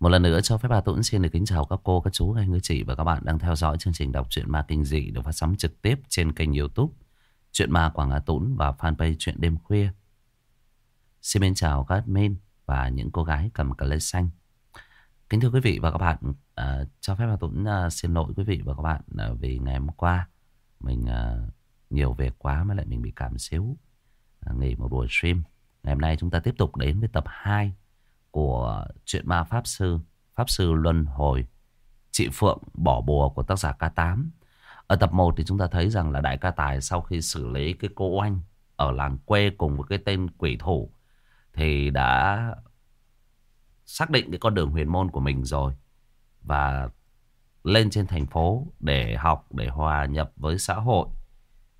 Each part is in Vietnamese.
Một lần nữa cho phép bà Tuấn xin được kính chào các cô, các chú, các anh, các chị và các bạn đang theo dõi chương trình đọc truyện ma kinh dị được phát sóng trực tiếp trên kênh youtube Chuyện ma Quảng Hà Tuấn và fanpage Chuyện đêm khuya. Xin bên chào các admin và những cô gái cầm cà lê xanh. Kính thưa quý vị và các bạn, à, cho phép bà Tuấn à, xin lỗi quý vị và các bạn à, vì ngày hôm qua mình à, nhiều việc quá mới lại mình bị cảm xíu. à, nghỉ một buổi stream. Ngày hôm nay chúng ta tiếp tục đến với tập 2 của chuyện ma Pháp Sư, Pháp Sư Luân Hồi, chị Phượng bỏ bùa của tác giả K8. Ở tập 1 thì chúng ta thấy rằng là Đại ca Tài sau khi xử lý cái cô oanh ở làng quê cùng với cái tên quỷ thủ thì đã xác định cái con đường huyền môn của mình rồi và lên trên thành phố để học, để hòa nhập với xã hội.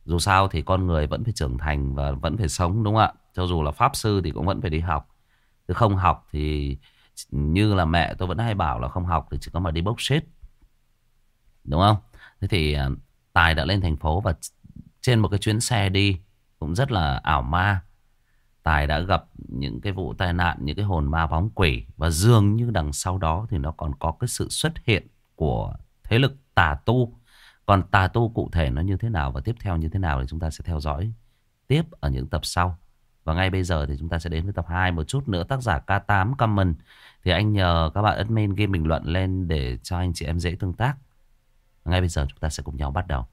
Dù sao thì con người vẫn phải trưởng thành và vẫn phải sống đúng không ạ? Cho dù là pháp sư thì cũng vẫn phải đi học. Chứ không học thì như là mẹ tôi vẫn hay bảo là không học thì chỉ có mà đi bốc xếp Đúng không? Thế thì à, Tài đã lên thành phố và trên một cái chuyến xe đi cũng rất là ảo ma. Tài đã gặp những cái vụ tai nạn, những cái hồn ma bóng quỷ. Và dường như đằng sau đó thì nó còn có cái sự xuất hiện của thế lực tà tu. Còn tà tu cụ thể nó như thế nào và tiếp theo như thế nào thì chúng ta sẽ theo dõi tiếp ở những tập sau. Và ngay bây giờ thì chúng ta sẽ đến với tập 2 một chút nữa, tác giả K8 comment thì anh nhờ các bạn admin ghi bình luận lên để cho anh chị em dễ tương tác. Ngay bây giờ chúng ta sẽ cùng nhau bắt đầu.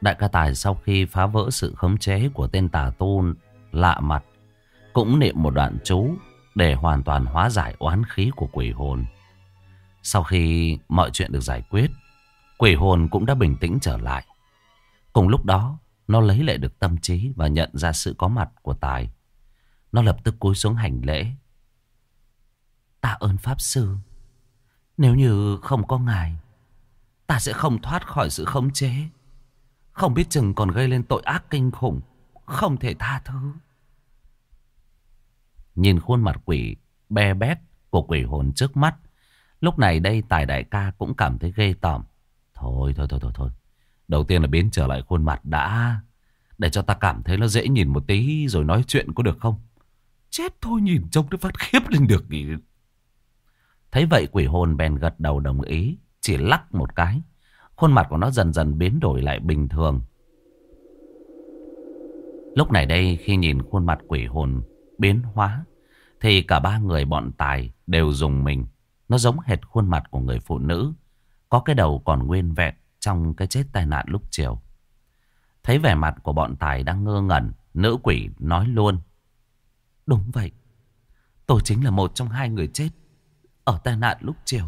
Đại ca Tài sau khi phá vỡ sự khống chế của tên tà tu lạ mặt cũng niệm một đoạn chú để hoàn toàn hóa giải oán khí của quỷ hồn. Sau khi mọi chuyện được giải quyết, quỷ hồn cũng đã bình tĩnh trở lại. Cùng lúc đó, nó lấy lại được tâm trí và nhận ra sự có mặt của Tài. Nó lập tức cúi xuống hành lễ. Tạ ơn Pháp Sư. Nếu như không có ngài, ta sẽ không thoát khỏi sự khống chế. Không biết chừng còn gây lên tội ác kinh khủng. Không thể tha thứ. Nhìn khuôn mặt quỷ Be bét của quỷ hồn trước mắt, Lúc này đây tài đại ca cũng cảm thấy ghê tởm. Thôi thôi thôi thôi thôi. Đầu tiên là biến trở lại khuôn mặt đã, Để cho ta cảm thấy nó dễ nhìn một tí, Rồi nói chuyện có được không? Chết thôi, nhìn trông nó phát khiếp lên được Thấy vậy quỷ hồn bèn gật đầu đồng ý, Chỉ lắc một cái. Khuôn mặt của nó dần dần biến đổi lại bình thường. Lúc này đây khi nhìn khuôn mặt quỷ hồn biến hóa thì cả ba người bọn tài đều dùng mình. Nó giống hệt khuôn mặt của người phụ nữ có cái đầu còn nguyên vẹn trong cái chết tai nạn lúc chiều. Thấy vẻ mặt của bọn tài đang ngơ ngẩn, nữ quỷ nói luôn. Đúng vậy, tôi chính là một trong hai người chết ở tai nạn lúc chiều.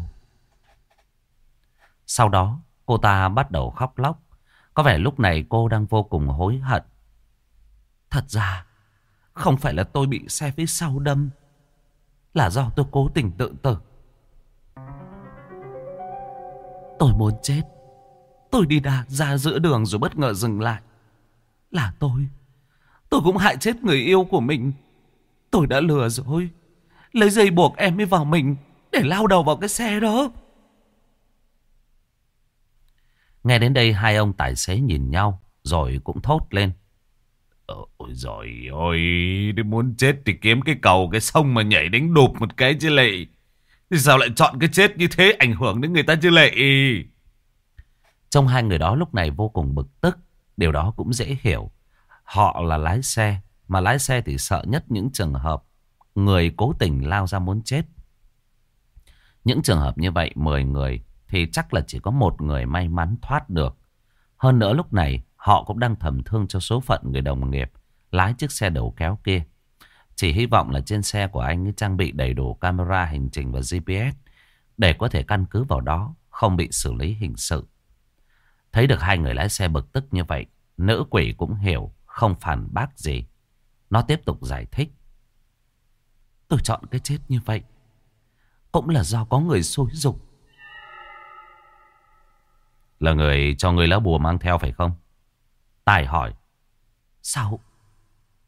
Sau đó, Cô ta bắt đầu khóc lóc. Có vẻ lúc này cô đang vô cùng hối hận. Thật ra, không phải là tôi bị xe phía sau đâm. Là do tôi cố tình tự tử. Tôi muốn chết. Tôi đi đà ra giữa đường rồi bất ngờ dừng lại. Là tôi. Tôi cũng hại chết người yêu của mình. Tôi đã lừa rồi. Lấy dây buộc em mới vào mình để lao đầu vào cái xe đó. Nghe đến đây hai ông tài xế nhìn nhau rồi cũng thốt lên. Ôi giời ơi, đi muốn chết thì kiếm cái cầu cái sông mà nhảy đánh đụp một cái chứ lệ. Thì sao lại chọn cái chết như thế ảnh hưởng đến người ta chứ lệ. Trong hai người đó lúc này vô cùng bực tức. Điều đó cũng dễ hiểu. Họ là lái xe. Mà lái xe thì sợ nhất những trường hợp người cố tình lao ra muốn chết. Những trường hợp như vậy 10 người thì chắc là chỉ có một người may mắn thoát được. Hơn nữa lúc này họ cũng đang thầm thương cho số phận người đồng nghiệp lái chiếc xe đầu kéo kia. Chỉ hy vọng là trên xe của anh ấy trang bị đầy đủ camera hành trình và GPS để có thể căn cứ vào đó không bị xử lý hình sự. Thấy được hai người lái xe bực tức như vậy, nữ quỷ cũng hiểu, không phản bác gì. Nó tiếp tục giải thích. Tôi chọn cái chết như vậy. Cũng là do có người xối dục. Là người cho người lá bùa mang theo phải không? Tài hỏi. Sao?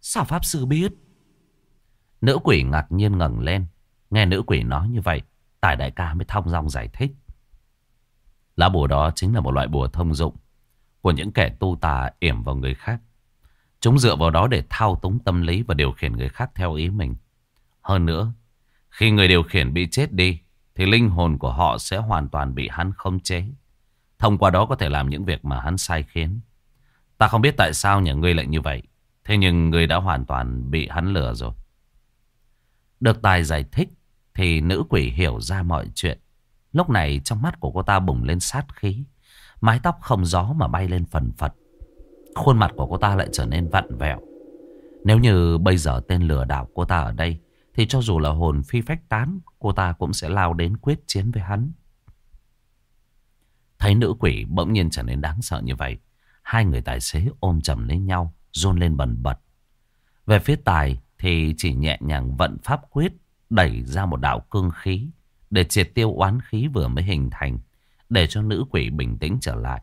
Sao Pháp Sư biết? Nữ quỷ ngạc nhiên ngẩng lên. Nghe nữ quỷ nói như vậy. Tài đại ca mới thong dong giải thích. Lá bùa đó chính là một loại bùa thông dụng của những kẻ tu tà yểm vào người khác. Chúng dựa vào đó để thao túng tâm lý và điều khiển người khác theo ý mình. Hơn nữa, khi người điều khiển bị chết đi, thì linh hồn của họ sẽ hoàn toàn bị hắn khống chế. Thông qua đó có thể làm những việc mà hắn sai khiến. Ta không biết tại sao nhà ngươi lại như vậy. Thế nhưng ngươi đã hoàn toàn bị hắn lừa rồi. Được tài giải thích thì nữ quỷ hiểu ra mọi chuyện. Lúc này trong mắt của cô ta bùng lên sát khí. Mái tóc không gió mà bay lên phần phật. Khuôn mặt của cô ta lại trở nên vặn vẹo. Nếu như bây giờ tên lừa đảo cô ta ở đây, thì cho dù là hồn phi phách tán, cô ta cũng sẽ lao đến quyết chiến với hắn. Thấy nữ quỷ bỗng nhiên trở nên đáng sợ như vậy. Hai người tài xế ôm chầm lấy nhau, run lên bần bật. Về phía tài thì chỉ nhẹ nhàng vận pháp quyết, đẩy ra một đạo cương khí để triệt tiêu oán khí vừa mới hình thành, để cho nữ quỷ bình tĩnh trở lại.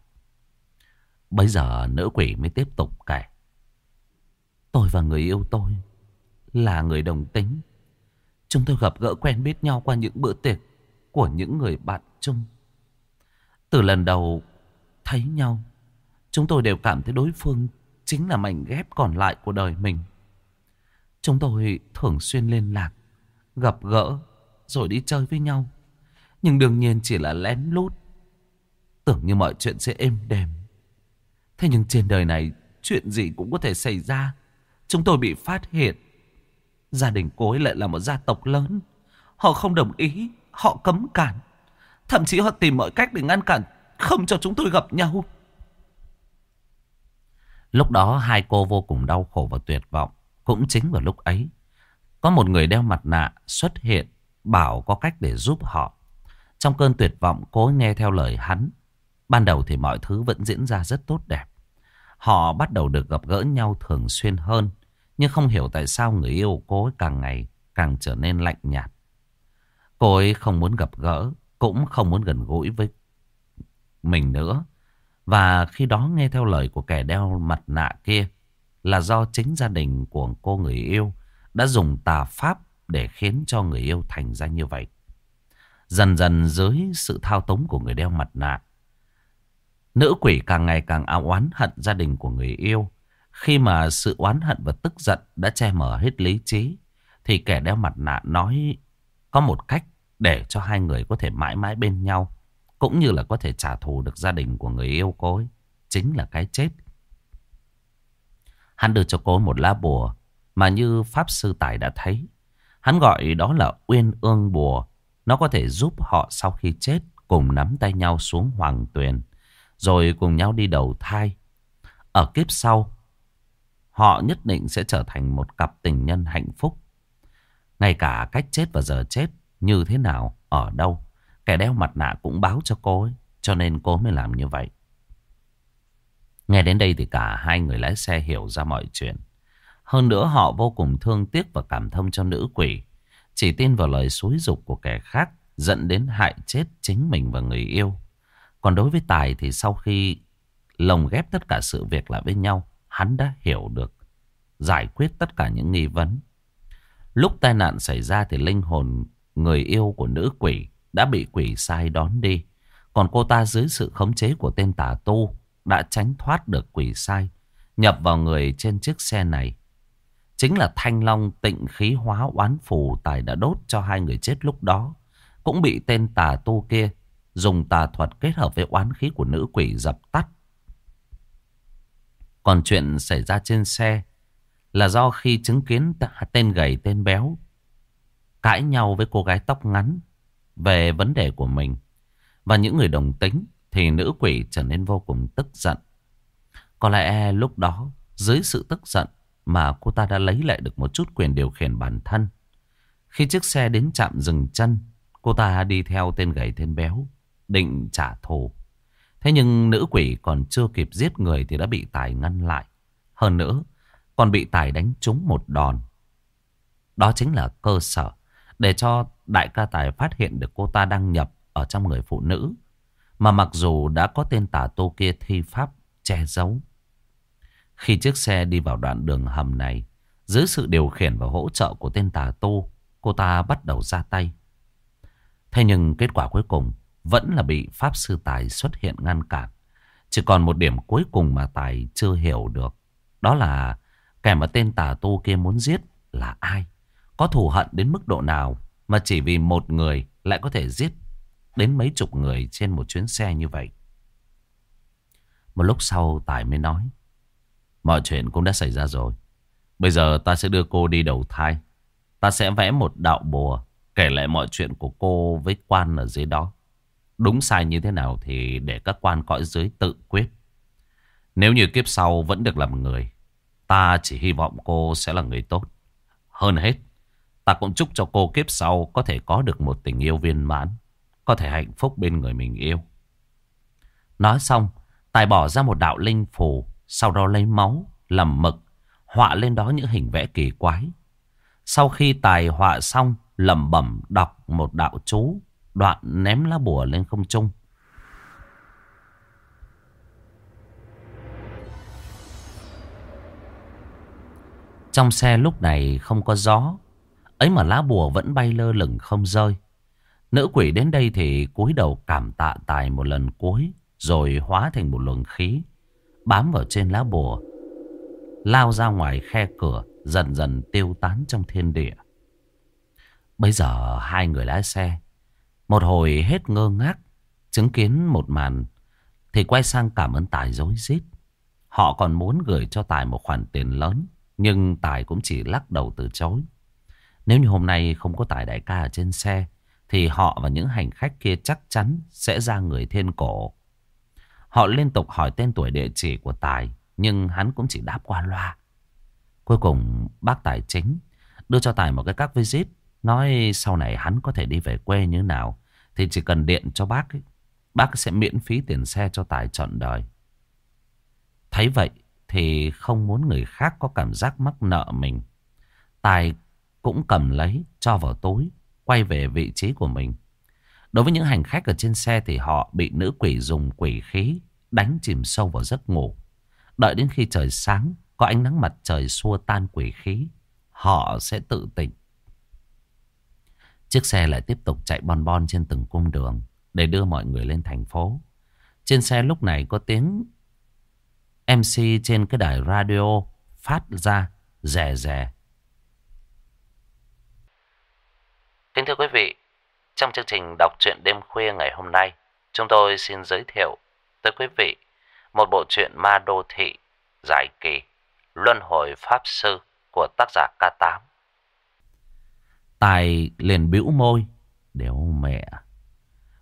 Bây giờ nữ quỷ mới tiếp tục kể. Tôi và người yêu tôi là người đồng tính. Chúng tôi gặp gỡ quen biết nhau qua những bữa tiệc của những người bạn chung. Từ lần đầu thấy nhau, chúng tôi đều cảm thấy đối phương chính là mảnh ghép còn lại của đời mình. Chúng tôi thường xuyên liên lạc, gặp gỡ rồi đi chơi với nhau. Nhưng đương nhiên chỉ là lén lút. Tưởng như mọi chuyện sẽ êm đềm. Thế nhưng trên đời này chuyện gì cũng có thể xảy ra. Chúng tôi bị phát hiện. Gia đình cô ấy lại là một gia tộc lớn. Họ không đồng ý, họ cấm cản. Thậm chí họ tìm mọi cách để ngăn cản không cho chúng tôi gặp nhau. Lúc đó hai cô vô cùng đau khổ và tuyệt vọng. Cũng chính vào lúc ấy, có một người đeo mặt nạ xuất hiện, bảo có cách để giúp họ. Trong cơn tuyệt vọng, cố nghe theo lời hắn. Ban đầu thì mọi thứ vẫn diễn ra rất tốt đẹp. Họ bắt đầu được gặp gỡ nhau thường xuyên hơn. Nhưng không hiểu tại sao người yêu cô ấy càng ngày càng trở nên lạnh nhạt. Cô ấy không muốn gặp gỡ, cũng không muốn gần gũi với mình nữa. Và khi đó nghe theo lời của kẻ đeo mặt nạ kia là do chính gia đình của cô người yêu đã dùng tà pháp để khiến cho người yêu thành ra như vậy. Dần dần dưới sự thao túng của người đeo mặt nạ, nữ quỷ càng ngày càng áo oán hận gia đình của người yêu. Khi mà sự oán hận và tức giận đã che mở hết lý trí, thì kẻ đeo mặt nạ nói có một cách để cho hai người có thể mãi mãi bên nhau. Cũng như là có thể trả thù được gia đình của người yêu cô ấy. Chính là cái chết. Hắn đưa cho cô một lá bùa mà như Pháp Sư Tài đã thấy. Hắn gọi đó là uyên ương bùa. Nó có thể giúp họ sau khi chết cùng nắm tay nhau xuống hoàng tuyền. Rồi cùng nhau đi đầu thai. Ở kiếp sau, họ nhất định sẽ trở thành một cặp tình nhân hạnh phúc. Ngay cả cách chết và giờ chết như thế nào, ở đâu. Kẻ đeo mặt nạ cũng báo cho cô ấy. Cho nên cô mới làm như vậy. Nghe đến đây thì cả hai người lái xe hiểu ra mọi chuyện. Hơn nữa họ vô cùng thương tiếc và cảm thông cho nữ quỷ. Chỉ tin vào lời xúi dục của kẻ khác dẫn đến hại chết chính mình và người yêu. Còn đối với Tài thì sau khi lồng ghép tất cả sự việc lại với nhau, hắn đã hiểu được, giải quyết tất cả những nghi vấn. Lúc tai nạn xảy ra thì linh hồn người yêu của nữ quỷ đã bị quỷ sai đón đi. Còn cô ta dưới sự khống chế của tên tà tu đã tránh thoát được quỷ sai, nhập vào người trên chiếc xe này. Chính là thanh long tịnh khí hóa oán phù tài đã đốt cho hai người chết lúc đó. Cũng bị tên tà tu kia dùng tà thuật kết hợp với oán khí của nữ quỷ dập tắt. Còn chuyện xảy ra trên xe là do khi chứng kiến tên gầy tên béo cãi nhau với cô gái tóc ngắn về vấn đề của mình. Và những người đồng tính thì nữ quỷ trở nên vô cùng tức giận. Có lẽ lúc đó dưới sự tức giận mà cô ta đã lấy lại được một chút quyền điều khiển bản thân. Khi chiếc xe đến trạm dừng chân, cô ta đi theo tên gầy tên béo, định trả thù. Thế nhưng nữ quỷ còn chưa kịp giết người thì đã bị Tài ngăn lại. Hơn nữa, còn bị Tài đánh trúng một đòn. Đó chính là cơ sở để cho đại ca Tài phát hiện được cô ta đang nhập ở trong người phụ nữ. Mà mặc dù đã có tên tà tô kia thi pháp che giấu. Khi chiếc xe đi vào đoạn đường hầm này, dưới sự điều khiển và hỗ trợ của tên tà tô, cô ta bắt đầu ra tay. Thế nhưng kết quả cuối cùng vẫn là bị Pháp Sư Tài xuất hiện ngăn cản. Chỉ còn một điểm cuối cùng mà Tài chưa hiểu được. Đó là kẻ mà tên tà tu kia muốn giết là ai? Có thù hận đến mức độ nào mà chỉ vì một người lại có thể giết đến mấy chục người trên một chuyến xe như vậy? Một lúc sau Tài mới nói. Mọi chuyện cũng đã xảy ra rồi. Bây giờ ta sẽ đưa cô đi đầu thai. Ta sẽ vẽ một đạo bùa kể lại mọi chuyện của cô với quan ở dưới đó. Đúng sai như thế nào thì để các quan cõi dưới tự quyết. Nếu như kiếp sau vẫn được làm người, ta chỉ hy vọng cô sẽ là người tốt. Hơn hết, ta cũng chúc cho cô kiếp sau có thể có được một tình yêu viên mãn, có thể hạnh phúc bên người mình yêu. Nói xong, Tài bỏ ra một đạo linh phù, sau đó lấy máu, làm mực, họa lên đó những hình vẽ kỳ quái. Sau khi Tài họa xong, lẩm bẩm đọc một đạo chú, đoạn ném lá bùa lên không trung. Trong xe lúc này không có gió, ấy mà lá bùa vẫn bay lơ lửng không rơi. Nữ quỷ đến đây thì cúi đầu cảm tạ tài một lần cuối, rồi hóa thành một luồng khí, bám vào trên lá bùa, lao ra ngoài khe cửa, dần dần tiêu tán trong thiên địa. Bây giờ hai người lái xe Một hồi hết ngơ ngác Chứng kiến một màn Thì quay sang cảm ơn Tài dối rít Họ còn muốn gửi cho Tài một khoản tiền lớn Nhưng Tài cũng chỉ lắc đầu từ chối nếu như hôm nay không có Tài đại ca ở trên xe Thì họ và những hành khách kia chắc chắn Sẽ ra người thiên cổ. Họ liên tục hỏi tên tuổi địa chỉ của Tài Nhưng hắn cũng chỉ đáp qua loa. Cuối cùng bác Tài chính Đưa cho Tài một cái các visit Nói sau này hắn có thể đi về quê như nào Thì chỉ cần điện cho bác ấy, Bác sẽ miễn phí tiền xe cho Tài trọn đời. Thấy vậy thì không muốn người khác có cảm giác mắc nợ mình. Tài cũng cầm lấy cho vào túi Quay về vị trí của mình Đối với những hành khách ở trên xe thì họ bị nữ quỷ dùng quỷ khí đánh chìm sâu vào giấc ngủ. Đợi đến khi trời sáng, có ánh nắng mặt trời xua tan quỷ khí, họ sẽ tự tỉnh. Chiếc xe lại tiếp tục chạy bon bon trên từng cung đường để đưa mọi người lên thành phố. Trên xe lúc này có tiếng MC trên cái đài radio phát ra rè rè. Kính thưa quý vị, trong chương trình đọc truyện đêm khuya ngày hôm nay, chúng tôi xin giới thiệu tới quý vị một bộ truyện ma đô thị dài kỳ Luân hồi Pháp Sư của tác giả K8. Tài liền bĩu môi. Đéo mẹ.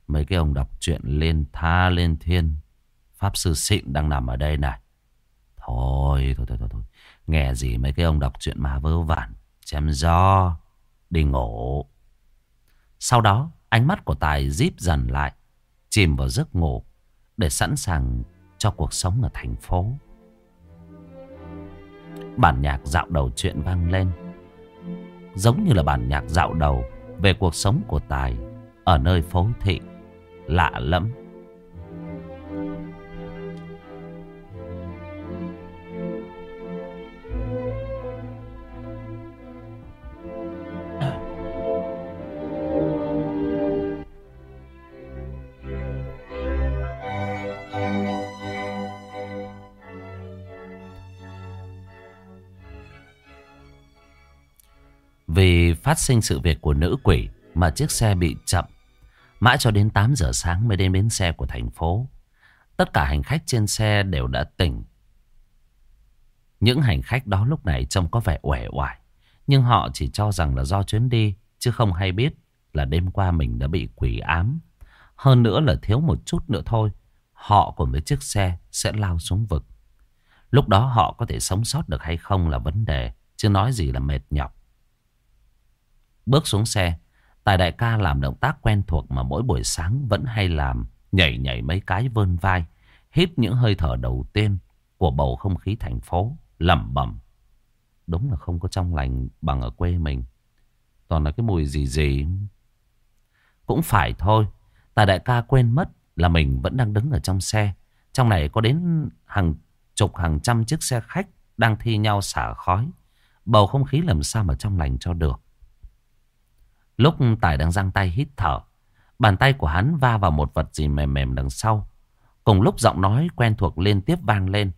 Mấy cái ông đọc truyện lên tha lên thiên. Pháp sư xịn đang nằm ở đây này. Thôi, thôi, thôi, thôi. thôi. Nghe gì mấy cái ông đọc truyện mà vớ vẩn, Chém do. Đi ngủ. Sau đó, ánh mắt của Tài díp dần lại. Chìm vào giấc ngủ. Để sẵn sàng cho cuộc sống ở thành phố. Bản nhạc dạo đầu chuyện vang lên. Giống như là bản nhạc dạo đầu Về cuộc sống của Tài Ở nơi phố thị Lạ lẫm phát sinh sự việc của nữ quỷ mà chiếc xe bị chậm. Mãi cho đến 8 giờ sáng mới đến bến xe của thành phố. Tất cả hành khách trên xe đều đã tỉnh. Những hành khách đó lúc này trông có vẻ uể oải. Nhưng họ chỉ cho rằng là do chuyến đi. Chứ không hay biết là đêm qua mình đã bị quỷ ám. Hơn nữa là thiếu một chút nữa thôi. Họ cùng với chiếc xe sẽ lao xuống vực. Lúc đó họ có thể sống sót được hay không là vấn đề. Chứ nói gì là mệt nhọc. Bước xuống xe, Tài đại ca làm động tác quen thuộc mà mỗi buổi sáng vẫn hay làm. Nhảy nhảy mấy cái vơn vai, hít những hơi thở đầu tiên của bầu không khí thành phố, lẩm bẩm. đúng là không có trong lành bằng ở quê mình. Toàn là cái mùi gì gì. Cũng phải thôi. Tài đại ca quên mất là mình vẫn đang đứng ở trong xe. Trong này có đến hàng chục hàng trăm chiếc xe khách đang thi nhau xả khói. Bầu không khí làm sao mà trong lành cho được. Lúc Tài đang giang tay hít thở. Bàn tay của hắn va vào một vật gì mềm mềm đằng sau. Cùng lúc giọng nói quen thuộc liên tiếp vang lên.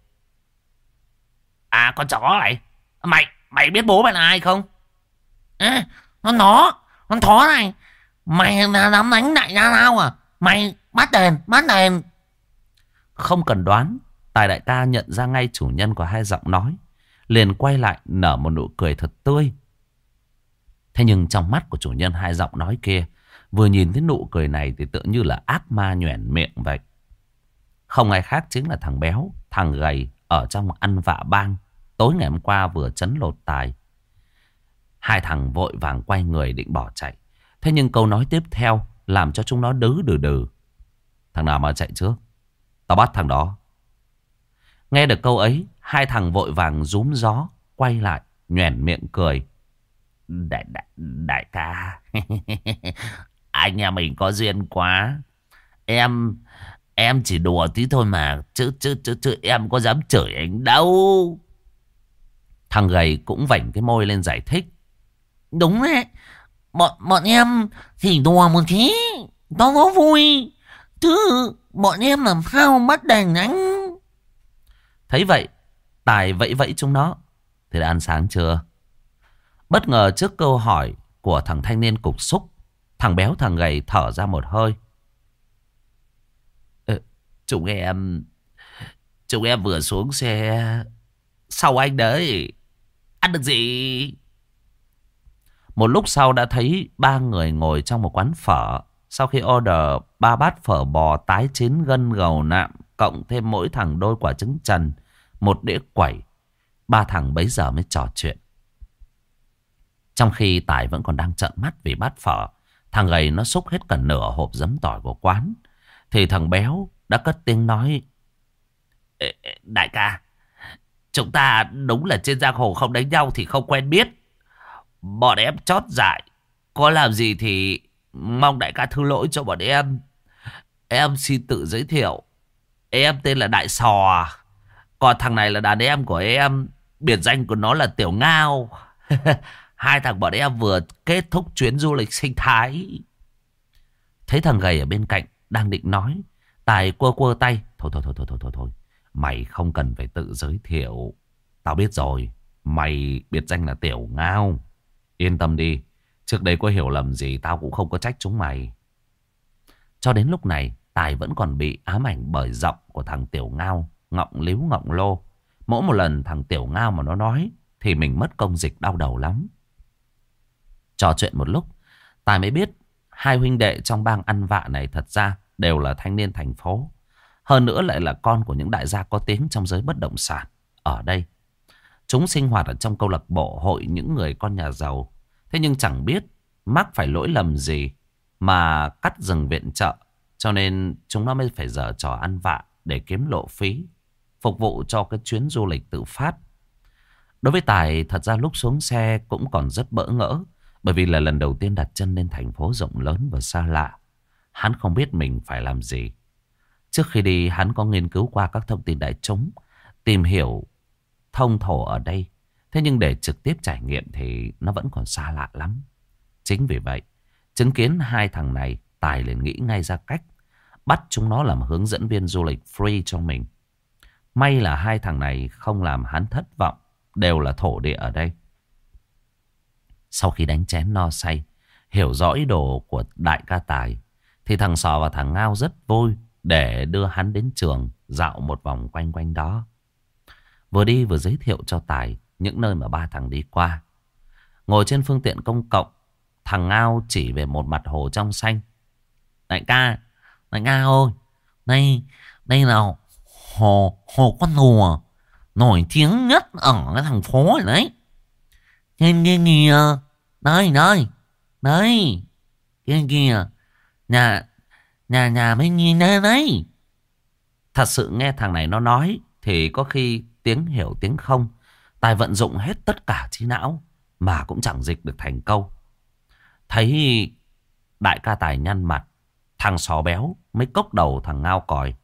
À con chó này. Mày, mày biết bố mày là ai không? À, nó, con thó này. Mày là dám đánh đại gia tao à? Mày bắt đền, bắt đền. Không cần đoán, Tài đại ca nhận ra ngay chủ nhân của hai giọng nói. Liền quay lại nở một nụ cười thật tươi. Thế nhưng trong mắt của chủ nhân hai giọng nói kia, vừa nhìn thấy nụ cười này thì tự như là ác ma nhoẻn miệng vậy. Không ai khác chính là thằng béo, thằng gầy ở trong ăn vạ bang. Tối ngày hôm qua vừa chấn lột tài. Hai thằng vội vàng quay người định bỏ chạy. Thế nhưng câu nói tiếp theo làm cho chúng nó đứ đừ đừ. Thằng nào mà chạy trước? Tao bắt thằng đó. Nghe được câu ấy, hai thằng vội vàng rúm gió, quay lại, nhoẻn miệng cười. Đại, đại, đại ca, anh nhà mình có duyên quá. Em, em chỉ đùa tí thôi mà, chứ, chứ, chứ, chứ em có dám chửi anh đâu. Thằng gầy cũng vảnh cái môi lên giải thích. Đúng đấy, bọn, bọn em thì đùa một tí, nó có vui. Chứ bọn em làm sao mất đèn anh. Thấy vậy, Tài vẫy vẫy chúng nó. Thì đã ăn sáng chưa? Bất ngờ trước câu hỏi của thằng thanh niên cục xúc, thằng béo thằng gầy thở ra một hơi. Ờ, chúng em, chúng em vừa xuống xe sau anh đấy. Ăn được gì? Một lúc sau đã thấy ba người ngồi trong một quán phở. Sau khi order ba bát phở bò tái chín gân gầu nạm, cộng thêm mỗi thằng đôi quả trứng trần, một đĩa quẩy. Ba thằng bấy giờ mới trò chuyện. Trong khi Tài vẫn còn đang trợn mắt vì bát phở, thằng gầy nó xúc hết cả nửa hộp giấm tỏi của quán. Thì thằng béo đã cất tiếng nói. Đại ca, chúng ta đúng là trên giang hồ không đánh nhau thì không quen biết. Bọn em chót dại. Có làm gì thì mong đại ca thứ lỗi cho bọn em. Em xin tự giới thiệu. Em tên là Đại Sò. À? Còn thằng này là đàn em của em. Biệt danh của nó là Tiểu Ngao. Hai thằng bọn em vừa kết thúc chuyến du lịch sinh thái. Thấy thằng gầy ở bên cạnh đang định nói. Tài quơ quơ tay. Thôi thôi thôi thôi thôi thôi. thôi. Mày không cần phải tự giới thiệu. Tao biết rồi. Mày biệt danh là Tiểu Ngao. Yên tâm đi. Trước đây có hiểu lầm gì tao cũng không có trách chúng mày. Cho đến lúc này, Tài vẫn còn bị ám ảnh bởi giọng của thằng Tiểu Ngao. Ngọng líu, ngọng lô. Mỗi một lần thằng Tiểu Ngao mà nó nói thì mình mất công dịch đau đầu lắm. Trò chuyện một lúc, Tài mới biết hai huynh đệ trong bang ăn vạ này thật ra đều là thanh niên thành phố. Hơn nữa lại là con của những đại gia có tiếng trong giới bất động sản ở đây. Chúng sinh hoạt ở trong câu lạc bộ hội những người con nhà giàu. Thế nhưng chẳng biết mắc phải lỗi lầm gì mà cắt rừng viện trợ. Cho nên chúng nó mới phải dở trò ăn vạ để kiếm lộ phí. Phục vụ cho cái chuyến du lịch tự phát. Đối với Tài thật ra lúc xuống xe cũng còn rất bỡ ngỡ. Bởi vì là lần đầu tiên đặt chân lên thành phố rộng lớn và xa lạ. Hắn không biết mình phải làm gì. Trước khi đi hắn có nghiên cứu qua các thông tin đại chúng. Tìm hiểu thông thổ ở đây. Thế nhưng để trực tiếp trải nghiệm thì nó vẫn còn xa lạ lắm. Chính vì vậy, chứng kiến hai thằng này, Tài liền nghĩ ngay ra cách. Bắt chúng nó làm hướng dẫn viên du lịch free cho mình. May là hai thằng này không làm hắn thất vọng. Đều là thổ địa ở đây. Sau khi đánh chén no say, hiểu rõ ý đồ của đại ca Tài, thì thằng Sò và thằng Ngao rất vui để đưa hắn đến trường dạo một vòng quanh quanh đó. Vừa đi vừa giới thiệu cho Tài những nơi mà ba thằng đi qua. Ngồi trên phương tiện công cộng, thằng Ngao chỉ về một mặt hồ trong xanh. Đại ca, đại ca ơi, đây, đây là hồ, hồ con rùa, nổi tiếng nhất ở cái thành phố này đấy. Trên kia kìa, đây, đây, đây, kia kìa, nhà, nhà, nhà mới nhìn đây đấy. Thật sự nghe thằng này nó nói thì có khi tiếng hiểu tiếng không. Tài vận dụng hết tất cả trí não mà cũng chẳng dịch được thành câu. Thấy đại ca Tài nhăn mặt, thằng sò béo mới cốc đầu thằng ngao còi.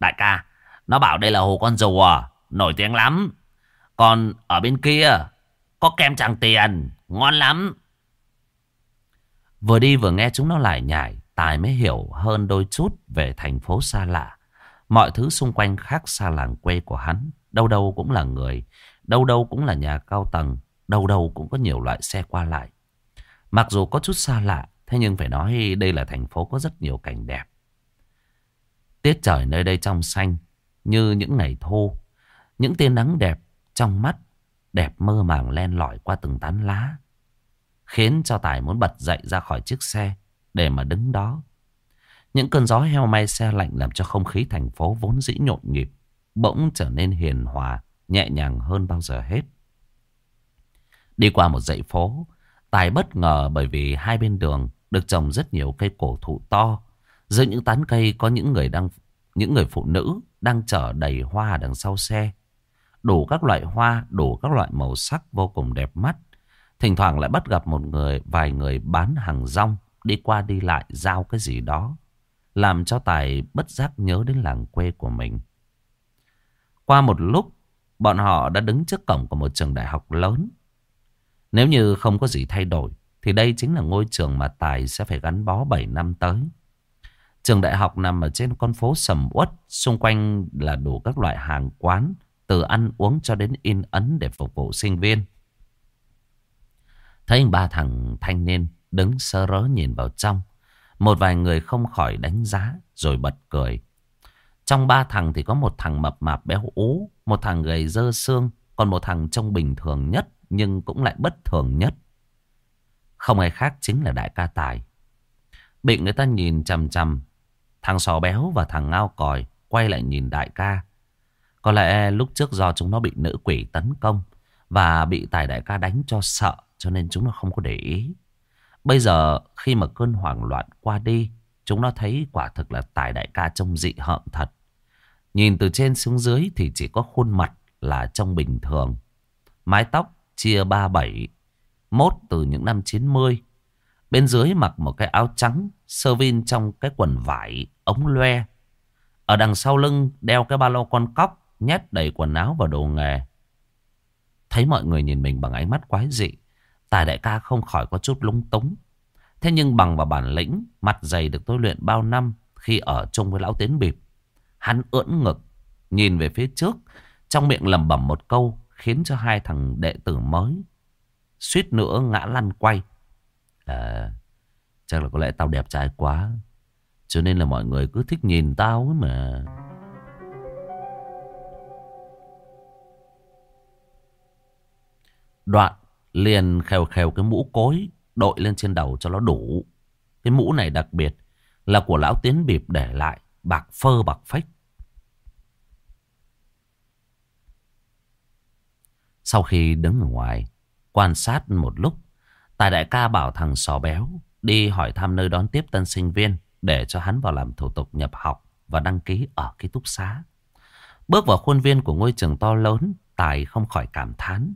Đại ca, nó bảo đây là hồ con rùa, nổi tiếng lắm. Còn ở bên kia, có kem chẳng tiền, ngon lắm. Vừa đi vừa nghe chúng nó lại nhải, Tài mới hiểu hơn đôi chút về thành phố xa lạ. Mọi thứ xung quanh khác xa làng quê của hắn. Đâu đâu cũng là người, đâu đâu cũng là nhà cao tầng, đâu đâu cũng có nhiều loại xe qua lại. Mặc dù có chút xa lạ, thế nhưng phải nói đây là thành phố có rất nhiều cảnh đẹp. Tiết trời nơi đây trong xanh, như những ngày thô, Những tia nắng đẹp trong mắt, đẹp mơ màng len lỏi qua từng tán lá. Khiến cho Tài muốn bật dậy ra khỏi chiếc xe để mà đứng đó. Những cơn gió heo may xe lạnh làm cho không khí thành phố vốn dĩ nhộn nhịp, bỗng trở nên hiền hòa, nhẹ nhàng hơn bao giờ hết. Đi qua một dãy phố, Tài bất ngờ bởi vì hai bên đường được trồng rất nhiều cây cổ thụ to. Giữa những tán cây có những người đang những người phụ nữ đang chở đầy hoa đằng sau xe. Đủ các loại hoa, đủ các loại màu sắc vô cùng đẹp mắt. Thỉnh thoảng lại bắt gặp một người, vài người bán hàng rong đi qua đi lại giao cái gì đó. Làm cho Tài bất giác nhớ đến làng quê của mình. Qua một lúc, bọn họ đã đứng trước cổng của một trường đại học lớn. Nếu như không có gì thay đổi, thì đây chính là ngôi trường mà Tài sẽ phải gắn bó 7 năm tới. Trường đại học nằm ở trên con phố sầm uất, xung quanh là đủ các loại hàng quán, từ ăn uống cho đến in ấn để phục vụ sinh viên. Thấy ba thằng thanh niên đứng sơ rớ nhìn vào trong. Một vài người không khỏi đánh giá rồi bật cười. Trong ba thằng thì có một thằng mập mạp béo ú, một thằng gầy dơ xương, còn một thằng trông bình thường nhất nhưng cũng lại bất thường nhất. Không ai khác chính là đại ca Tài. Bị người ta nhìn chằm chằm, thằng sò béo và thằng ngao còi quay lại nhìn đại ca. Có lẽ lúc trước do chúng nó bị nữ quỷ tấn công và bị Tài đại ca đánh cho sợ cho nên chúng nó không có để ý. Bây giờ khi mà cơn hoảng loạn qua đi, chúng nó thấy quả thực là Tài đại ca trông dị hợm thật. Nhìn từ trên xuống dưới thì chỉ có khuôn mặt là trông bình thường. Mái tóc chia ba bảy, mốt từ những năm 90. Bên dưới mặc một cái áo trắng, sơ vin trong cái quần vải, ống loe. Ở đằng sau lưng đeo cái ba lô con cóc, nhét đầy quần áo và đồ nghề. Thấy mọi người nhìn mình bằng ánh mắt quái dị. Tài đại ca không khỏi có chút lung túng. Thế nhưng bằng vào bản lĩnh, mặt dày được tôi luyện bao năm khi ở chung với lão tiến bịp. Hắn ưỡn ngực, nhìn về phía trước, trong miệng lầm bẩm một câu khiến cho hai thằng đệ tử mới suýt nữa ngã lăn quay. À, chắc là có lẽ tao đẹp trai quá, cho nên là mọi người cứ thích nhìn tao ấy mà. Đoạn liền khèo khèo cái mũ cối đội lên trên đầu cho nó đủ. Cái mũ này đặc biệt là của lão tiến bịp để lại bạc phơ bạc phách. Sau khi đứng ở ngoài quan sát một lúc, Tài đại ca bảo thằng sò béo đi hỏi thăm nơi đón tiếp tân sinh viên để cho hắn vào làm thủ tục nhập học và đăng ký ở ký túc xá. Bước vào khuôn viên của ngôi trường to lớn, Tài không khỏi cảm thán.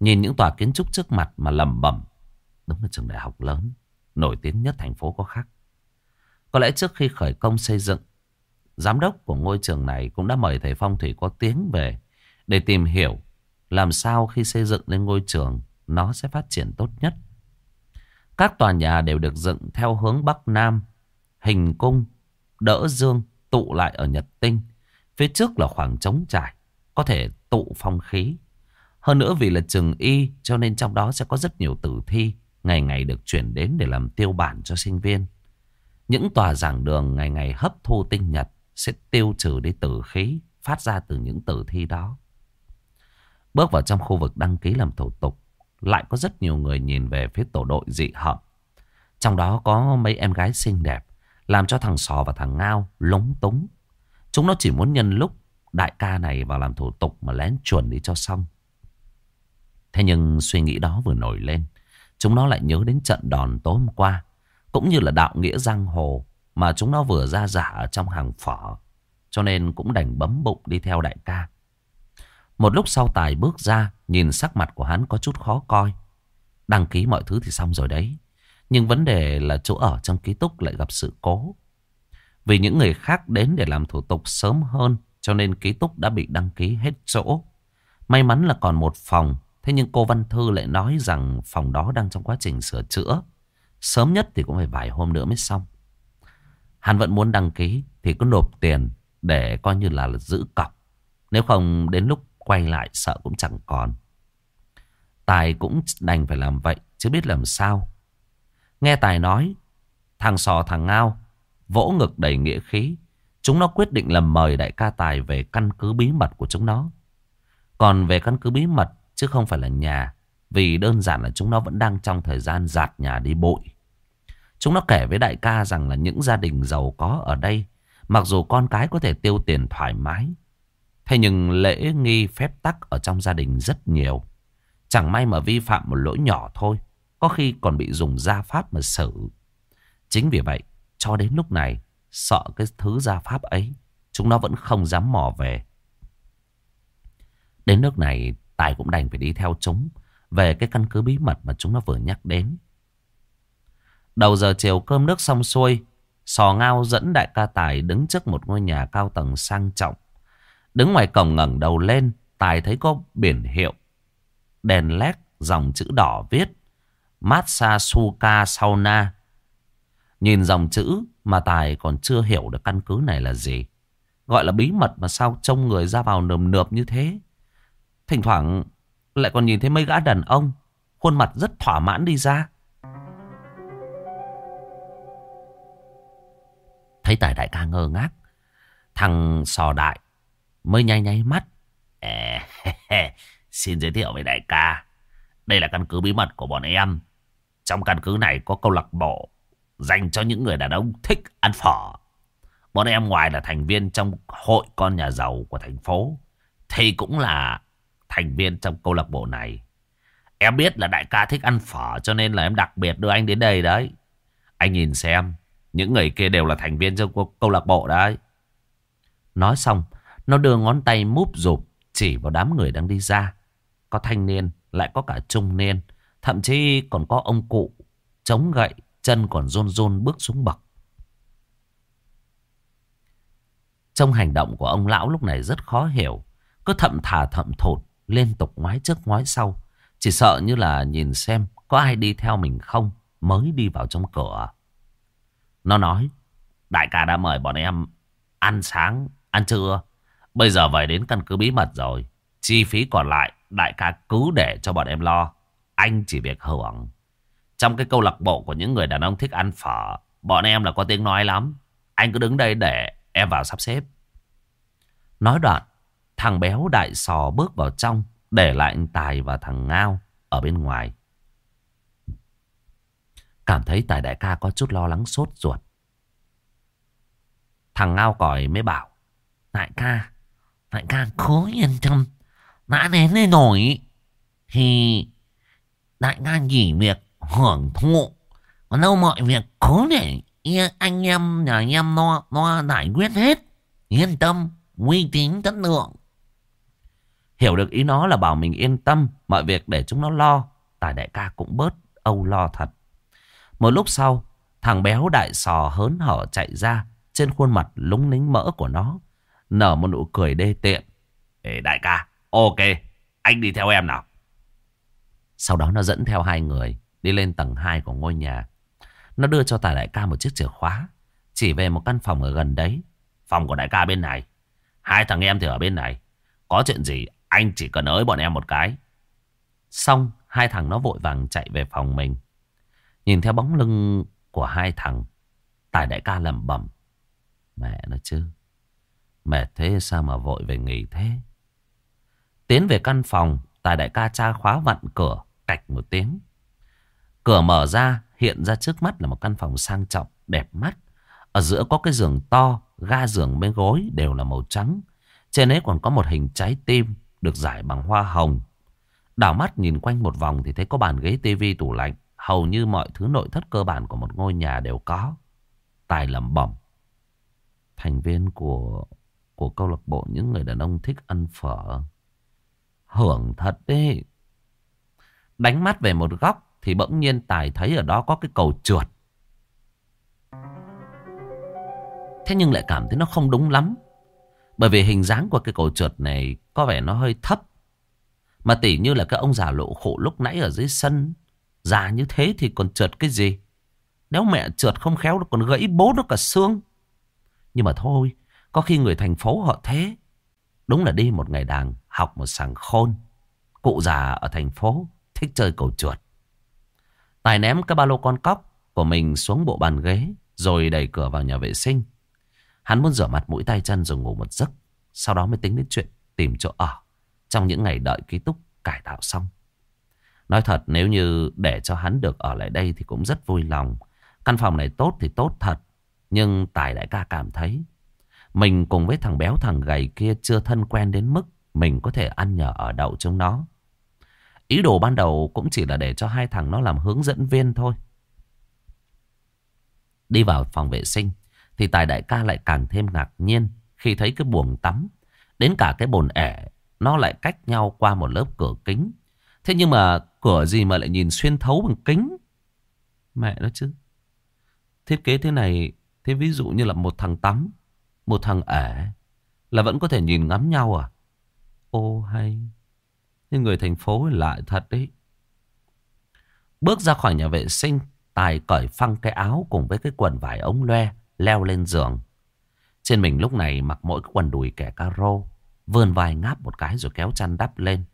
Nhìn những tòa kiến trúc trước mặt mà lầm bẩm. Đúng là trường đại học lớn, Nổi tiếng nhất thành phố có khác. Có lẽ trước khi khởi công xây dựng, Giám đốc của ngôi trường này Cũng đã mời thầy Phong Thủy có tiếng về Để tìm hiểu Làm sao khi xây dựng lên ngôi trường Nó sẽ phát triển tốt nhất. Các tòa nhà đều được dựng Theo hướng Bắc Nam, Hình cung, Đỡ dương, tụ lại ở Nhật Tinh. Phía trước là khoảng trống trải, Có thể tụ phong khí hơn nữa vì là trường y cho nên trong đó sẽ có rất nhiều tử thi ngày ngày được chuyển đến để làm tiêu bản cho sinh viên. Những tòa giảng đường ngày ngày hấp thu tinh nhật sẽ tiêu trừ đi tử khí phát ra từ những tử thi đó. Bước vào trong khu vực đăng ký làm thủ tục, lại có rất nhiều người nhìn về phía tổ đội dị hợm. Trong đó có mấy em gái xinh đẹp, làm cho thằng Sò và thằng Ngao lúng túng. Chúng nó chỉ muốn nhân lúc đại ca này vào làm thủ tục mà lén chuẩn đi cho xong. Thế nhưng suy nghĩ đó vừa nổi lên Chúng nó lại nhớ đến trận đòn tối hôm qua Cũng như là đạo nghĩa giang hồ Mà chúng nó vừa ra giả ở trong hàng phở Cho nên cũng đành bấm bụng đi theo đại ca Một lúc sau Tài bước ra, nhìn sắc mặt của hắn có chút khó coi. Đăng ký mọi thứ thì xong rồi đấy. Nhưng vấn đề là chỗ ở trong ký túc lại gặp sự cố. Vì những người khác đến để làm thủ tục sớm hơn, cho nên ký túc đã bị đăng ký hết chỗ. May mắn là còn một phòng, thế nhưng cô Văn Thư lại nói rằng phòng đó đang trong quá trình sửa chữa. Sớm nhất thì cũng phải vài hôm nữa mới xong. Hắn vẫn muốn đăng ký thì cứ nộp tiền để coi như là giữ cọc. Nếu không đến lúc quay lại sợ cũng chẳng còn. Tài cũng đành phải làm vậy chứ biết làm sao. Nghe Tài nói, thằng sò thằng ngao, vỗ ngực đầy nghĩa khí. Chúng nó quyết định là mời đại ca Tài về căn cứ bí mật của chúng nó. Còn về căn cứ bí mật chứ không phải là nhà. Vì đơn giản là chúng nó vẫn đang trong thời gian giạt nhà đi bụi. Chúng nó kể với đại ca rằng là những gia đình giàu có ở đây, mặc dù con cái có thể tiêu tiền thoải mái, thế nhưng lễ nghi phép tắc ở trong gia đình rất nhiều. Chẳng may mà vi phạm một lỗi nhỏ thôi, có khi còn bị dùng gia pháp mà xử. Chính vì vậy, cho đến lúc này, sợ cái thứ gia pháp ấy, chúng nó vẫn không dám mò về. Đến nước này, Tài cũng đành phải đi theo chúng về cái căn cứ bí mật mà chúng nó vừa nhắc đến. Đầu giờ chiều cơm nước xong xuôi, Sò Ngao dẫn đại ca Tài đứng trước một ngôi nhà cao tầng sang trọng. Đứng ngoài cổng ngẩng đầu lên, Tài thấy có biển hiệu. Đèn led dòng chữ đỏ viết Massage Suka Sauna. Nhìn dòng chữ mà Tài còn chưa hiểu được căn cứ này là gì. Gọi là bí mật mà sao trông người ra vào nườm nượp như thế. Thỉnh thoảng lại còn nhìn thấy mấy gã đàn ông. Khuôn mặt rất thỏa mãn đi ra. Thấy tài đại ca ngơ ngác. Thằng sò đại mới nháy nháy mắt. À, xin giới thiệu với đại ca. Đây là căn cứ bí mật của bọn em. Trong căn cứ này có câu lạc bộ dành cho những người đàn ông thích ăn phở. Bọn em ngoài là thành viên trong hội con nhà giàu của thành phố, thì cũng là thành viên trong câu lạc bộ này. Em biết là đại ca thích ăn phở cho nên là em đặc biệt đưa anh đến đây đấy. Anh nhìn xem, những người kia đều là thành viên trong câu lạc bộ đấy. Nói xong, nó đưa ngón tay múp rụp chỉ vào đám người đang đi ra. Có thanh niên, lại có cả trung niên. Thậm chí còn có ông cụ, chống gậy, chân còn rôn rôn bước xuống bậc. Trong hành động của ông lão lúc này rất khó hiểu. Cứ thậm thà thậm thụt, liên tục ngoái trước ngoái sau. Chỉ sợ như là nhìn xem có ai đi theo mình không mới đi vào trong cửa. Nó nói, đại ca đã mời bọn em ăn sáng, ăn trưa. Bây giờ về đến căn cứ bí mật rồi. Chi phí còn lại, đại ca cứ để cho bọn em lo. Anh chỉ việc hưởng. Trong cái câu lạc bộ của những người đàn ông thích ăn phở, bọn em là có tiếng nói lắm. Anh cứ đứng đây để em vào sắp xếp. Nói đoạn, thằng béo đại sò bước vào trong, để lại anh Tài và thằng Ngao ở bên ngoài. Cảm thấy Tài đại ca có chút lo lắng sốt ruột. Thằng Ngao còi mới bảo. Đại ca, đại ca cố yên tâm. Đã đến đây rồi. Thì đại ca nghỉ việc hưởng thụ. Còn đâu mọi việc cố để anh em nhà em nó nó giải quyết hết. Yên tâm, uy tín chất lượng. Hiểu được ý nó là bảo mình yên tâm, mọi việc để chúng nó lo. Tài đại ca cũng bớt âu lo thật. Một lúc sau, thằng béo đại sò hớn hở chạy ra, trên khuôn mặt lúng lính mỡ của nó, nở một nụ cười đê tiện. Ê đại ca, ok, anh đi theo em nào. Sau đó nó dẫn theo hai người, đi lên tầng 2 của ngôi nhà. Nó đưa cho tài đại ca một chiếc chìa khóa, chỉ về một căn phòng ở gần đấy. Phòng của đại ca bên này, hai thằng em thì ở bên này. Có chuyện gì anh chỉ cần ới bọn em một cái. Xong, hai thằng nó vội vàng chạy về phòng mình. Nhìn theo bóng lưng của hai thằng, Tài đại ca lẩm bẩm. Mẹ nó chứ. Mệt thế sao mà vội về nghỉ thế? Tiến về căn phòng, Tài đại ca tra khóa vặn cửa, cạch một tiếng. Cửa mở ra, hiện ra trước mắt là một căn phòng sang trọng, đẹp mắt. Ở giữa có cái giường to, ga giường bên gối đều là màu trắng. Trên ấy còn có một hình trái tim được giải bằng hoa hồng. Đảo mắt nhìn quanh một vòng thì thấy có bàn ghế tivi tủ lạnh. Hầu như mọi thứ nội thất cơ bản của một ngôi nhà đều có. Tài lẩm bẩm. Thành viên của của câu lạc bộ những người đàn ông thích ăn phở. Hưởng thật đấy. Đánh mắt về một góc thì bỗng nhiên Tài thấy ở đó có cái cầu trượt. Thế nhưng lại cảm thấy nó không đúng lắm. Bởi vì hình dáng của cái cầu trượt này có vẻ nó hơi thấp. Mà tỉ như là cái ông già lộ khổ lúc nãy ở dưới sân. Già như thế thì còn trượt cái gì? Nếu mẹ trượt không khéo nó còn gãy bố nó cả xương. Nhưng mà thôi, có khi người thành phố họ thế. Đúng là đi một ngày đàng, học một sàng khôn. Cụ già ở thành phố thích chơi cầu trượt. Tài ném cái ba lô con cóc của mình xuống bộ bàn ghế rồi đẩy cửa vào nhà vệ sinh. Hắn muốn rửa mặt mũi tay chân rồi ngủ một giấc. Sau đó mới tính đến chuyện tìm chỗ ở trong những ngày đợi ký túc cải tạo xong. Nói thật, nếu như để cho hắn được ở lại đây thì cũng rất vui lòng. Căn phòng này tốt thì tốt thật. Nhưng Tài đại ca cảm thấy mình cùng với thằng béo thằng gầy kia chưa thân quen đến mức mình có thể ăn nhờ ở đậu trong nó. Ý đồ ban đầu cũng chỉ là để cho hai thằng nó làm hướng dẫn viên thôi. Đi vào phòng vệ sinh thì Tài đại ca lại càng thêm ngạc nhiên khi thấy cái buồng tắm. Đến cả cái bồn ẻ nó lại cách nhau qua một lớp cửa kính. Thế nhưng mà cửa gì mà lại nhìn xuyên thấu bằng kính? Mẹ nó chứ. Thiết kế thế này, thế ví dụ như là một thằng tắm, một thằng ẻ, là vẫn có thể nhìn ngắm nhau à? Ô hay, nhưng người thành phố lại thật đấy. Bước ra khỏi nhà vệ sinh, Tài cởi phăng cái áo cùng với cái quần vải ống loe, leo lên giường. Trên mình lúc này mặc mỗi cái quần đùi kẻ caro, vươn vai ngáp một cái rồi kéo chăn đắp lên.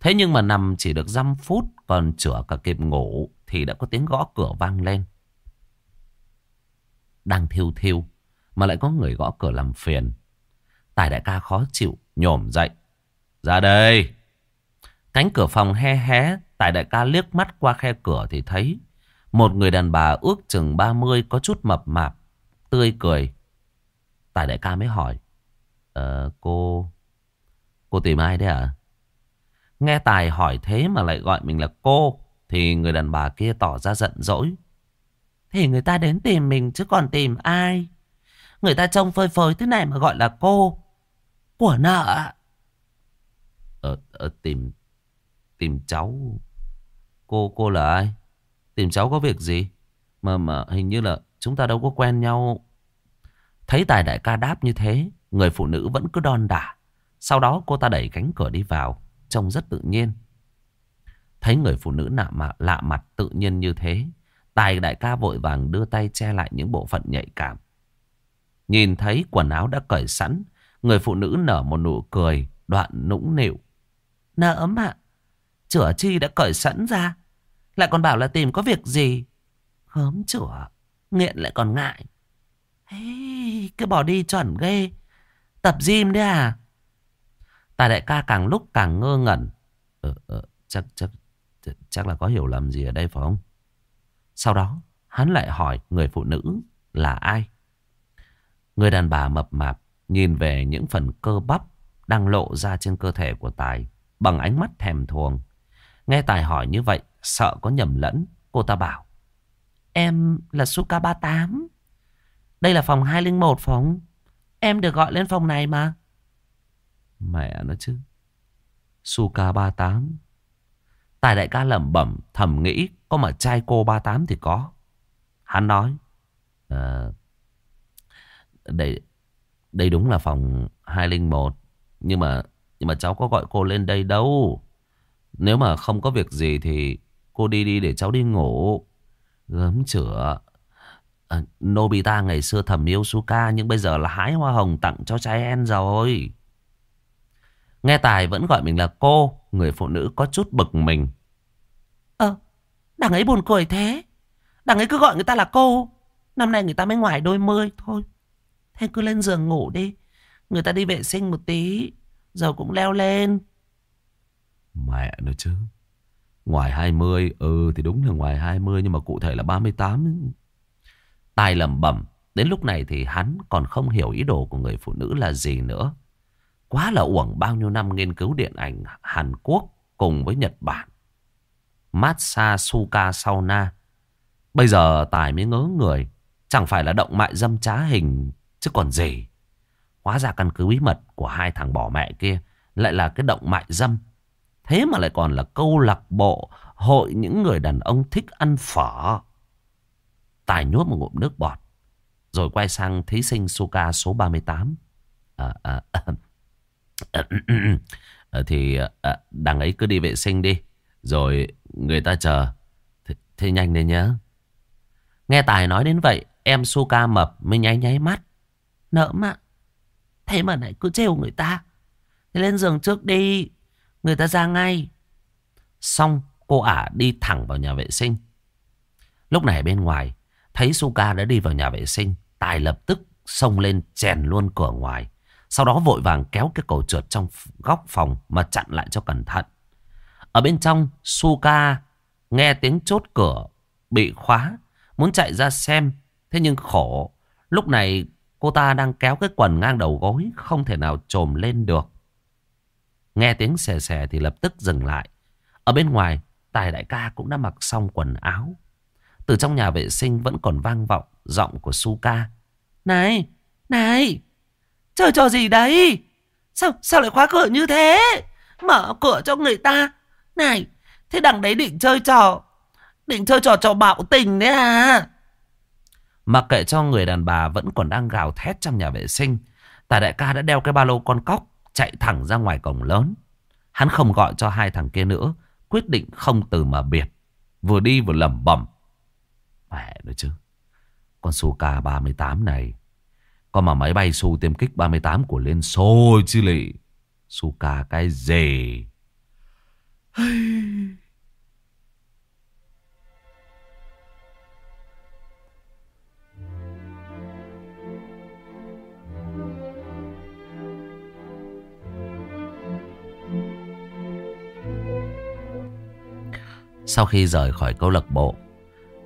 Thế nhưng mà nằm chỉ được dăm phút, còn chữa cả kịp ngủ thì đã có tiếng gõ cửa vang lên. Đang thiêu thiêu, mà lại có người gõ cửa làm phiền. Tài đại ca khó chịu, nhổm dậy. Ra đây! Cánh cửa phòng he hé, Tài đại ca liếc mắt qua khe cửa thì thấy một người đàn bà ước chừng 30 có chút mập mạp, tươi cười. Tài đại ca mới hỏi. Ờ, cô... Cô tìm ai đấy à? Nghe Tài hỏi thế mà lại gọi mình là cô. Thì người đàn bà kia tỏ ra giận dỗi. Thì người ta đến tìm mình chứ còn tìm ai? Người ta trông phơi phới thế này mà gọi là cô. Của nợ. Ờ, ờ tìm... Tìm cháu... Cô, cô là ai? Tìm cháu có việc gì? Mà mà hình như là chúng ta đâu có quen nhau. Thấy Tài đại ca đáp như thế, người phụ nữ vẫn cứ đon đả. Sau đó cô ta đẩy cánh cửa đi vào, trông rất tự nhiên. Thấy người phụ nữ lạ mặt, lạ mặt tự nhiên như thế, Tài đại ca vội vàng đưa tay che lại những bộ phận nhạy cảm. Nhìn thấy quần áo đã cởi sẵn, người phụ nữ nở một nụ cười, đoạn nũng nịu. Nợ mà, chữa chi đã cởi sẵn ra, lại còn bảo là tìm có việc gì. Khớm chữa, nghiện lại còn ngại. Hey, cái bỏ đi chuẩn ghê. Tập gym đấy à? Tài đại ca càng lúc càng ngơ ngẩn. Ờ, ờ, chắc, chắc, chắc là có hiểu lầm gì ở đây phải không? Sau đó, hắn lại hỏi người phụ nữ là ai? Người đàn bà mập mạp nhìn về những phần cơ bắp đang lộ ra trên cơ thể của Tài bằng ánh mắt thèm thuồng. Nghe Tài hỏi như vậy, sợ có nhầm lẫn, cô ta bảo. Em là Suka 38. Đây là phòng 201 phòng. Em được gọi lên phòng này mà. Mẹ nó chứ. Suka 38. Tài đại ca lẩm bẩm thầm nghĩ có mà trai cô 38 thì có. Hắn nói. À, đây, đây đúng là phòng 201. Nhưng mà nhưng mà cháu có gọi cô lên đây đâu. Nếu mà không có việc gì thì cô đi đi để cháu đi ngủ. Gớm chữa. À, Nobita ngày xưa thầm yêu Suka nhưng bây giờ là hái hoa hồng tặng cho trai En rồi. Nghe Tài vẫn gọi mình là cô, người phụ nữ có chút bực mình. Ờ, đằng ấy buồn cười thế. Đằng ấy cứ gọi người ta là cô. Năm nay người ta mới ngoài đôi mươi thôi. Thế cứ lên giường ngủ đi. Người ta đi vệ sinh một tí. Giờ cũng leo lên. Mẹ nó chứ. Ngoài 20, ừ thì đúng là ngoài 20 nhưng mà cụ thể là 38. Tài lầm bẩm, đến lúc này thì hắn còn không hiểu ý đồ của người phụ nữ là gì nữa. Quá là uổng bao nhiêu năm nghiên cứu điện ảnh Hàn Quốc cùng với Nhật Bản. Massage Suka Sauna. Bây giờ Tài mới ngớ người. Chẳng phải là động mại dâm trá hình chứ còn gì. Hóa ra căn cứ bí mật của hai thằng bỏ mẹ kia lại là cái động mại dâm Thế mà lại còn là câu lạc bộ hội những người đàn ông thích ăn phở. Tài nhốt một ngụm nước bọt. Rồi quay sang thí sinh Suka số 38. À, à, à, à, thì à, đằng ấy cứ đi vệ sinh đi. Rồi người ta chờ. Thế, thế nhanh lên nhớ. Nghe Tài nói đến vậy, em Suka mập mới nháy nháy mắt. Nỡ mà. Thế mà lại cứ trêu người ta. Thế lên giường trước đi. Người ta ra ngay. Xong cô ả đi thẳng vào nhà vệ sinh. Lúc này bên ngoài, thấy Suka đã đi vào nhà vệ sinh. Tài lập tức xông lên chèn luôn cửa ngoài. Sau đó vội vàng kéo cái cầu trượt trong góc phòng mà chặn lại cho cẩn thận. Ở bên trong, Suka nghe tiếng chốt cửa bị khóa. Muốn chạy ra xem. Thế nhưng khổ. Lúc này cô ta đang kéo cái quần ngang đầu gối. Không thể nào trồm lên được. Nghe tiếng xè xè thì lập tức dừng lại. Ở bên ngoài, Tài đại ca cũng đã mặc xong quần áo. Từ trong nhà vệ sinh vẫn còn vang vọng giọng của Suka. Này, này, chơi trò gì đấy? Sao, sao lại khóa cửa như thế? Mở cửa cho người ta. Này, thế đằng đấy định chơi trò, định chơi trò trò bạo tình đấy à? Mặc kệ cho người đàn bà vẫn còn đang gào thét trong nhà vệ sinh. Tài đại ca đã đeo cái ba lô con cóc chạy thẳng ra ngoài cổng lớn. Hắn không gọi cho hai thằng kia nữa, quyết định không từ mà biệt. Vừa đi vừa lẩm bẩm. Mẹ nữa chứ. Con Suka 38 này. con mà máy bay Su tiêm kích 38 của Liên Xô chứ lị. Suka cái gì? Sau khi rời khỏi câu lạc bộ,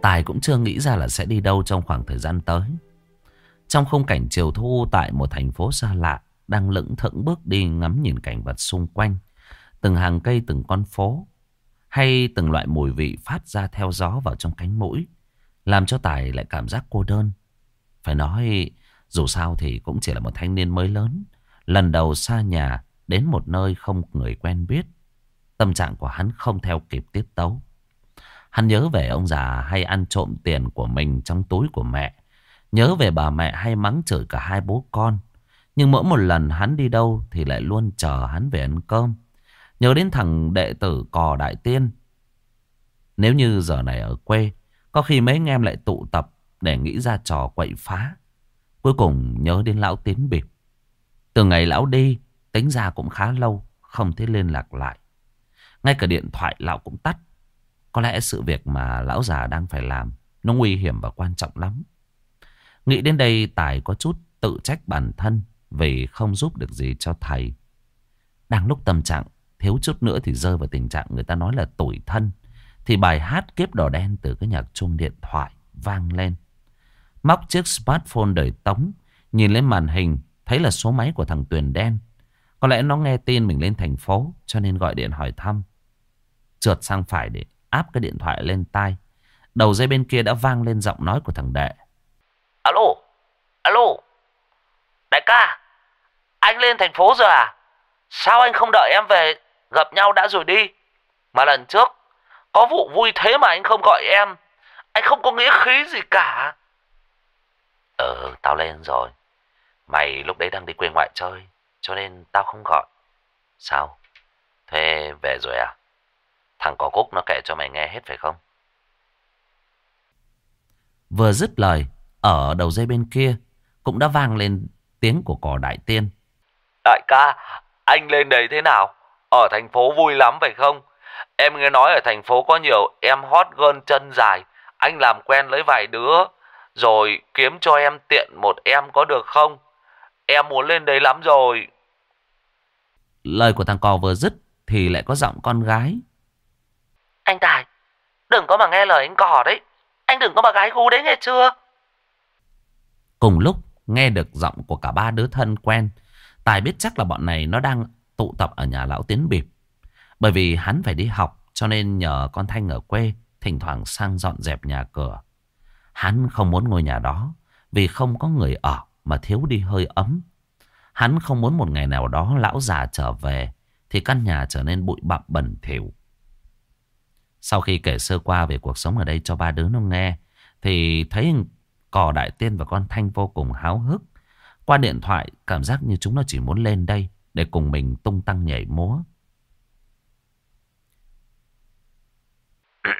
Tài cũng chưa nghĩ ra là sẽ đi đâu trong khoảng thời gian tới. Trong khung cảnh chiều thu tại một thành phố xa lạ, đang lững thững bước đi ngắm nhìn cảnh vật xung quanh. Từng hàng cây, từng con phố, hay từng loại mùi vị phát ra theo gió vào trong cánh mũi, làm cho Tài lại cảm giác cô đơn. Phải nói, dù sao thì cũng chỉ là một thanh niên mới lớn, lần đầu xa nhà đến một nơi không người quen biết. Tâm trạng của hắn không theo kịp tiết tấu. Hắn nhớ về ông già hay ăn trộm tiền của mình trong túi của mẹ. Nhớ về bà mẹ hay mắng chửi cả hai bố con. Nhưng mỗi một lần hắn đi đâu thì lại luôn chờ hắn về ăn cơm. Nhớ đến thằng đệ tử cò đại tiên. Nếu như giờ này ở quê, có khi mấy anh em lại tụ tập để nghĩ ra trò quậy phá. Cuối cùng nhớ đến lão tiến bịp. Từ ngày lão đi, tính ra cũng khá lâu, không thấy liên lạc lại. Ngay cả điện thoại lão cũng tắt. Có lẽ sự việc mà lão già đang phải làm nó nguy hiểm và quan trọng lắm. Nghĩ đến đây Tài có chút tự trách bản thân vì không giúp được gì cho thầy. Đang lúc tâm trạng thiếu chút nữa thì rơi vào tình trạng người ta nói là tủi thân. Thì bài hát kiếp đỏ đen từ cái nhạc chuông điện thoại vang lên. Móc chiếc smartphone đời tống, nhìn lên màn hình, thấy là số máy của thằng Tuyền đen. Có lẽ nó nghe tin mình lên thành phố cho nên gọi điện hỏi thăm. Trượt sang phải để áp cái điện thoại lên tai. Đầu dây bên kia đã vang lên giọng nói của thằng đệ. Alo, alo, đại ca, anh lên thành phố rồi à? Sao anh không đợi em về gặp nhau đã rồi đi? Mà lần trước, có vụ vui thế mà anh không gọi em. Anh không có nghĩa khí gì cả. Ừ, tao lên rồi. Mày lúc đấy đang đi quê ngoại chơi, cho nên tao không gọi. Sao? Thế về rồi à? Thằng có cúc nó kể cho mày nghe hết phải không? Vừa dứt lời, ở đầu dây bên kia cũng đã vang lên tiếng của cỏ đại tiên. Đại ca, anh lên đấy thế nào? Ở thành phố vui lắm phải không? Em nghe nói ở thành phố có nhiều em hot girl chân dài. Anh làm quen lấy vài đứa. Rồi kiếm cho em tiện một em có được không? Em muốn lên đấy lắm rồi. Lời của thằng cò vừa dứt thì lại có giọng con gái. Anh Tài, đừng có mà nghe lời anh cò đấy. Anh đừng có mà gái gu đấy nghe chưa? Cùng lúc nghe được giọng của cả ba đứa thân quen. Tài biết chắc là bọn này nó đang tụ tập ở nhà lão tiến bịp. Bởi vì hắn phải đi học cho nên nhờ con Thanh ở quê thỉnh thoảng sang dọn dẹp nhà cửa. Hắn không muốn ngôi nhà đó vì không có người ở mà thiếu đi hơi ấm. Hắn không muốn một ngày nào đó lão già trở về thì căn nhà trở nên bụi bặm bẩn thỉu. Sau khi kể sơ qua về cuộc sống ở đây cho ba đứa nó nghe, thì thấy cò đại tiên và con Thanh vô cùng háo hức. Qua điện thoại, cảm giác như chúng nó chỉ muốn lên đây để cùng mình tung tăng nhảy múa.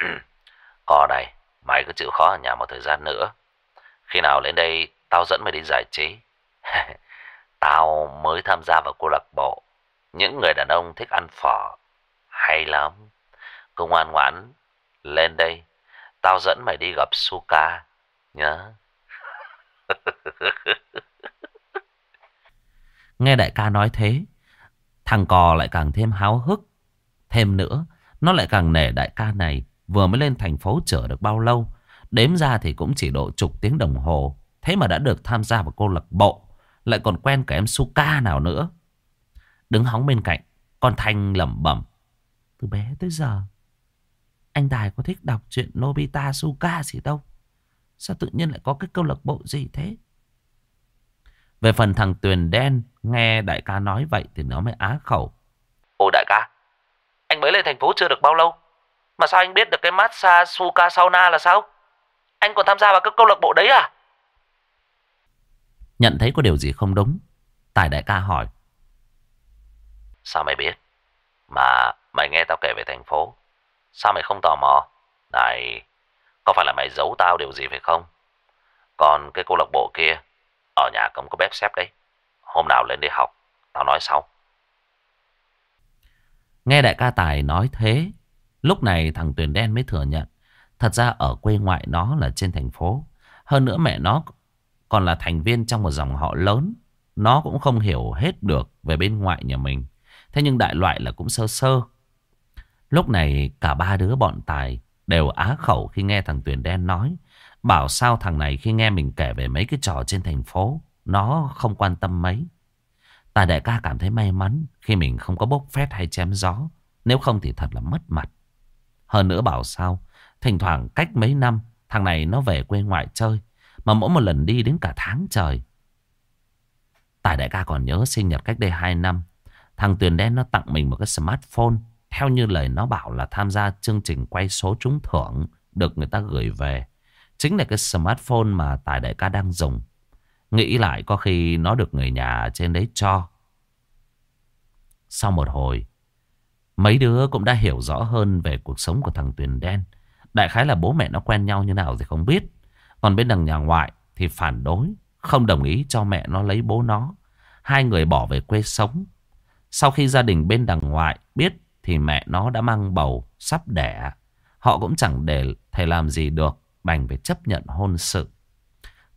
Cò này, mày cứ chịu khó ở nhà một thời gian nữa. Khi nào lên đây, tao dẫn mày đi giải trí. tao mới tham gia vào câu lạc bộ. Những người đàn ông thích ăn phở. Hay lắm. Cứ ngoan ngoãn, lên đây. Tao dẫn mày đi gặp Suka. Nhớ. Nghe đại ca nói thế, thằng cò lại càng thêm háo hức. Thêm nữa, nó lại càng nể đại ca này vừa mới lên thành phố chở được bao lâu. Đếm ra thì cũng chỉ độ chục tiếng đồng hồ. Thế mà đã được tham gia vào câu lạc bộ. Lại còn quen cả em Suka nào nữa. Đứng hóng bên cạnh, con Thanh lẩm bẩm. Từ bé tới giờ, anh Tài có thích đọc chuyện Nobita Suka gì đâu. Sao tự nhiên lại có cái câu lạc bộ gì thế? Về phần thằng Tuyền đen, nghe đại ca nói vậy thì nó mới á khẩu. Ồ đại ca, anh mới lên thành phố chưa được bao lâu. Mà sao anh biết được cái massage Suka Sauna là sao? Anh còn tham gia vào các câu lạc bộ đấy à? Nhận thấy có điều gì không đúng, Tài đại ca hỏi. Sao mày biết? Mà mày nghe tao kể về thành phố. Sao mày không tò mò? Này, có phải là mày giấu tao điều gì phải không? Còn cái câu lạc bộ kia, ở nhà cũng có bếp xếp đấy. Hôm nào lên đi học, tao nói sau. Nghe đại ca Tài nói thế, lúc này thằng Tuyền Đen mới thừa nhận. Thật ra ở quê ngoại nó là trên thành phố. Hơn nữa mẹ nó còn là thành viên trong một dòng họ lớn. Nó cũng không hiểu hết được về bên ngoại nhà mình. Thế nhưng đại loại là cũng sơ sơ. Lúc này cả ba đứa bọn Tài đều á khẩu khi nghe thằng Tuyền Đen nói. Bảo sao thằng này khi nghe mình kể về mấy cái trò trên thành phố, nó không quan tâm mấy. Tài đại ca cảm thấy may mắn khi mình không có bốc phét hay chém gió. Nếu không thì thật là mất mặt. Hơn nữa bảo sao, thỉnh thoảng cách mấy năm, thằng này nó về quê ngoại chơi. Mà mỗi một lần đi đến cả tháng trời. Tài đại ca còn nhớ sinh nhật cách đây 2 năm. Thằng Tuyền Đen nó tặng mình một cái smartphone. Theo như lời nó bảo là tham gia chương trình quay số trúng thưởng được người ta gửi về. Chính là cái smartphone mà Tài đại ca đang dùng. Nghĩ lại có khi nó được người nhà trên đấy cho. Sau một hồi, mấy đứa cũng đã hiểu rõ hơn về cuộc sống của thằng Tuyền Đen. Đại khái là bố mẹ nó quen nhau như nào thì không biết. Còn bên đằng nhà ngoại thì phản đối, không đồng ý cho mẹ nó lấy bố nó. Hai người bỏ về quê sống. Sau khi gia đình bên đằng ngoại biết thì mẹ nó đã mang bầu, sắp đẻ. Họ cũng chẳng để thầy làm gì được, đành phải chấp nhận hôn sự.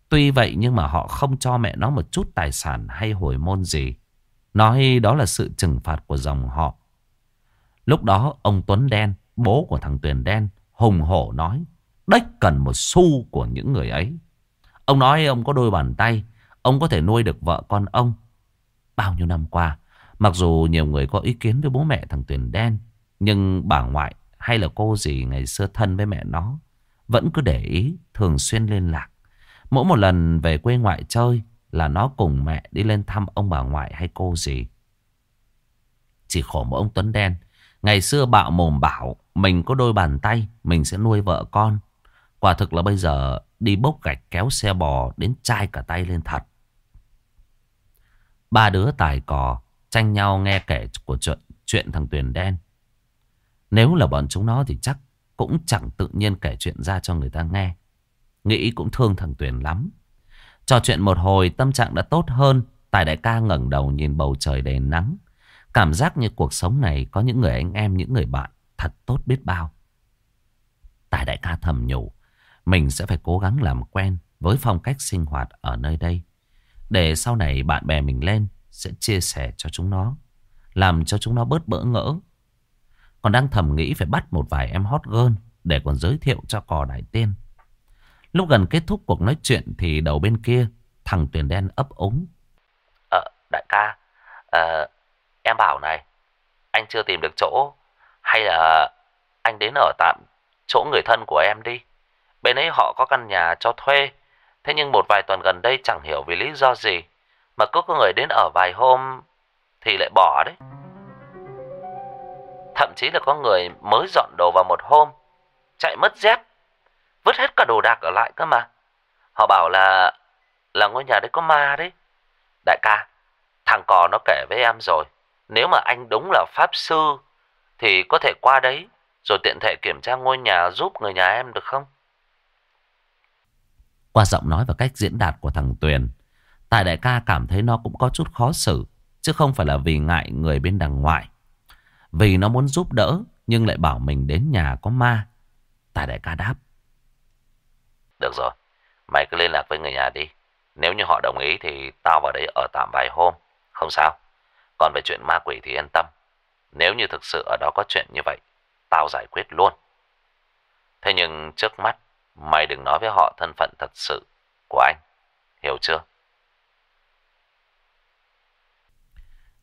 Tuy vậy nhưng mà họ không cho mẹ nó một chút tài sản hay hồi môn gì. Nói đó là sự trừng phạt của dòng họ. Lúc đó ông Tuấn Đen, bố của thằng Tuyền Đen, hùng hổ nói. Đếch cần một xu của những người ấy. Ông nói ông có đôi bàn tay, ông có thể nuôi được vợ con ông. Bao nhiêu năm qua, mặc dù nhiều người có ý kiến với bố mẹ thằng Tuyền Đen, nhưng bà ngoại hay là cô gì ngày xưa thân với mẹ nó, vẫn cứ để ý, thường xuyên liên lạc. Mỗi một lần về quê ngoại chơi là nó cùng mẹ đi lên thăm ông bà ngoại hay cô gì. Chỉ khổ một ông Tuấn Đen. Ngày xưa bạo mồm bảo mình có đôi bàn tay, mình sẽ nuôi vợ con. Quả thực là bây giờ đi bốc gạch kéo xe bò đến chai cả tay lên thật. Ba đứa tài cò tranh nhau nghe kể của chuyện, chuyện thằng Tuyền Đen. Nếu là bọn chúng nó thì chắc cũng chẳng tự nhiên kể chuyện ra cho người ta nghe. Nghĩ cũng thương thằng Tuyền lắm. Trò chuyện một hồi tâm trạng đã tốt hơn. Tài đại ca ngẩng đầu nhìn bầu trời đầy nắng. Cảm giác như cuộc sống này có những người anh em, những người bạn thật tốt biết bao. Tài đại ca thầm nhủ. Mình sẽ phải cố gắng làm quen với phong cách sinh hoạt ở nơi đây. Để sau này bạn bè mình lên sẽ chia sẻ cho chúng nó. Làm cho chúng nó bớt bỡ ngỡ. Còn đang thầm nghĩ phải bắt một vài em hot girl để còn giới thiệu cho cò đại tiên. Lúc gần kết thúc cuộc nói chuyện thì đầu bên kia thằng Tuyền Đen ấp ống. Ờ, đại ca, à, em bảo này, anh chưa tìm được chỗ hay là anh đến ở tạm chỗ người thân của em đi. Bên ấy họ có căn nhà cho thuê. Thế nhưng một vài tuần gần đây chẳng hiểu vì lý do gì mà cứ có người đến ở vài hôm thì lại bỏ đấy. Thậm chí là có người mới dọn đồ vào một hôm, chạy mất dép, vứt hết cả đồ đạc ở lại cơ mà. Họ bảo là là ngôi nhà đấy có ma đấy. Đại ca, thằng cò nó kể với em rồi, nếu mà anh đúng là pháp sư thì có thể qua đấy rồi tiện thể kiểm tra ngôi nhà giúp người nhà em được không? Qua giọng nói và cách diễn đạt của thằng Tuyền, Tài đại ca cảm thấy nó cũng có chút khó xử, chứ không phải là vì ngại người bên đằng ngoại. Vì nó muốn giúp đỡ, nhưng lại bảo mình đến nhà có ma. Tài đại ca đáp. Được rồi, mày cứ liên lạc với người nhà đi. Nếu như họ đồng ý thì tao vào đấy ở tạm vài hôm, không sao. Còn về chuyện ma quỷ thì yên tâm. Nếu như thực sự ở đó có chuyện như vậy, tao giải quyết luôn. Thế nhưng trước mắt, mày đừng nói với họ thân phận thật sự của anh. Hiểu chưa?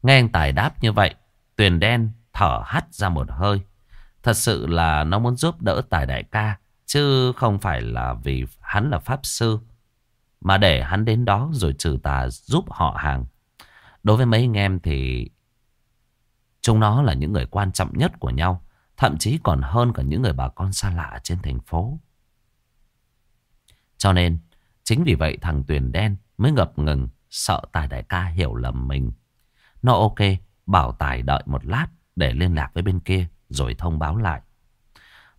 Nghe anh Tài đáp như vậy, Tuyền đen thở hắt ra một hơi. Thật sự là nó muốn giúp đỡ Tài đại ca, chứ không phải là vì hắn là pháp sư. Mà để hắn đến đó rồi trừ tà giúp họ hàng. Đối với mấy anh em thì chúng nó là những người quan trọng nhất của nhau. Thậm chí còn hơn cả những người bà con xa lạ trên thành phố. Cho nên, chính vì vậy thằng Tuyền đen mới ngập ngừng, sợ Tài đại ca hiểu lầm mình. Nó ok, bảo Tài đợi một lát để liên lạc với bên kia rồi thông báo lại.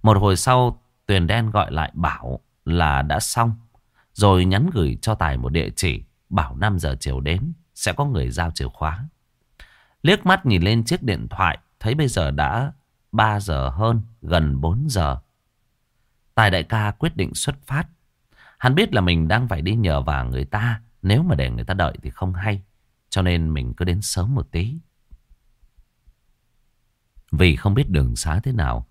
Một hồi sau, Tuyền đen gọi lại bảo là đã xong. Rồi nhắn gửi cho Tài một địa chỉ bảo 5 giờ chiều đến sẽ có người giao chìa khóa. Liếc mắt nhìn lên chiếc điện thoại thấy bây giờ đã 3 giờ hơn, gần 4 giờ. Tài đại ca quyết định xuất phát. Hắn biết là mình đang phải đi nhờ vào người ta, nếu mà để người ta đợi thì không hay. Cho nên mình cứ đến sớm một tí. Vì không biết đường xá thế nào,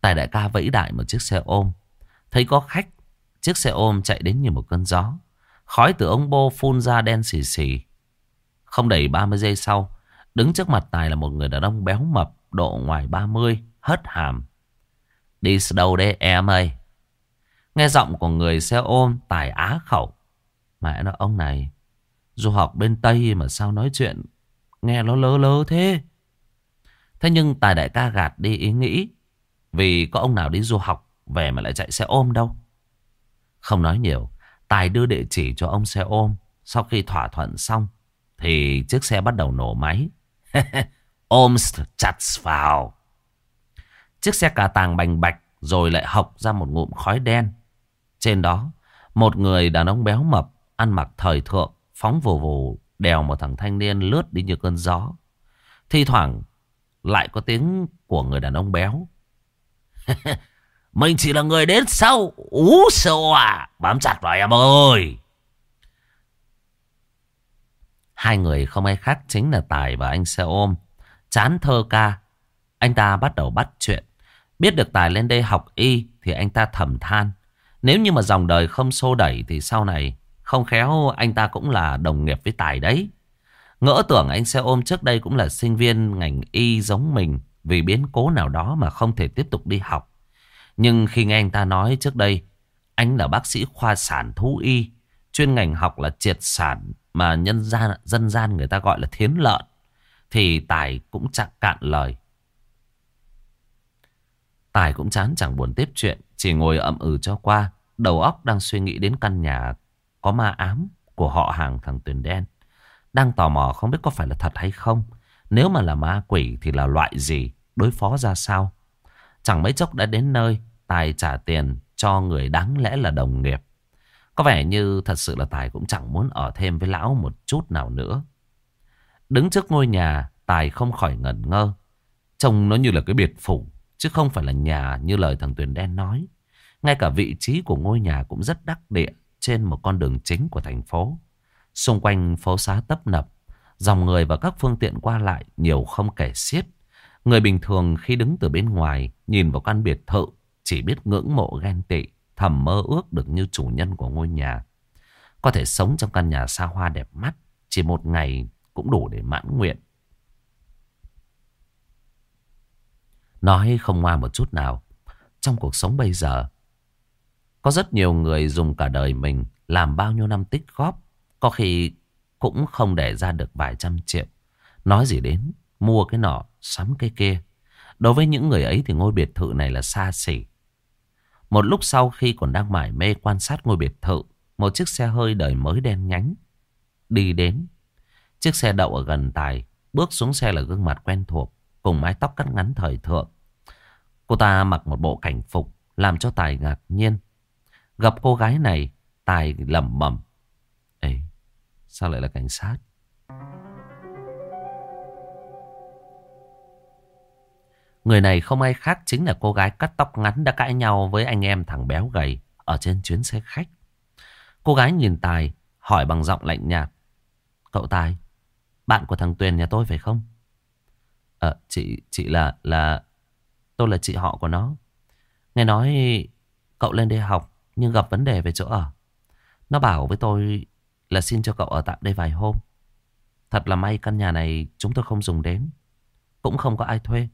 Tài đại ca vẫy đại một chiếc xe ôm. Thấy có khách, chiếc xe ôm chạy đến như một cơn gió. Khói từ ông bô phun ra đen xì xì. Không đầy 30 giây sau, đứng trước mặt Tài là một người đàn ông béo mập, độ ngoài 30, hất hàm. Đi đâu đấy em ơi? Nghe giọng của người xe ôm, Tài á khẩu. Mẹ nó ông này, Du học bên Tây mà sao nói chuyện Nghe nó lớ lớ thế? Thế nhưng Tài đại ca gạt đi ý nghĩ, Vì có ông nào đi du học Về mà lại chạy xe ôm đâu. Không nói nhiều, Tài đưa địa chỉ cho ông xe ôm. Sau khi thỏa thuận xong, Thì chiếc xe bắt đầu nổ máy. Ôm chặt vào. Chiếc xe cà tàng bành bạch Rồi lại học ra một ngụm khói đen. Trên đó, Một người đàn ông béo mập Ăn mặc thời thượng Phóng vù vù, đèo một thằng thanh niên lướt đi như cơn gió. Thi thoảng lại có tiếng của người đàn ông béo. Mình chỉ là người đến sau. Ú sâu à. Bám chặt vào em ơi. Hai người không ai khác chính là Tài và anh xe ôm. Chán thơ ca. Anh ta bắt đầu bắt chuyện. Biết được Tài lên đây học y thì anh ta thầm than. Nếu như mà dòng đời không xô đẩy thì sau này không khéo anh ta cũng là đồng nghiệp với Tài đấy. Ngỡ tưởng anh xe ôm trước đây cũng là sinh viên ngành y giống mình vì biến cố nào đó mà không thể tiếp tục đi học. Nhưng khi nghe anh ta nói trước đây, anh là bác sĩ khoa sản thú y, chuyên ngành học là triệt sản mà nhân gian, dân gian người ta gọi là thiến lợn, thì Tài cũng chẳng cạn lời. Tài cũng chán chẳng buồn tiếp chuyện, chỉ ngồi ậm ừ cho qua, đầu óc đang suy nghĩ đến căn nhà có ma ám của họ hàng thằng Tuyền Đen. Đang tò mò không biết có phải là thật hay không. Nếu mà là ma quỷ thì là loại gì, đối phó ra sao. Chẳng mấy chốc đã đến nơi, Tài trả tiền cho người đáng lẽ là đồng nghiệp. Có vẻ như thật sự là Tài cũng chẳng muốn ở thêm với lão một chút nào nữa. Đứng trước ngôi nhà, Tài không khỏi ngẩn ngơ. Trông nó như là cái biệt phủ, chứ không phải là nhà như lời thằng Tuyền Đen nói. Ngay cả vị trí của ngôi nhà cũng rất đắc địa trên một con đường chính của thành phố. Xung quanh phố xá tấp nập, dòng người và các phương tiện qua lại nhiều không kể xiết. Người bình thường khi đứng từ bên ngoài nhìn vào căn biệt thự chỉ biết ngưỡng mộ ghen tị, thầm mơ ước được như chủ nhân của ngôi nhà. Có thể sống trong căn nhà xa hoa đẹp mắt, chỉ một ngày cũng đủ để mãn nguyện. Nói không ngoa một chút nào, trong cuộc sống bây giờ, có rất nhiều người dùng cả đời mình làm bao nhiêu năm tích góp. Có khi cũng không để ra được vài trăm triệu. Nói gì đến mua cái nọ, sắm cái kia. Đối với những người ấy thì ngôi biệt thự này là xa xỉ. Một lúc sau khi còn đang mải mê quan sát ngôi biệt thự, một chiếc xe hơi đời mới đen nhánh đi đến. Chiếc xe đậu ở gần Tài, bước xuống xe là gương mặt quen thuộc, cùng mái tóc cắt ngắn thời thượng. Cô ta mặc một bộ cảnh phục, làm cho Tài ngạc nhiên. Gặp cô gái này, Tài lẩm bẩm. Ê, sao lại là cảnh sát? Người này không ai khác chính là cô gái cắt tóc ngắn đã cãi nhau với anh em thằng béo gầy ở trên chuyến xe khách. Cô gái nhìn Tài, hỏi bằng giọng lạnh nhạt. Cậu Tài, bạn của thằng Tuyền nhà tôi phải không? Ờ, chị, chị là, là, tôi là chị họ của nó. Nghe nói cậu lên đây học nhưng gặp vấn đề về chỗ ở. Nó bảo với tôi là xin cho cậu ở tạm đây vài hôm. Thật là may căn nhà này chúng tôi không dùng đến. Cũng không có ai thuê.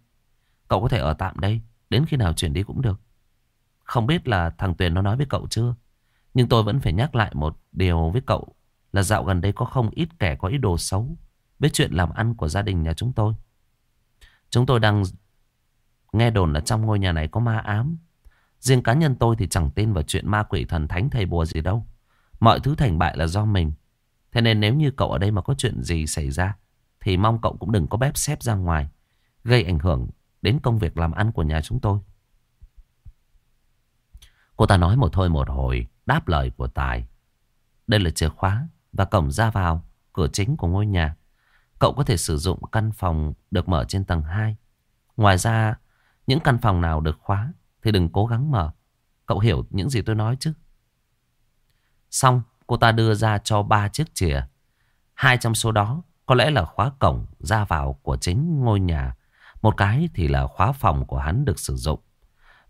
Cậu có thể ở tạm đây. Đến khi nào chuyển đi cũng được. Không biết là thằng Tuyền nó nói với cậu chưa. Nhưng tôi vẫn phải nhắc lại một điều với cậu. Là dạo gần đây có không ít kẻ có ý đồ xấu. Với chuyện làm ăn của gia đình nhà chúng tôi. Chúng tôi đang nghe đồn là trong ngôi nhà này có ma ám. Riêng cá nhân tôi thì chẳng tin vào chuyện ma quỷ thần thánh, thầy bùa gì đâu. Mọi thứ thành bại là do mình. Thế nên nếu như cậu ở đây mà có chuyện gì xảy ra, Thì mong cậu cũng đừng có bếp xếp ra ngoài, Gây ảnh hưởng đến công việc làm ăn của nhà chúng tôi Cô ta nói một thôi một hồi, Đáp lời của Tài Đây là chìa khóa Và cổng ra vào Cửa chính của ngôi nhà Cậu có thể sử dụng căn phòng được mở trên tầng 2 Ngoài ra, Những căn phòng nào được khóa thì đừng cố gắng mở Cậu hiểu những gì tôi nói chứ Xong cô ta đưa ra cho ba chiếc chìa. Hai trong số đó có lẽ là khóa cổng ra vào của chính ngôi nhà. Một cái thì là khóa phòng của hắn được sử dụng.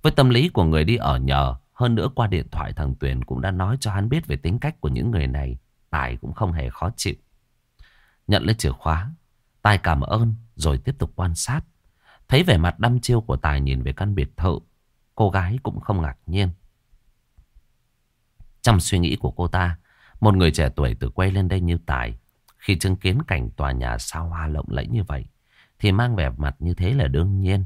Với tâm lý của người đi ở nhờ, hơn nữa qua điện thoại thằng Tuyền cũng đã nói cho hắn biết về tính cách của những người này. Tài cũng không hề khó chịu. Nhận lấy chìa khóa, Tài cảm ơn rồi tiếp tục quan sát. Thấy vẻ mặt đăm chiêu của Tài nhìn về căn biệt thự, cô gái cũng không ngạc nhiên. Trong suy nghĩ của cô ta, một người trẻ tuổi từ quay lên đây như Tài, khi chứng kiến cảnh tòa nhà sao hoa lộng lẫy như vậy, thì mang vẻ mặt như thế là đương nhiên.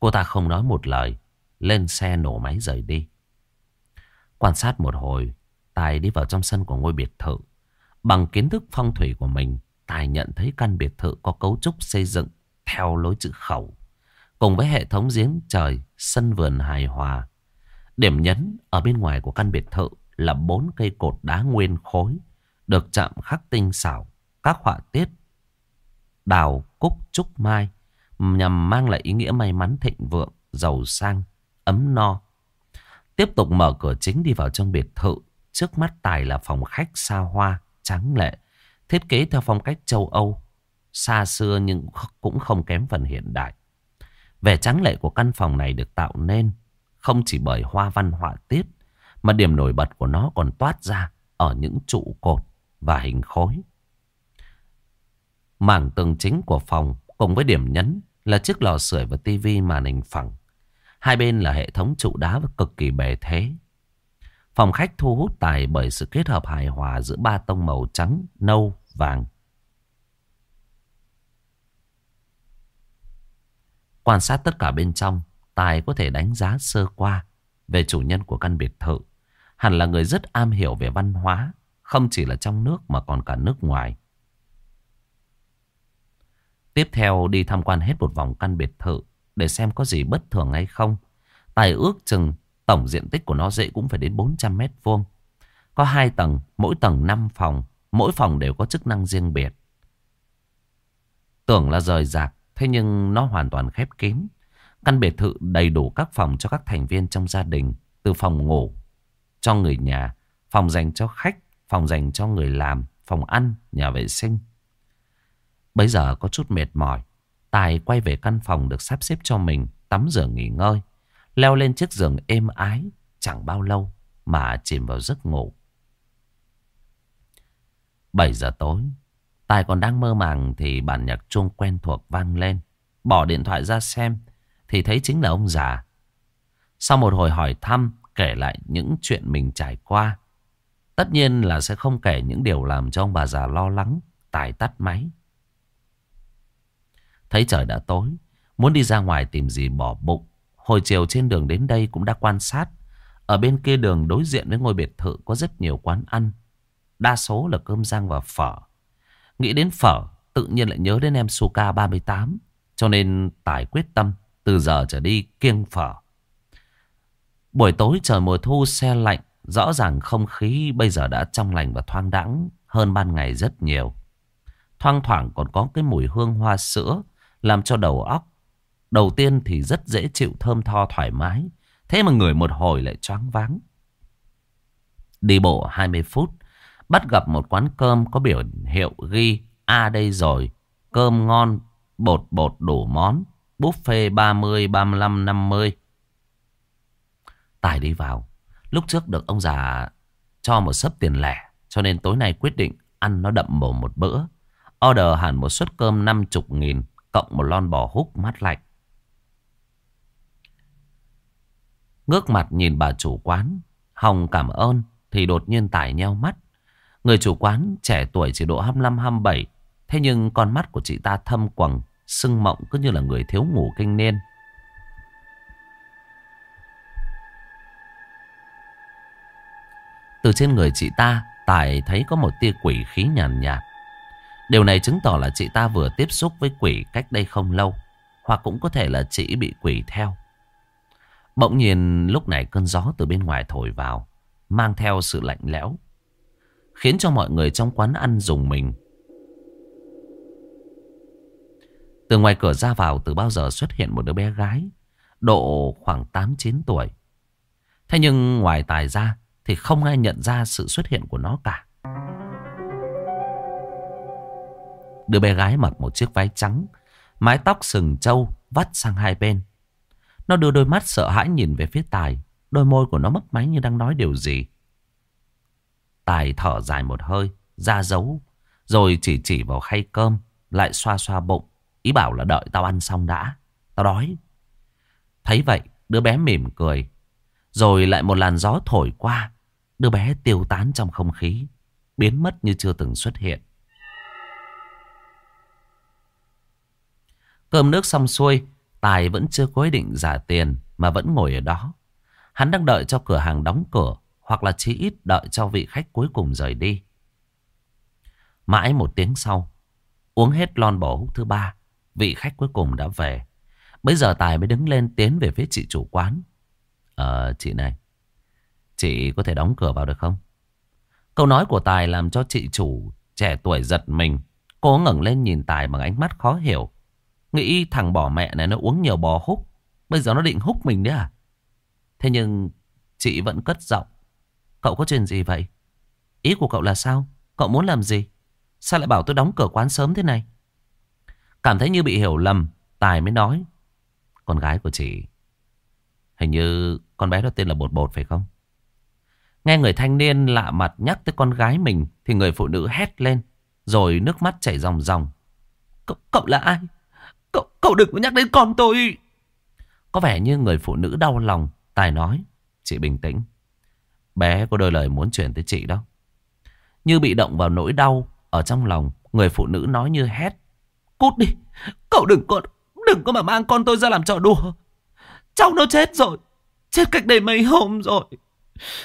Cô ta không nói một lời, lên xe nổ máy rời đi. Quan sát một hồi, Tài đi vào trong sân của ngôi biệt thự. Bằng kiến thức phong thủy của mình, Tài nhận thấy căn biệt thự có cấu trúc xây dựng theo lối chữ khẩu. Cùng với hệ thống giếng trời, sân vườn hài hòa. Điểm nhấn ở bên ngoài của căn biệt thự là bốn cây cột đá nguyên khối được chạm khắc tinh xảo các họa tiết đào cúc trúc mai nhằm mang lại ý nghĩa may mắn thịnh vượng giàu sang ấm no tiếp tục mở cửa chính đi vào trong biệt thự trước mắt tài là phòng khách xa hoa trắng lệ thiết kế theo phong cách châu âu xa xưa nhưng cũng không kém phần hiện đại vẻ tráng lệ của căn phòng này được tạo nên không chỉ bởi hoa văn họa tiết mà điểm nổi bật của nó còn toát ra ở những trụ cột và hình khối. Mảng tường chính của phòng cùng với điểm nhấn là chiếc lò sưởi và tivi màn hình phẳng. Hai bên là hệ thống trụ đá và cực kỳ bề thế. Phòng khách thu hút tài bởi sự kết hợp hài hòa giữa ba tông màu trắng, nâu, vàng. Quan sát tất cả bên trong, Tài có thể đánh giá sơ qua về chủ nhân của căn biệt thự hẳn là người rất am hiểu về văn hóa, không chỉ là trong nước mà còn cả nước ngoài. Tiếp theo đi tham quan hết một vòng căn biệt thự để xem có gì bất thường hay không. Tài ước chừng tổng diện tích của nó dễ cũng phải đến 400 mét vuông. Có hai tầng, mỗi tầng 5 phòng, mỗi phòng đều có chức năng riêng biệt. Tưởng là rời rạc, thế nhưng nó hoàn toàn khép kín. Căn biệt thự đầy đủ các phòng cho các thành viên trong gia đình, từ phòng ngủ cho người nhà, phòng dành cho khách, phòng dành cho người làm, phòng ăn, nhà vệ sinh. Bây giờ có chút mệt mỏi, Tài quay về căn phòng được sắp xếp cho mình, tắm rửa nghỉ ngơi, leo lên chiếc giường êm ái, chẳng bao lâu mà chìm vào giấc ngủ. 7 giờ tối, Tài còn đang mơ màng thì bản nhạc chuông quen thuộc vang lên. Bỏ điện thoại ra xem thì thấy chính là ông già. Sau một hồi hỏi thăm kể lại những chuyện mình trải qua. Tất nhiên là sẽ không kể những điều làm cho ông bà già lo lắng, tài tắt máy. Thấy trời đã tối, Muốn đi ra ngoài tìm gì bỏ bụng. Hồi chiều trên đường đến đây cũng đã quan sát. Ở bên kia đường đối diện với ngôi biệt thự có rất nhiều quán ăn. Đa số là cơm rang và phở. Nghĩ đến phở, tự nhiên lại nhớ đến em Suka 38. Cho nên Tài quyết tâm từ giờ trở đi kiêng phở. Buổi tối trời mùa thu xe lạnh, rõ ràng không khí bây giờ đã trong lành và thoang đãng hơn ban ngày rất nhiều. Thoang thoảng còn có cái mùi hương hoa sữa làm cho đầu óc. Đầu tiên thì rất dễ chịu thơm tho thoải mái. Thế mà người một hồi lại choáng váng. Đi bộ 20 phút, bắt gặp một quán cơm có biểu hiệu ghi A đây rồi. Cơm ngon, bột bột đủ món, buffet 30, 35, 50. Tài đi vào. Lúc trước được ông già cho một sấp tiền lẻ. Cho nên tối nay quyết định ăn nó đậm mồm một bữa. Order hẳn một suất cơm 50 nghìn cộng một lon bò húc mát lạnh. Ngước mặt nhìn bà chủ quán. Hồng cảm ơn thì đột nhiên Tài nheo mắt. Người chủ quán trẻ tuổi chỉ độ 25-27. Thế nhưng con mắt của chị ta thâm quầng, sưng mộng cứ như là người thiếu ngủ kinh niên. Từ trên người chị ta, Tài thấy có một tia quỷ khí nhàn nhạt, nhạt. Điều này chứng tỏ là chị ta vừa tiếp xúc với quỷ cách đây không lâu. Hoặc cũng có thể là chị bị quỷ theo. Bỗng nhiên lúc này cơn gió từ bên ngoài thổi vào. Mang theo sự lạnh lẽo. Khiến cho mọi người trong quán ăn dùng mình. Từ ngoài cửa ra vào từ bao giờ xuất hiện một đứa bé gái. Độ khoảng 8-9 tuổi. Thế nhưng ngoài tài ra thì không ai nhận ra sự xuất hiện của nó cả. Đứa bé gái mặc một chiếc váy trắng, mái tóc sừng trâu vắt sang hai bên. Nó đưa đôi mắt sợ hãi nhìn về phía Tài, đôi môi của nó mấp máy như đang nói điều gì. Tài thở dài một hơi, ra dấu, rồi chỉ chỉ vào khay cơm, lại xoa xoa bụng, ý bảo là đợi tao ăn xong đã, tao đói. Thấy vậy, đứa bé mỉm cười, rồi lại một làn gió thổi qua, đứa bé tiêu tán trong không khí, biến mất như chưa từng xuất hiện. Cơm nước xong xuôi, Tài vẫn chưa có ý định giả tiền mà vẫn ngồi ở đó. Hắn đang đợi cho cửa hàng đóng cửa hoặc là chỉ ít đợi cho vị khách cuối cùng rời đi. Mãi một tiếng sau, uống hết lon bò hút thứ ba, vị khách cuối cùng đã về. Bây giờ Tài mới đứng lên tiến về phía chị chủ quán. Ờ, chị này, chị có thể đóng cửa vào được không? Câu nói của Tài làm cho chị chủ trẻ tuổi giật mình. Cô ngẩng lên nhìn Tài bằng ánh mắt khó hiểu. Nghĩ thằng bỏ mẹ này nó uống nhiều bò húc. Bây giờ nó định húc mình đấy à? Thế nhưng chị vẫn cất giọng. Cậu có chuyện gì vậy? Ý của cậu là sao? Cậu muốn làm gì? Sao lại bảo tôi đóng cửa quán sớm thế này? Cảm thấy như bị hiểu lầm. Tài mới nói. Con gái của chị. Hình như con bé đó tên là Bột Bột phải không? Nghe người thanh niên lạ mặt nhắc tới con gái mình. Thì người phụ nữ hét lên. Rồi nước mắt chảy ròng ròng. Cậu, cậu là ai? Cậu, cậu đừng có nhắc đến con tôi. Có vẻ như người phụ nữ đau lòng. Tài nói. Chị bình tĩnh. Bé có đôi lời muốn chuyển tới chị đó. Như bị động vào nỗi đau ở trong lòng. Người phụ nữ nói như hét. Cút đi. Cậu đừng có, đừng có mà mang con tôi ra làm trò đùa. Cháu nó chết rồi. Chết cách đây mấy hôm rồi.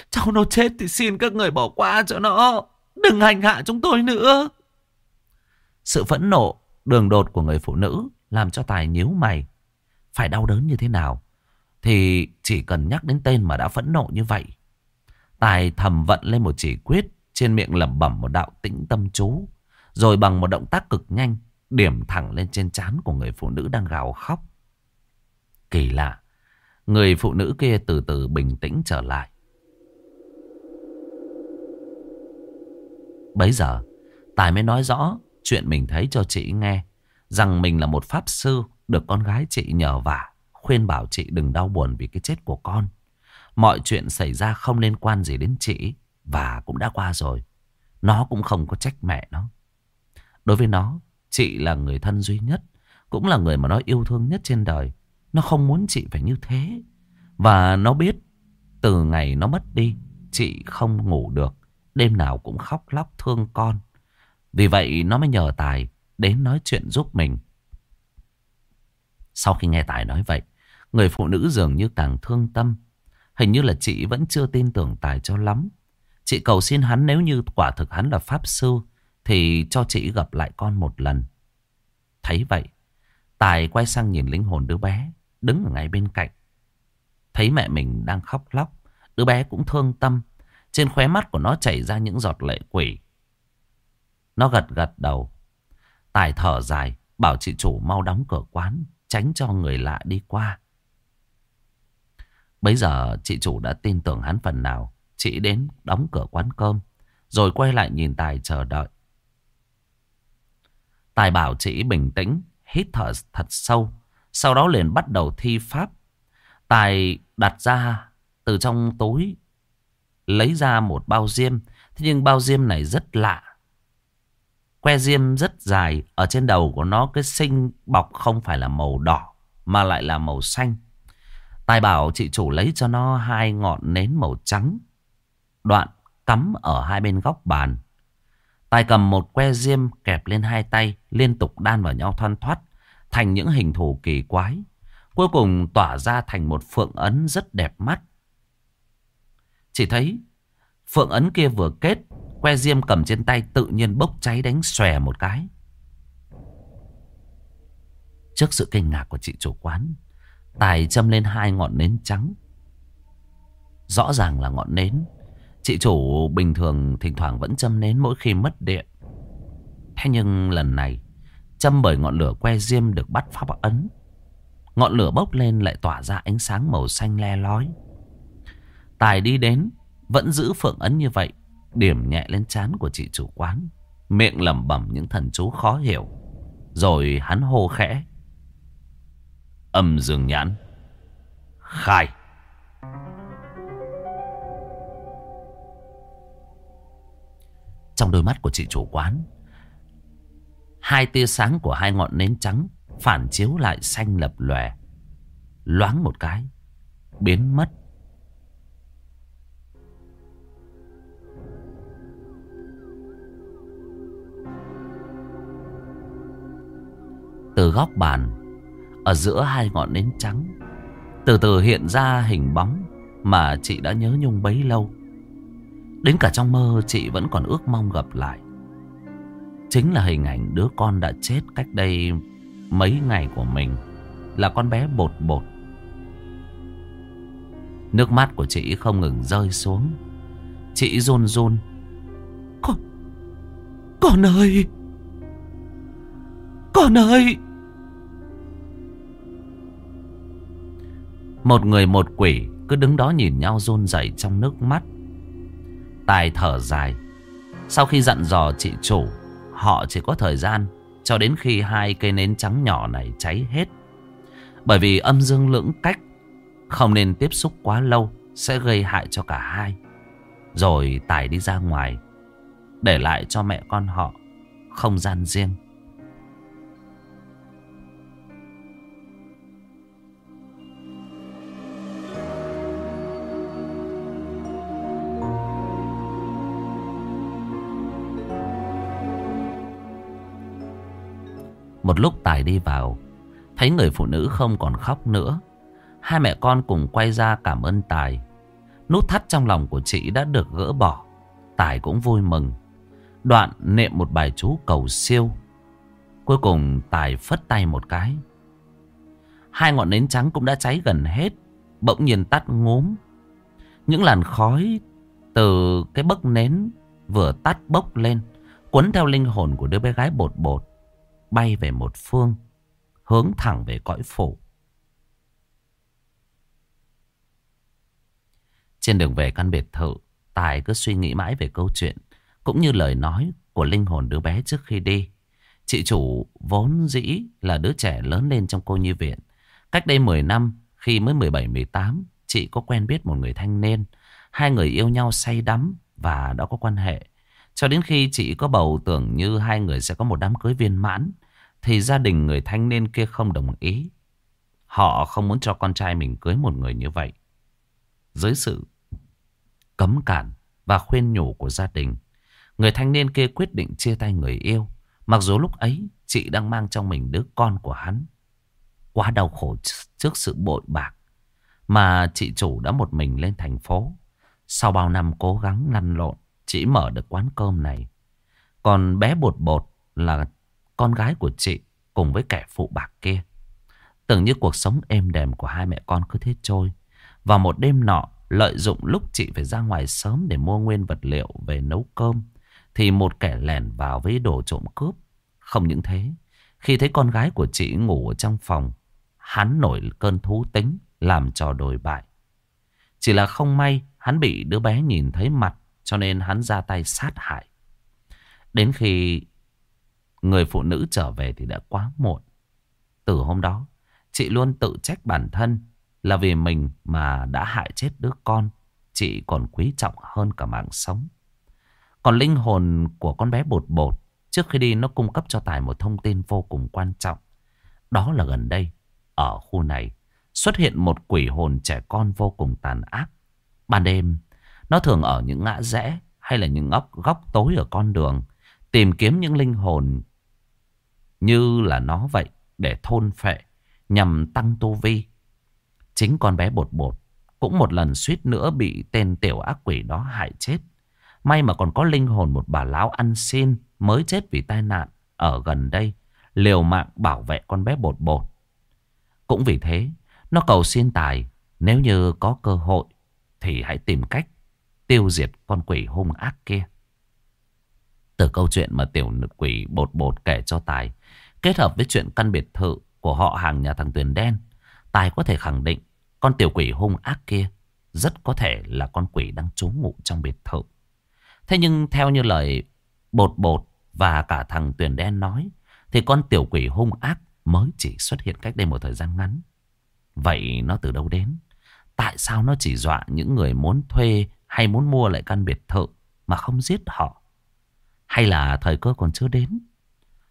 Cháu nó chết thì xin các người bỏ qua cho nó. Đừng hành hạ chúng tôi nữa. Sự phẫn nộ, đường đột của người phụ nữ làm cho Tài nhíu mày. Phải đau đớn như thế nào? Thì chỉ cần nhắc đến tên mà đã phẫn nộ như vậy. Tài thầm vận lên một chỉ quyết, trên miệng lẩm bẩm một đạo tĩnh tâm chú. Rồi bằng một động tác cực nhanh, điểm thẳng lên trên trán của người phụ nữ đang gào khóc. Kỳ lạ, người phụ nữ kia từ từ bình tĩnh trở lại. Bấy giờ, Tài mới nói rõ chuyện mình thấy cho chị nghe. Rằng mình là một pháp sư được con gái chị nhờ vả. Khuyên bảo chị đừng đau buồn vì cái chết của con. Mọi chuyện xảy ra không liên quan gì đến chị. Và cũng đã qua rồi. Nó cũng không có trách mẹ nó. Đối với nó, chị là người thân duy nhất. Cũng là người mà nó yêu thương nhất trên đời. Nó không muốn chị phải như thế. Và nó biết từ ngày nó mất đi, chị không ngủ được. Đêm nào cũng khóc lóc thương con. Vì vậy nó mới nhờ Tài đến nói chuyện giúp mình. Sau khi nghe Tài nói vậy, người phụ nữ dường như càng thương tâm. Hình như là chị vẫn chưa tin tưởng Tài cho lắm. Chị cầu xin hắn nếu như quả thực hắn là Pháp Sư, thì cho chị gặp lại con một lần. Thấy vậy, Tài quay sang nhìn linh hồn đứa bé, đứng ở ngay bên cạnh. Thấy mẹ mình đang khóc lóc, đứa bé cũng thương tâm. Trên khóe mắt của nó chảy ra những giọt lệ quỷ. Nó gật gật đầu. Tài thở dài, bảo chị chủ mau đóng cửa quán, tránh cho người lạ đi qua. Bây giờ chị chủ đã tin tưởng hắn phần nào. Chị đến đóng cửa quán cơm, rồi quay lại nhìn Tài chờ đợi. Tài bảo chị bình tĩnh, hít thở thật sâu, sau đó liền bắt đầu thi pháp. Tài đặt ra từ trong túi, lấy ra một bao diêm, thế nhưng bao diêm này rất lạ. Que diêm rất dài, ở trên đầu của nó cái sinh bọc không phải là màu đỏ, mà lại là màu xanh. Tài bảo chị chủ lấy cho nó hai ngọn nến màu trắng. Đoạn cắm ở hai bên góc bàn. Tài cầm một que diêm kẹp lên hai tay, liên tục đan vào nhau thoăn thoát, thành những hình thù kỳ quái. Cuối cùng tỏa ra thành một phượng ấn rất đẹp mắt. Chỉ thấy phượng ấn kia vừa kết, que diêm cầm trên tay tự nhiên bốc cháy đánh xòe một cái. Trước sự kinh ngạc của chị chủ quán, Tài châm lên hai ngọn nến trắng. Rõ ràng là ngọn nến. Chị chủ bình thường thỉnh thoảng vẫn châm nến mỗi khi mất điện. Thế nhưng lần này, châm bởi ngọn lửa que diêm được bắt pháp ấn. Ngọn lửa bốc lên lại tỏa ra ánh sáng màu xanh le lói. Tài đi đến, vẫn giữ phượng ấn như vậy, điểm nhẹ lên trán của chị chủ quán. Miệng lẩm bẩm những thần chú khó hiểu. Rồi hắn hô khẽ âm dương nhãn. Khai. Trong đôi mắt của chị chủ quán, hai tia sáng của hai ngọn nến trắng phản chiếu lại xanh lập lòe. Loáng một cái, biến mất. Từ góc bàn ở giữa hai ngọn nến trắng. Từ từ hiện ra hình bóng Mà chị đã nhớ nhung bấy lâu. Đến cả trong mơ, chị vẫn còn ước mong gặp lại. Chính là hình ảnh đứa con đã chết cách đây mấy ngày của mình, Là con bé bột bột. Nước mắt của chị không ngừng rơi xuống. Chị run run. Con Con ơi! Con ơi! Một người một quỷ cứ đứng đó nhìn nhau run rẩy trong nước mắt. Tài thở dài. Sau khi dặn dò chị chủ, họ chỉ có thời gian cho đến khi hai cây nến trắng nhỏ này cháy hết. Bởi vì âm dương lưỡng cách, không nên tiếp xúc quá lâu sẽ gây hại cho cả hai. Rồi Tài đi ra ngoài, để lại cho mẹ con họ không gian riêng. Một lúc Tài đi vào, Thấy người phụ nữ không còn khóc nữa. Hai mẹ con cùng quay ra cảm ơn Tài. Nút thắt trong lòng của chị đã được gỡ bỏ. Tài cũng vui mừng. Đoạn niệm một bài chú cầu siêu. Cuối cùng Tài phất tay một cái. Hai ngọn nến trắng cũng đã cháy gần hết, Bỗng nhiên tắt ngốm Những làn khói từ cái bấc nến vừa tắt bốc lên, cuốn theo linh hồn của đứa bé gái bột bột bay về một phương, hướng thẳng về cõi phủ. Trên đường về căn biệt thự, Tài cứ suy nghĩ mãi về câu chuyện, cũng như lời nói của linh hồn đứa bé trước khi đi. Chị chủ vốn dĩ là đứa trẻ lớn lên trong cô nhi viện. Cách đây 10 năm, khi mới 17-18, chị có quen biết một người thanh niên. Hai người yêu nhau say đắm và đã có quan hệ. Cho đến khi chị có bầu tưởng như hai người sẽ có một đám cưới viên mãn. Thì gia đình người thanh niên kia không đồng ý. Họ không muốn cho con trai mình cưới một người như vậy. Dưới sự cấm cản và khuyên nhủ của gia đình, người thanh niên kia quyết định chia tay người yêu. Mặc dù lúc ấy chị đang mang trong mình đứa con của hắn. quá đau khổ trước sự bội bạc mà chị chủ đã một mình lên thành phố. Sau bao năm cố gắng lăn lộn, chỉ mở được quán cơm này. Còn bé bột bột là con gái của chị cùng với kẻ phụ bạc kia. Tưởng như cuộc sống êm đềm của hai mẹ con cứ thế trôi. Vào một đêm nọ, lợi dụng lúc chị phải ra ngoài sớm để mua nguyên vật liệu về nấu cơm, thì một kẻ lẻn vào với đồ trộm cướp. Không những thế, khi thấy con gái của chị ngủ ở trong phòng, hắn nổi cơn thú tính, làm trò đồi bại. Chỉ là không may, hắn bị đứa bé nhìn thấy mặt, cho nên hắn ra tay sát hại. Đến khi người phụ nữ trở về thì đã quá muộn. Từ hôm đó, chị luôn tự trách bản thân là vì mình mà đã hại chết đứa con. Chị còn quý trọng hơn cả mạng sống. Còn linh hồn của con bé bột bột, trước khi đi nó cung cấp cho Tài một thông tin vô cùng quan trọng. Đó là gần đây, ở khu này, xuất hiện một quỷ hồn trẻ con vô cùng tàn ác. Ban đêm, nó thường ở những ngã rẽ hay là những góc, góc tối ở con đường, tìm kiếm những linh hồn như là nó vậy để thôn phệ nhằm tăng tu vi. Chính con bé bột bột cũng một lần suýt nữa bị tên tiểu ác quỷ đó hại chết. May mà còn có linh hồn một bà lão ăn xin mới chết vì tai nạn ở gần đây, liều mạng bảo vệ con bé bột bột. Cũng vì thế, nó cầu xin tài nếu như có cơ hội thì hãy tìm cách tiêu diệt con quỷ hung ác kia. Từ câu chuyện mà tiểu nữ quỷ bột bột kể cho Tài, kết hợp với chuyện căn biệt thự của họ hàng nhà thằng Tuyền Đen, Tài có thể khẳng định con tiểu quỷ hung ác kia rất có thể là con quỷ đang trú ngụ trong biệt thự. Thế nhưng theo như lời bột bột và cả thằng Tuyền Đen nói, thì con tiểu quỷ hung ác mới chỉ xuất hiện cách đây một thời gian ngắn. Vậy nó từ đâu đến? Tại sao nó chỉ dọa những người muốn thuê hay muốn mua lại căn biệt thự mà không giết họ? Hay là thời cơ còn chưa đến?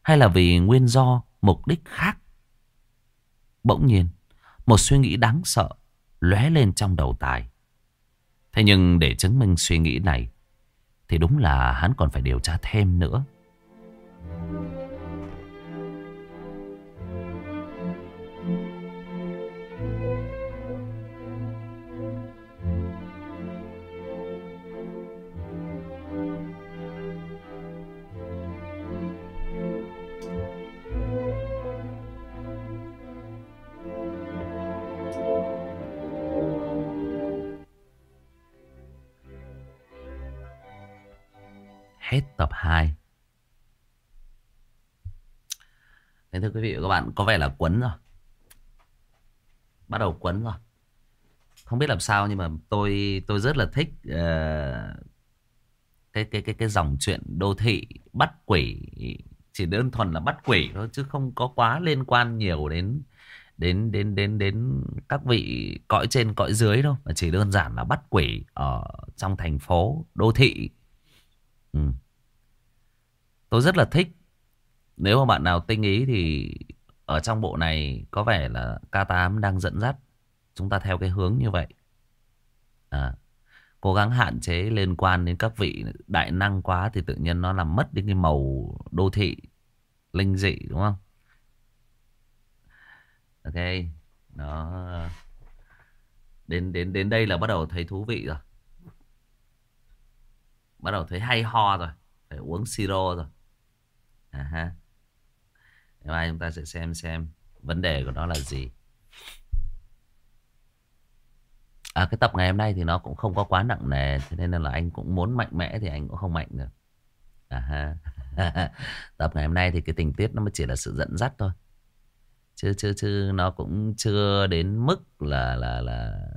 Hay là vì nguyên do, mục đích khác? Bỗng nhiên, một suy nghĩ đáng sợ lóe lên trong đầu Tài. Thế nhưng để chứng minh suy nghĩ này, thì đúng là hắn còn phải điều tra thêm nữa. Hết tập 2 Thế thưa quý vị và các bạn Có vẻ là quấn rồi. Bắt đầu quấn rồi. Không biết làm sao nhưng mà tôi tôi rất là thích uh, cái, cái cái cái dòng chuyện đô thị bắt quỷ. Chỉ đơn thuần là bắt quỷ thôi chứ không có quá liên quan nhiều đến đến đến đến đến các vị cõi trên cõi dưới đâu. Mà chỉ đơn giản là bắt quỷ ở trong thành phố đô thị. Ừ tôi rất là thích. Nếu mà bạn nào tinh ý thì ở trong bộ này có vẻ là K8 đang dẫn dắt chúng ta theo cái hướng như vậy. À, cố gắng hạn chế liên quan đến các vị đại năng quá thì tự nhiên nó làm mất đi cái màu đô thị linh dị đúng không? Ok nó đến đến đến đây là bắt đầu thấy thú vị rồi. Bắt đầu thấy hay ho rồi phải uống siro rồi à ha ngày mai chúng ta sẽ xem xem vấn đề của nó là gì. À cái tập ngày hôm nay thì nó cũng không có quá nặng nề, thế nên là anh cũng muốn mạnh mẽ thì anh cũng không mạnh được. À ha tập ngày hôm nay thì cái tình tiết nó mới chỉ là sự dẫn dắt thôi. Chứ chứ chứ nó cũng chưa đến mức là là là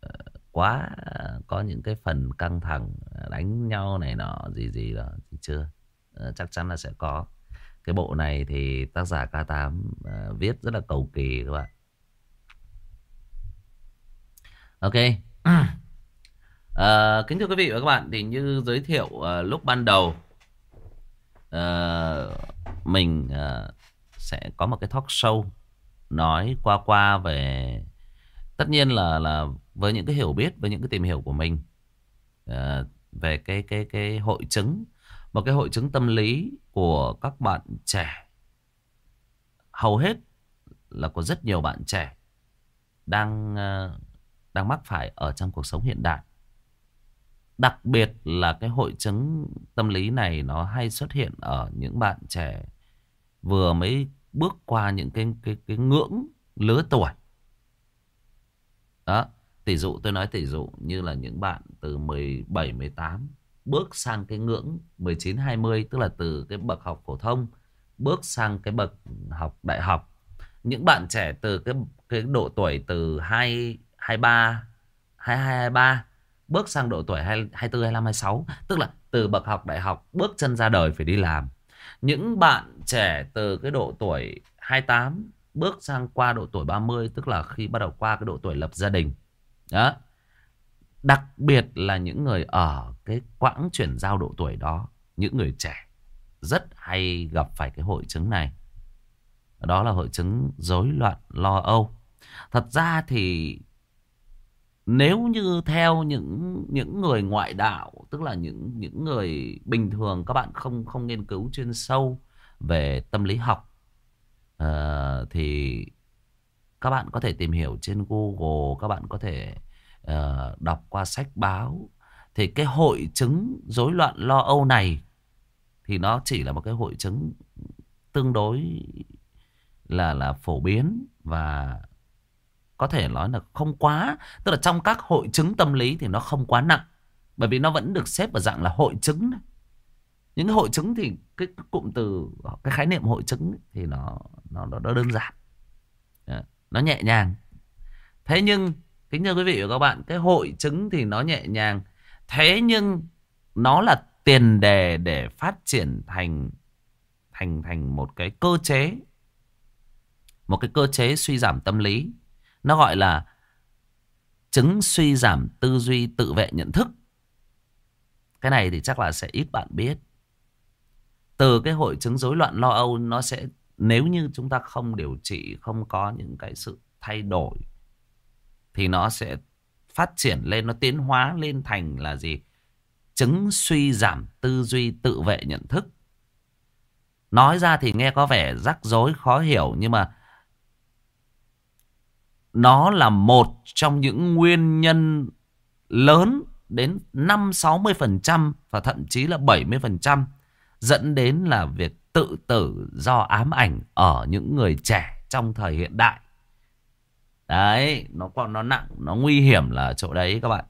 ờ, quá có những cái phần căng thẳng, đánh nhau này nọ, gì gì đó thì chưa. Ờ, chắc chắn là sẽ có. Cái bộ này thì tác giả K8 uh, ờ, viết rất là cầu kỳ các bạn. Ok. Uh, kính thưa quý vị và các bạn thì như giới thiệu uh, lúc ban đầu uh, mình uh, sẽ có một cái talk show nói qua qua về tất nhiên là là với những cái hiểu biết với những cái tìm hiểu của mình uh, về cái cái cái hội chứng một cái hội chứng tâm lý của các bạn trẻ hầu hết là có rất nhiều bạn trẻ đang ờ, đang mắc phải ở trong cuộc sống hiện đại. Đặc biệt là cái hội chứng tâm lý này nó hay xuất hiện ở những bạn trẻ vừa mới bước qua những cái cái cái ngưỡng lứa tuổi. Đó, tỷ dụ tôi nói tỷ dụ như là những bạn từ 17 18 bước sang cái ngưỡng 19 20 tức là từ cái bậc học phổ thông bước sang cái bậc học đại học. Những bạn trẻ từ cái cái độ tuổi từ 2 23 22 23 bước sang độ tuổi 24 25 26, tức là từ bậc học đại học bước chân ra đời phải đi làm. Những bạn trẻ từ cái độ tuổi 28 bước sang qua độ tuổi 30 tức là khi bắt đầu qua cái độ tuổi lập gia đình. Đó. Đặc biệt là những người ở cái quãng chuyển giao độ tuổi đó, những người trẻ rất hay gặp phải cái hội chứng này. Đó là hội chứng rối loạn lo âu. Thật ra thì nếu như theo những những người ngoại đạo, tức là những những người bình thường các bạn không không nghiên cứu chuyên sâu về tâm lý học uh, thì các bạn có thể tìm hiểu trên Google, các bạn có thể uh, đọc qua sách báo thì cái hội chứng rối loạn lo âu này thì nó chỉ là một cái hội chứng tương đối là là phổ biến và có thể nói là không quá. Tức là trong các hội chứng tâm lý thì nó không quá nặng bởi vì nó vẫn được xếp vào dạng là hội chứng những hội chứng thì cái, cái cụm từ cái khái niệm hội chứng thì nó nó nó đơn giản. Nó nhẹ nhàng. Thế nhưng kính thưa quý vị và các bạn, cái hội chứng thì nó nhẹ nhàng. Thế nhưng nó là tiền đề để phát triển thành thành thành một cái cơ chế, một cái cơ chế suy giảm tâm lý. Nó gọi là chứng suy giảm tư duy tự vệ nhận thức. Cái này thì chắc là sẽ ít bạn biết. Từ cái hội chứng rối loạn lo âu, nó sẽ, nếu như chúng ta không điều trị, không có những cái sự thay đổi thì nó sẽ phát triển lên, nó tiến hóa lên thành là gì chứng suy giảm tư duy tự vệ nhận thức nói ra thì nghe có vẻ rắc rối, khó hiểu, nhưng mà nó là một trong những nguyên nhân lớn đến 5-60% và thậm chí là 70% dẫn đến là việc tự tử do ám ảnh ở những người trẻ trong thời hiện đại. Đấy, nó còn nó nặng, nó nguy hiểm là chỗ đấy các bạn.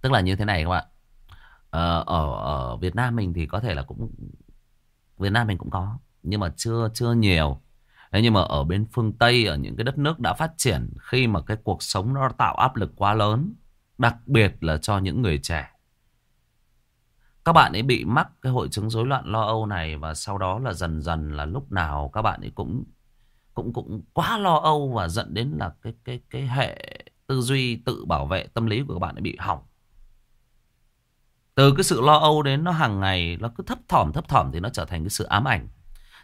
Tức là như thế này các bạn. Ờ, ở ở Việt Nam mình thì có thể là cũng Việt Nam mình cũng có, nhưng mà chưa chưa nhiều. Thế nhưng mà ở bên phương Tây ở những cái đất nước đã phát triển khi mà cái cuộc sống nó tạo áp lực quá lớn, đặc biệt là cho những người trẻ. Các bạn ấy bị mắc cái hội chứng rối loạn lo âu này và sau đó là dần dần là lúc nào các bạn ấy cũng cũng cũng quá lo âu và dẫn đến là cái cái cái hệ tư duy tự bảo vệ tâm lý của các bạn bị hỏng. Từ cái sự lo âu đến nó hàng ngày nó cứ thấp thỏm thấp thỏm thì nó trở thành cái sự ám ảnh.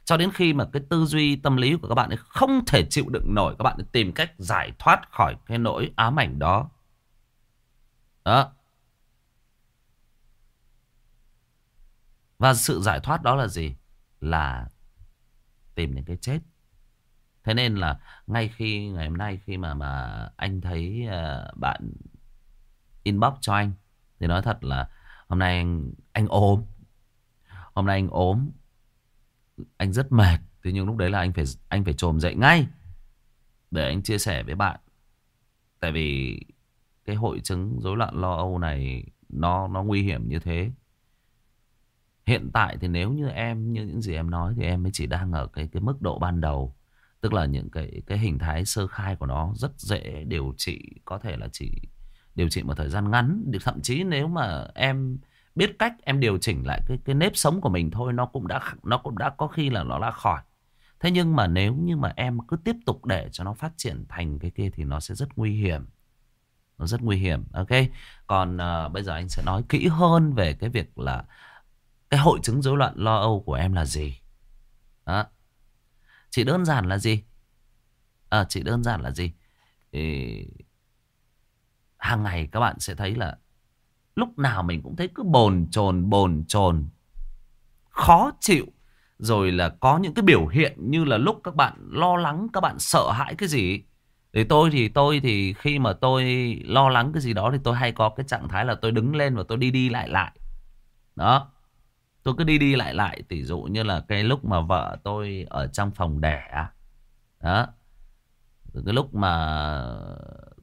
Cho đến khi mà cái tư duy tâm lý của các bạn ấy không thể chịu đựng nổi. Các bạn ấy tìm cách giải thoát khỏi cái nỗi ám ảnh đó. Đó. Và sự giải thoát đó là gì? Là tìm đến cái chết. Thế nên là ngay khi ngày hôm nay khi mà mà anh thấy uh, bạn inbox cho anh thì nói thật là hôm nay anh anh ốm. Hôm nay anh ốm anh rất mệt. Thế nhưng lúc đấy là anh phải anh phải trồm dậy ngay để anh chia sẻ với bạn. Tại vì cái hội chứng rối loạn lo âu này nó nó nguy hiểm như thế. Hiện tại thì nếu như em như những gì em nói thì em mới chỉ đang ở cái cái mức độ ban đầu tức là những cái cái hình thái sơ khai của nó rất dễ điều trị có thể là chỉ điều trị một thời gian ngắn. Thậm chí nếu mà em biết cách em điều chỉnh lại cái cái nếp sống của mình thôi nó cũng đã nó cũng đã có khi là nó đã khỏi. Thế nhưng mà nếu như mà em cứ tiếp tục để cho nó phát triển thành cái kia thì nó sẽ rất nguy hiểm. Nó rất nguy hiểm ok? Còn uh, bây giờ anh sẽ nói kỹ hơn về cái việc là cái hội chứng rối loạn lo âu của em là gì. Đó chỉ đơn giản là gì? À, chỉ đơn giản là gì? Thì hàng ngày các bạn sẽ thấy là lúc nào mình cũng thấy cứ bồn chồn bồn chồn khó chịu. Rồi là có những cái biểu hiện như là lúc các bạn lo lắng các bạn sợ hãi cái gì thì tôi thì tôi thì khi mà tôi lo lắng cái gì đó thì tôi hay có cái trạng thái là tôi đứng lên và tôi đi đi lại lại. Đó tôi cứ đi đi lại lại tỷ dụ như là cái lúc mà vợ tôi ở trong phòng đẻ đó. Cái lúc mà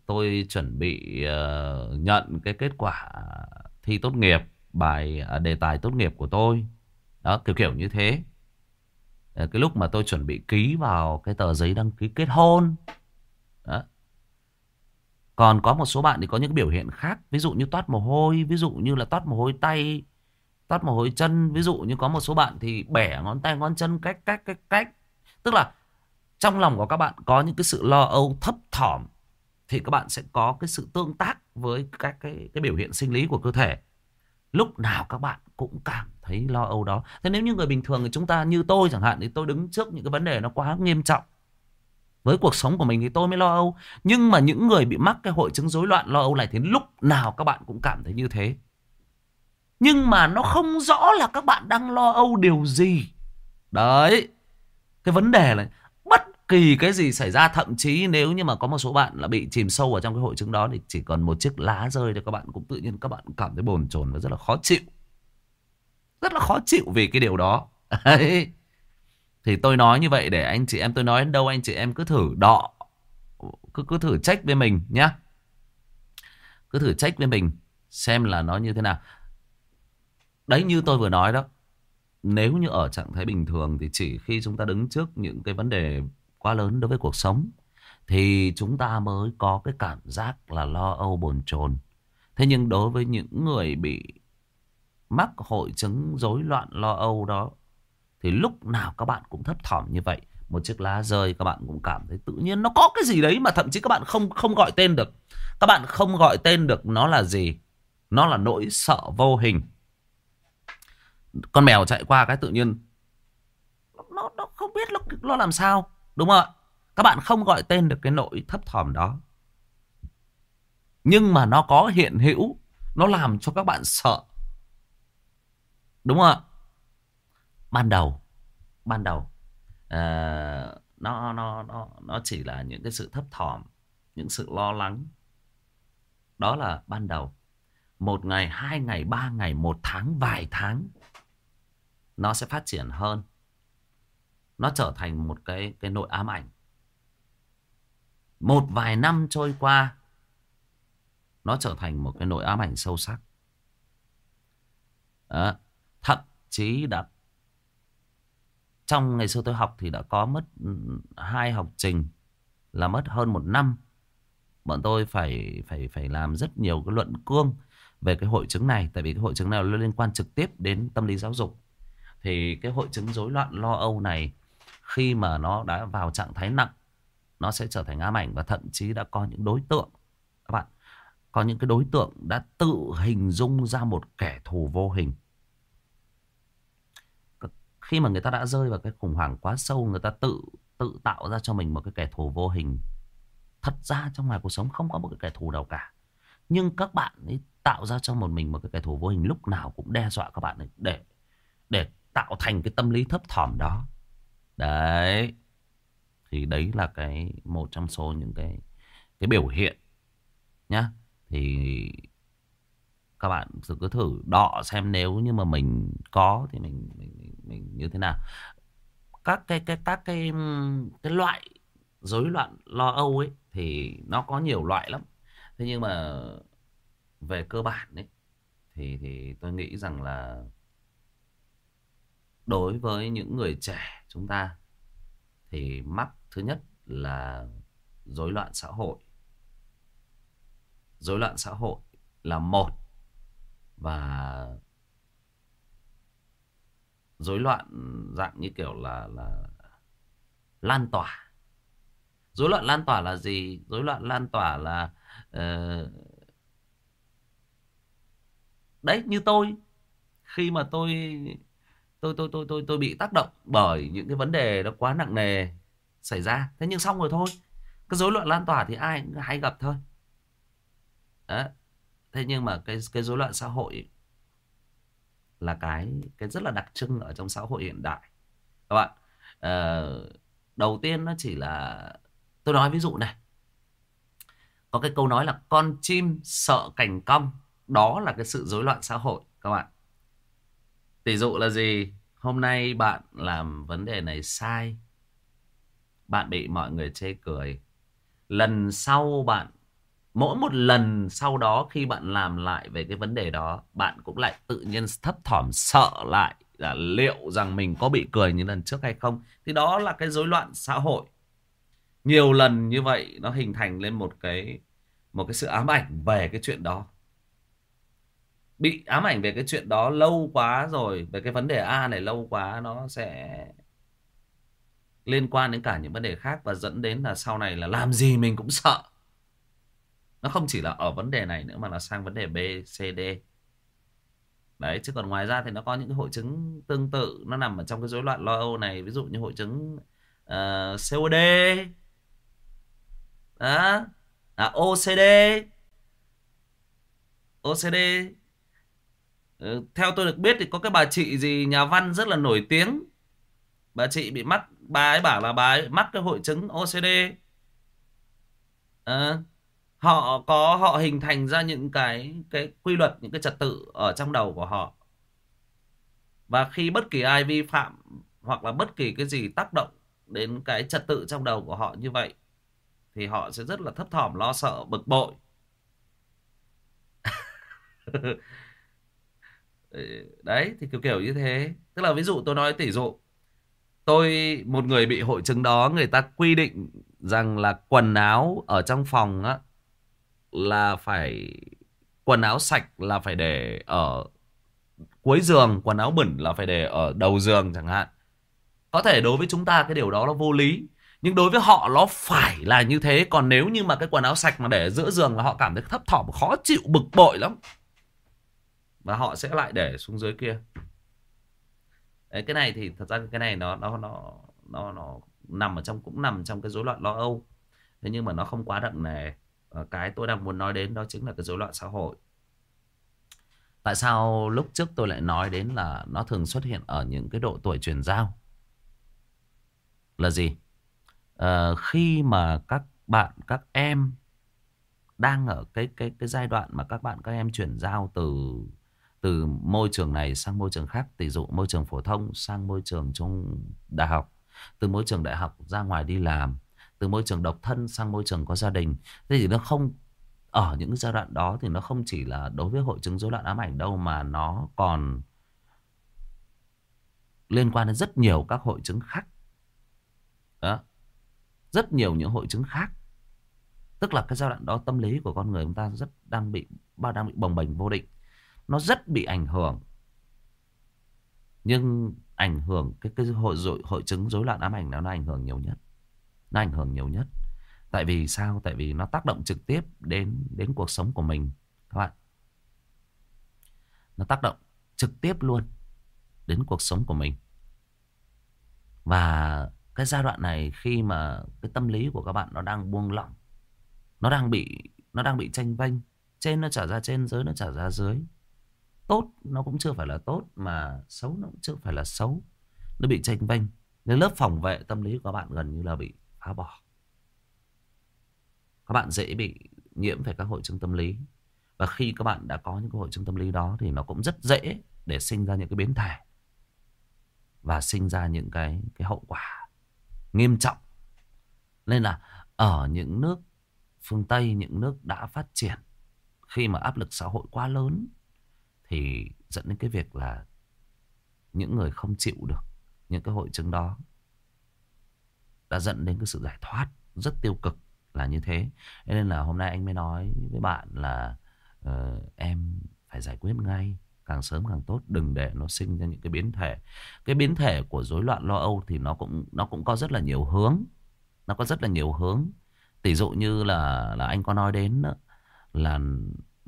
tôi chuẩn bị uh, nhận cái kết quả thi tốt nghiệp bài uh, đề tài tốt nghiệp của tôi. Đó kiểu kiểu như thế. Uh, cái lúc mà tôi chuẩn bị ký vào cái tờ giấy đăng ký kết hôn. Đó. Còn có một số bạn thì có những biểu hiện khác ví dụ như toát mồ hôi ví dụ như là toát mồ hôi tay toát mồ hôi chân. Ví dụ như có một số bạn thì bẻ ngón tay, ngón chân cách cách cách cách. Tức là trong lòng của các bạn có những cái sự lo âu thấp thỏm thì các bạn sẽ có cái sự tương tác với các cái cái biểu hiện sinh lý của cơ thể. Lúc nào các bạn cũng cảm thấy lo âu đó. Thế nếu như người bình thường thì chúng ta như tôi chẳng hạn thì tôi đứng trước những cái vấn đề nó quá nghiêm trọng. Với cuộc sống của mình thì tôi mới lo âu. Nhưng mà những người bị mắc cái hội chứng rối loạn lo âu này thì lúc nào các bạn cũng cảm thấy như thế nhưng mà nó không rõ là các bạn đang lo âu điều gì. Đấy, cái vấn đề là bất kỳ cái gì xảy ra, thậm chí nếu như mà có một số bạn là bị chìm sâu ở trong cái hội chứng đó thì chỉ còn một chiếc lá rơi thì các bạn, cũng tự nhiên các bạn cảm thấy bồn chồn và rất là khó chịu. Rất là khó chịu vì cái điều đó. Đấy. Thì tôi nói như vậy để anh chị em, tôi nói đến đâu anh chị em cứ thử đọ, cứ cứ thử trách với mình nhá. Cứ thử trách với mình xem là nó như thế nào đấy, như tôi vừa nói đó nếu như ở trạng thái bình thường thì chỉ khi chúng ta đứng trước những cái vấn đề quá lớn đối với cuộc sống thì chúng ta mới có cái cảm giác là lo âu, bồn chồn. Thế nhưng đối với những người bị mắc hội chứng rối loạn lo âu đó, thì lúc nào các bạn cũng thấp thỏm như vậy. Một chiếc lá rơi, các bạn cũng cảm thấy tự nhiên nó có cái gì đấy mà thậm chí các bạn không không gọi tên được. Các bạn không gọi tên được nó là gì. Nó là nỗi sợ vô hình. Con mèo chạy qua cái tự nhiên nó, nó không biết nó, nó làm sao. Đúng không ạ? Các bạn không gọi tên được cái nỗi thấp thỏm đó. Nhưng mà nó có hiện hữu. Nó làm cho các bạn sợ. Đúng không ạ? Ban đầu. Ban đầu. À, nó, nó, nó, nó chỉ là những cái sự thấp thỏm. Những sự lo lắng. Đó là ban đầu. Một ngày, hai ngày, ba ngày, một tháng, vài tháng. Nó sẽ phát triển hơn. Nó trở thành một cái cái nội ám ảnh. Một vài năm trôi qua nó trở thành một cái nội ám ảnh sâu sắc. À, thậm chí đã trong ngày xưa tôi học thì đã có mất hai học trình là mất hơn một năm. Bọn tôi phải phải phải làm rất nhiều cái luận cương về cái hội chứng này tại vì cái hội chứng này liên quan trực tiếp đến tâm lý giáo dục thì cái hội chứng rối loạn lo âu này, khi mà nó đã vào trạng thái nặng, nó sẽ trở thành ám ảnh và thậm chí đã có những đối tượng, các bạn, có những cái đối tượng đã tự hình dung ra một kẻ thù vô hình. Khi mà người ta đã rơi vào cái khủng hoảng quá sâu, người ta tự tự tạo ra cho mình một cái kẻ thù vô hình, thật ra trong ngoài cuộc sống không có một cái kẻ thù nào cả. Nhưng các bạn ấy tạo ra cho một mình một cái kẻ thù vô hình lúc nào cũng đe dọa các bạn ấy để để tạo thành cái tâm lý thấp thỏm đó. Đấy. Thì đấy là cái một trong số những cái cái biểu hiện nhá. Thì các bạn cứ thử đọ xem nếu như mà mình có thì mình mình mình, mình như thế nào. Các cái cái các cái cái loại rối loạn lo âu ấy thì nó có nhiều loại lắm. Thế nhưng mà về cơ bản ấy thì thì tôi nghĩ rằng là đối với những người trẻ chúng ta thì mắc thứ nhất là rối loạn xã hội. Rối loạn xã hội là một và rối loạn dạng như kiểu là là lan tỏa. Rối loạn lan tỏa là gì? Rối loạn lan tỏa là uh, đấy như tôi. Khi mà tôi tôi tôi tôi tôi tôi bị tác động bởi những cái vấn đề nó quá nặng nề xảy ra. Thế nhưng xong rồi thôi. Cái rối loạn lan tỏa thì ai cũng hay gặp thôi. Đấy. thế nhưng mà cái cái rối loạn xã hội là cái cái rất là đặc trưng ở trong xã hội hiện đại. Các bạn Ờ, đầu tiên nó chỉ là tôi nói ví dụ này. Có cái câu nói là con chim sợ cành cong. Đó là cái sự rối loạn xã hội các bạn tỷ dụ là gì? Hôm nay bạn làm vấn đề này sai. Bạn bị mọi người chê cười. Lần sau bạn, mỗi một lần sau đó khi bạn làm lại về cái vấn đề đó, bạn cũng lại tự nhiên thấp thỏm sợ lại là liệu rằng mình có bị cười như lần trước hay không. Thì đó là cái rối loạn xã hội. Nhiều lần như vậy nó hình thành lên một cái một cái sự ám ảnh về cái chuyện đó bị ám ảnh về cái chuyện đó lâu quá rồi về cái vấn đề A này lâu quá nó sẽ liên quan đến cả những vấn đề khác và dẫn đến là sau này là làm gì mình cũng sợ. Nó không chỉ là ở vấn đề này nữa mà là sang vấn đề B, C, D. Đấy chứ còn ngoài ra thì nó có những cái hội chứng tương tự nó nằm ở trong cái rối loạn lo âu này ví dụ như hội chứng ờ, uh, COD đó à, OCD OCD Ừ, theo tôi được biết thì có cái bà chị gì nhà văn rất là nổi tiếng. Bà chị bị mắc bà ấy bảo là bà ấy mắc cái hội chứng OCD à, ờ, họ có họ hình thành ra những cái cái quy luật những cái trật tự ở trong đầu của họ. Và khi bất kỳ ai vi phạm hoặc là bất kỳ cái gì tác động đến cái trật tự trong đầu của họ như vậy thì họ sẽ rất là thấp thỏm lo sợ bực bội. Ờ, đấy, thì kiểu kiểu như thế. Tức là ví dụ tôi nói tỷ dụ, tôi, một người bị hội chứng đó, người ta quy định rằng là quần áo ở trong phòng á, là phải, quần áo sạch là phải để ở cuối giường, quần áo bẩn là phải để ở đầu giường chẳng hạn. Có thể đối với chúng ta cái điều đó nó vô lý, nhưng đối với họ nó phải là như thế. Còn nếu như mà cái quần áo sạch mà để giữa giường là họ cảm thấy thấp thỏm, khó chịu, bực bội lắm và họ sẽ lại để xuống dưới kia. Đấy, cái này thì thật ra cái này nó nó nó nó nó nằm ở trong cũng nằm trong cái rối loạn lo âu. Thế nhưng mà nó không quá nặng nề. Cái tôi đang muốn nói đến đó chính là cái rối loạn xã hội. Tại sao lúc trước tôi lại nói đến là nó thường xuất hiện ở những cái độ tuổi chuyển giao? Là gì? À, khi mà các bạn các em đang ở cái cái cái giai đoạn mà các bạn các em chuyển giao từ từ môi trường này sang môi trường khác tỷ dụ môi trường phổ thông sang môi trường trong đại học. Từ môi trường đại học ra ngoài đi làm, từ môi trường độc thân sang môi trường có gia đình. Thế thì nó không, ở những giai đoạn đó thì nó không chỉ là đối với hội chứng rối loạn ám ảnh đâu, mà nó còn liên quan đến rất nhiều các hội chứng khác. Đó. Rất nhiều những hội chứng khác. Tức là cái giai đoạn đó tâm lý của con người chúng ta rất đang bị đang bị bồng bềnh vô định nó rất bị ảnh hưởng. Nhưng ảnh hưởng cái cái hội hội, hội chứng rối loạn ám ảnh nó nó ảnh hưởng nhiều nhất. Nó ảnh hưởng nhiều nhất. Tại vì sao? Tại vì nó tác động trực tiếp đến đến cuộc sống của mình. Các bạn. Nó tác động trực tiếp luôn đến cuộc sống của mình. Và cái giai đoạn này khi mà cái tâm lý của các bạn nó đang buông lỏng nó đang bị nó đang bị tranh vênh trên nó trở ra trên dưới nó trở ra dưới tốt, nó cũng chưa phải là tốt, mà xấu nó cũng chưa phải là xấu. Nó bị tranh vênh. Nên lớp phòng vệ tâm lý của các bạn gần như là bị phá bỏ. Các bạn dễ bị nhiễm phải các hội chứng tâm lý. Và khi các bạn đã có những cái hội chứng tâm lý đó thì nó cũng rất dễ để sinh ra những cái biến thể. Và sinh ra những cái cái hậu quả nghiêm trọng. Nên là ở những nước phương Tây, những nước đã phát triển, khi mà áp lực xã hội quá lớn thì dẫn đến cái việc là những người không chịu được những cái hội chứng đó đã dẫn đến cái sự giải thoát rất tiêu cực là như thế. Nên là hôm nay anh mới nói với bạn là uh, em phải giải quyết ngay càng sớm càng tốt đừng để nó sinh ra những cái biến thể. Cái biến thể của rối loạn lo âu thì nó cũng nó cũng có rất là nhiều hướng nó có rất là nhiều hướng. Tỷ dụ như là là anh có nói đến đó, là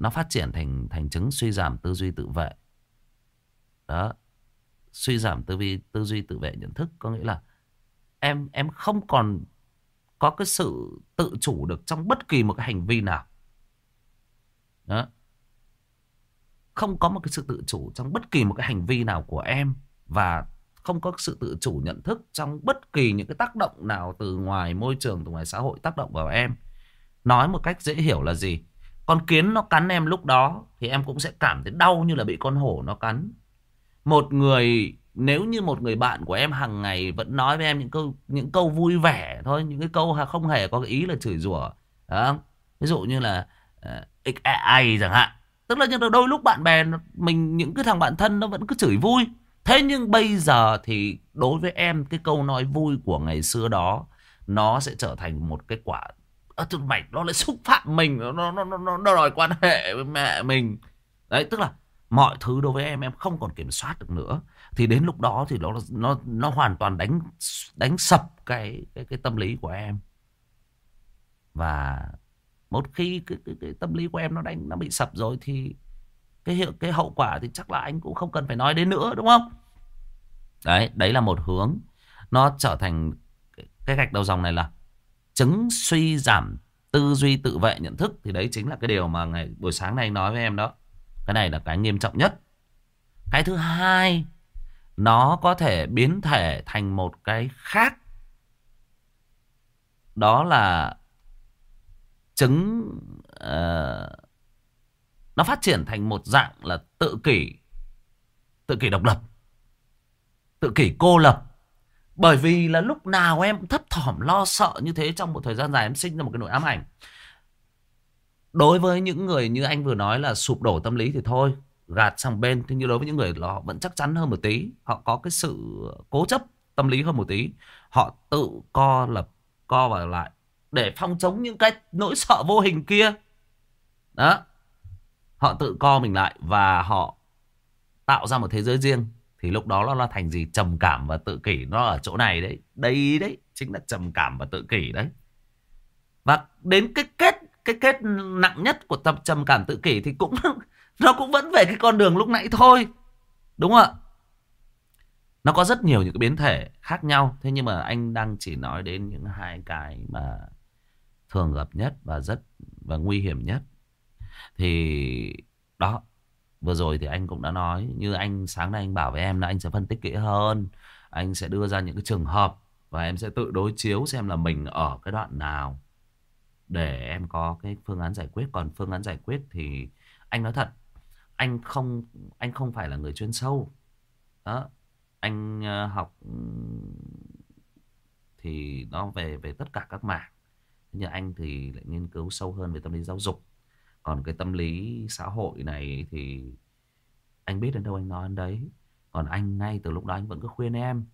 nó phát triển thành thành chứng suy giảm tư duy tự vệ. Đó. Suy giảm tư duy tư duy tự vệ nhận thức có nghĩa là em em không còn có cái sự tự chủ được trong bất kỳ một cái hành vi nào. Đó. Không có một cái sự tự chủ trong bất kỳ một cái hành vi nào của em và không có sự tự chủ nhận thức trong bất kỳ những cái tác động nào từ ngoài môi trường, từ ngoài xã hội tác động vào em. Nói một cách dễ hiểu là gì? Con kiến nó cắn em lúc đó thì em cũng sẽ cảm thấy đau như là bị con hổ nó cắn. Một người nếu như một người bạn của em hàng ngày vẫn nói với em những câu những câu vui vẻ thôi những cái câu không hề có ý là chửi rủa đó. ví dụ như là ờ, uh, ai chẳng hạn. Tức là những đôi lúc bạn bè mình những cái thằng bạn thân nó vẫn cứ chửi vui. Thế nhưng bây giờ thì đối với em cái câu nói vui của ngày xưa đó nó sẽ trở thành một cái quả Ờ, à, mày nó lại xúc phạm mình nó nó nó nó, nó đòi quan hệ với mẹ mình. Đấy tức là mọi thứ đối với em em không còn kiểm soát được nữa. Thì đến lúc đó thì nó nó nó hoàn toàn đánh đánh sập cái cái cái tâm lý của em. Và một khi cái, cái, cái tâm lý của em nó đánh nó bị sập rồi thì cái hiệu cái hậu quả thì chắc là anh cũng không cần phải nói đến nữa đúng không? Đấy đấy là một hướng. Nó trở thành cái gạch đầu dòng này là chứng suy giảm tư duy tự vệ nhận thức thì đấy chính là cái điều mà ngày buổi sáng nay nói với em đó. Cái này là cái nghiêm trọng nhất. Cái thứ hai nó có thể biến thể thành một cái khác. Đó là chứng uh, nó phát triển thành một dạng là tự kỷ tự kỷ độc lập tự kỷ cô lập bởi vì là lúc nào em thấp thỏm, lo sợ như thế trong một thời gian dài em sinh ra một cái nỗi ám ảnh. Đối với những người như anh vừa nói là sụp đổ tâm lý thì thôi, gạt sang bên. Thế nhưng đối với những người họ vẫn chắc chắn hơn một tí, họ có cái sự cố chấp tâm lý hơn một tí. Họ tự co lập, co vào lại để phòng chống những cái nỗi sợ vô hình kia. Đó. Họ tự co mình lại và họ tạo ra một thế giới riêng thì lúc đó nó là thành gì? Trầm cảm và tự kỷ nó ở chỗ này đấy. Đây đấy, chính là trầm cảm và tự kỷ đấy. Và đến cái kết cái kết nặng nhất của tập trầm cảm tự kỷ thì cũng nó cũng vẫn về cái con đường lúc nãy thôi. Đúng không ạ? Nó có rất nhiều những cái biến thể khác nhau. Thế nhưng mà anh đang chỉ nói đến những hai cái mà thường gặp nhất và rất, và nguy hiểm nhất. Thì đó vừa rồi thì anh cũng đã nói, như anh, sáng nay anh bảo với em là anh sẽ phân tích kỹ hơn. Anh sẽ đưa ra những cái trường hợp và em sẽ tự đối chiếu xem là mình ở cái đoạn nào để em có cái phương án giải quyết. Còn phương án giải quyết thì anh nói thật, anh không anh không phải là người chuyên sâu. Đó, anh ờ, học, thì nó về về tất cả các mảng. Nhưng anh thì lại nghiên cứu sâu hơn về tâm lý giáo dục còn cái tâm lý xã hội này thì anh biết đến đâu anh nói đến đấy. Còn anh ngay từ lúc đó anh vẫn cứ khuyên em.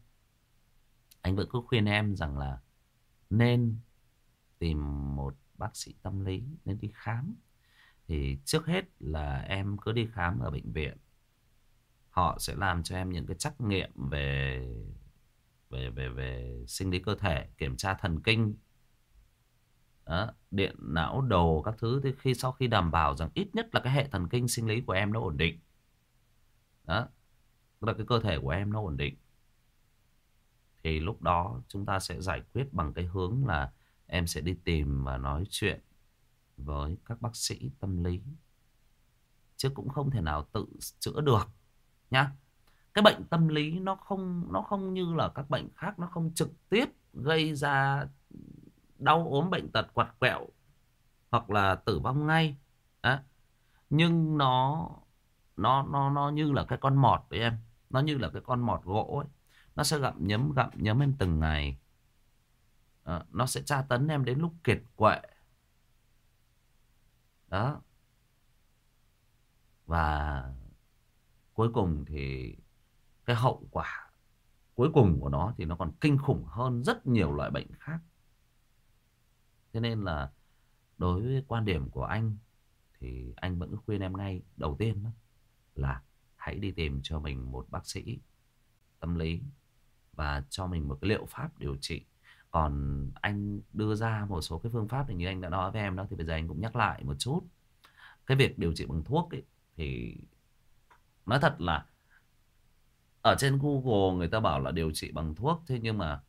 Anh vẫn cứ khuyên em rằng là nên tìm một bác sĩ tâm lý, nên đi khám. Thì trước hết là em cứ đi khám ở bệnh viện. Họ sẽ làm cho em những cái trắc nghiệm về về về về sinh lý cơ thể, kiểm tra thần kinh đó, điện não đồ các thứ thì khi sau khi đảm bảo rằng ít nhất là cái hệ thần kinh sinh lý của em nó ổn định. Đó tức là cái cơ thể của em nó ổn định. Thì lúc đó chúng ta sẽ giải quyết bằng cái hướng là em sẽ đi tìm và nói chuyện với các bác sĩ tâm lý. Chứ cũng không thể nào tự chữa được nhá. Cái bệnh tâm lý nó không nó không như là các bệnh khác nó không trực tiếp gây ra đau ốm bệnh tật quặt quẹo hoặc là tử vong ngay. À, nhưng nó nó nó nó như là cái con mọt với em. Nó như là cái con mọt gỗ ấy. Nó sẽ gặm nhấm gặm nhấm em từng ngày. À, nó sẽ tra tấn em đến lúc kiệt quệ. Đó. Và cuối cùng thì cái hậu quả cuối cùng của nó thì nó còn kinh khủng hơn rất nhiều loại bệnh khác. Thế nên là đối với quan điểm của anh thì anh vẫn khuyên em ngay đầu tiên đó là hãy đi tìm cho mình một bác sĩ tâm lý và cho mình một cái liệu pháp điều trị. Còn anh đưa ra một số cái phương pháp thì như anh đã nói với em đó thì bây giờ anh cũng nhắc lại một chút. Cái việc điều trị bằng thuốc ấy, thì nói thật là ở trên Google người ta bảo là điều trị bằng thuốc thế nhưng mà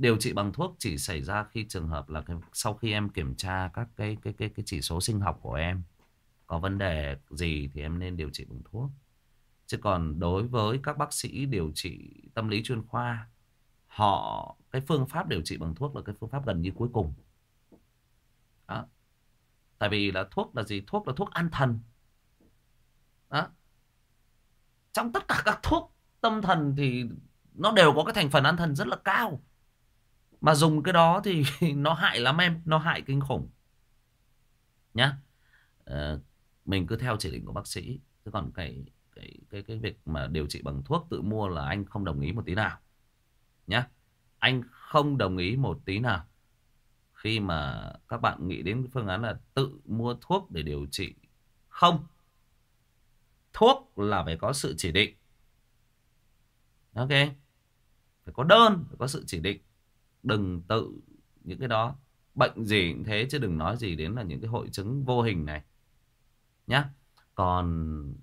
điều trị bằng thuốc chỉ xảy ra khi trường hợp là cái, sau khi em kiểm tra các cái cái cái cái chỉ số sinh học của em có vấn đề gì thì em nên điều trị bằng thuốc Chứ còn đối với các bác sĩ điều trị tâm lý chuyên khoa, họ cái phương pháp điều trị bằng thuốc là cái phương pháp gần như cuối cùng. Đó. Tại vì là thuốc là gì? Thuốc là thuốc an thần. Đó. Trong tất cả các thuốc tâm thần thì nó đều có cái thành phần an thần rất là cao. Mà dùng cái đó thì nó hại lắm em, nó hại kinh khủng. Nhá. à, mình cứ theo chỉ định của bác sĩ. Chứ còn cái cái cái cái việc mà điều trị bằng thuốc tự mua là anh không đồng ý một tí nào. Nhá. Anh không đồng ý một tí nào. Khi mà các bạn nghĩ đến phương án là tự mua thuốc để điều trị. Không. Thuốc là phải có sự chỉ định. Ok. Phải có đơn, phải có sự chỉ định. Đừng tự những cái đó. Bệnh gì cũng thế chứ đừng nói gì đến là những cái hội chứng vô hình này. Nhá. Còn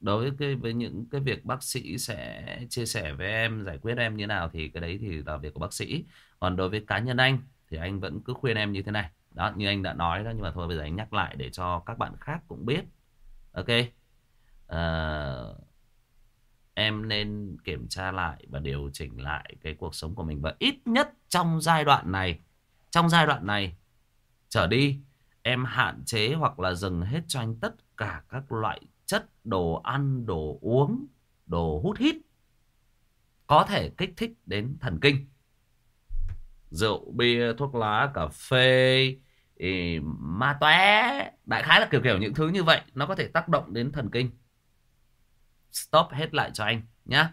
đối với cái với những cái việc bác sĩ sẽ chia sẻ với em giải quyết em như nào thì cái đấy thì là việc của bác sĩ còn đối với cá nhân anh thì anh vẫn cứ khuyên em như thế này đó như anh đã nói đó nhưng mà thôi bây giờ anh nhắc lại để cho các bạn khác cũng biết ok uh, em nên kiểm tra lại và điều chỉnh lại cái cuộc sống của mình. Và ít nhất trong giai đoạn này, trong giai đoạn này, trở đi, em hạn chế hoặc là dừng hết cho anh tất cả các loại chất đồ ăn, đồ uống, đồ hút hít có thể kích thích đến thần kinh. Rượu, bia, thuốc lá, cà phê ma tóe đại khái là kiểu kiểu những thứ như vậy, nó có thể tác động đến thần kinh stop hết lại cho anh nhá.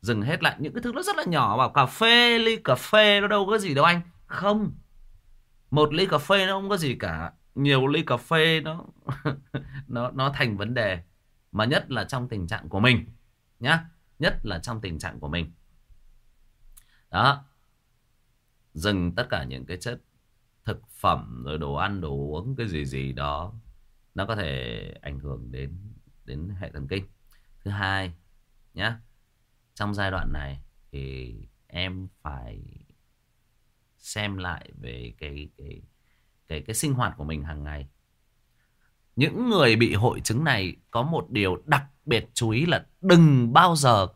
Dừng hết lại, những cái thứ nó rất là nhỏ, bảo cà phê, ly cà phê nó đâu có gì đâu anh. Không. Một ly cà phê nó không có gì cả. Nhiều ly cà phê nó nó nó thành vấn đề. Mà nhất là trong tình trạng của mình nhá. Nhất là trong tình trạng của mình. Đó. Dừng tất cả những cái chất thực phẩm rồi đồ ăn, đồ uống, cái gì gì đó, nó có thể ảnh hưởng đến đến hệ thần kinh thứ hai nhá, trong giai đoạn này thì em phải xem lại về cái cái cái cái sinh hoạt của mình hàng ngày. Những người bị hội chứng này có một điều đặc biệt chú ý là đừng bao giờ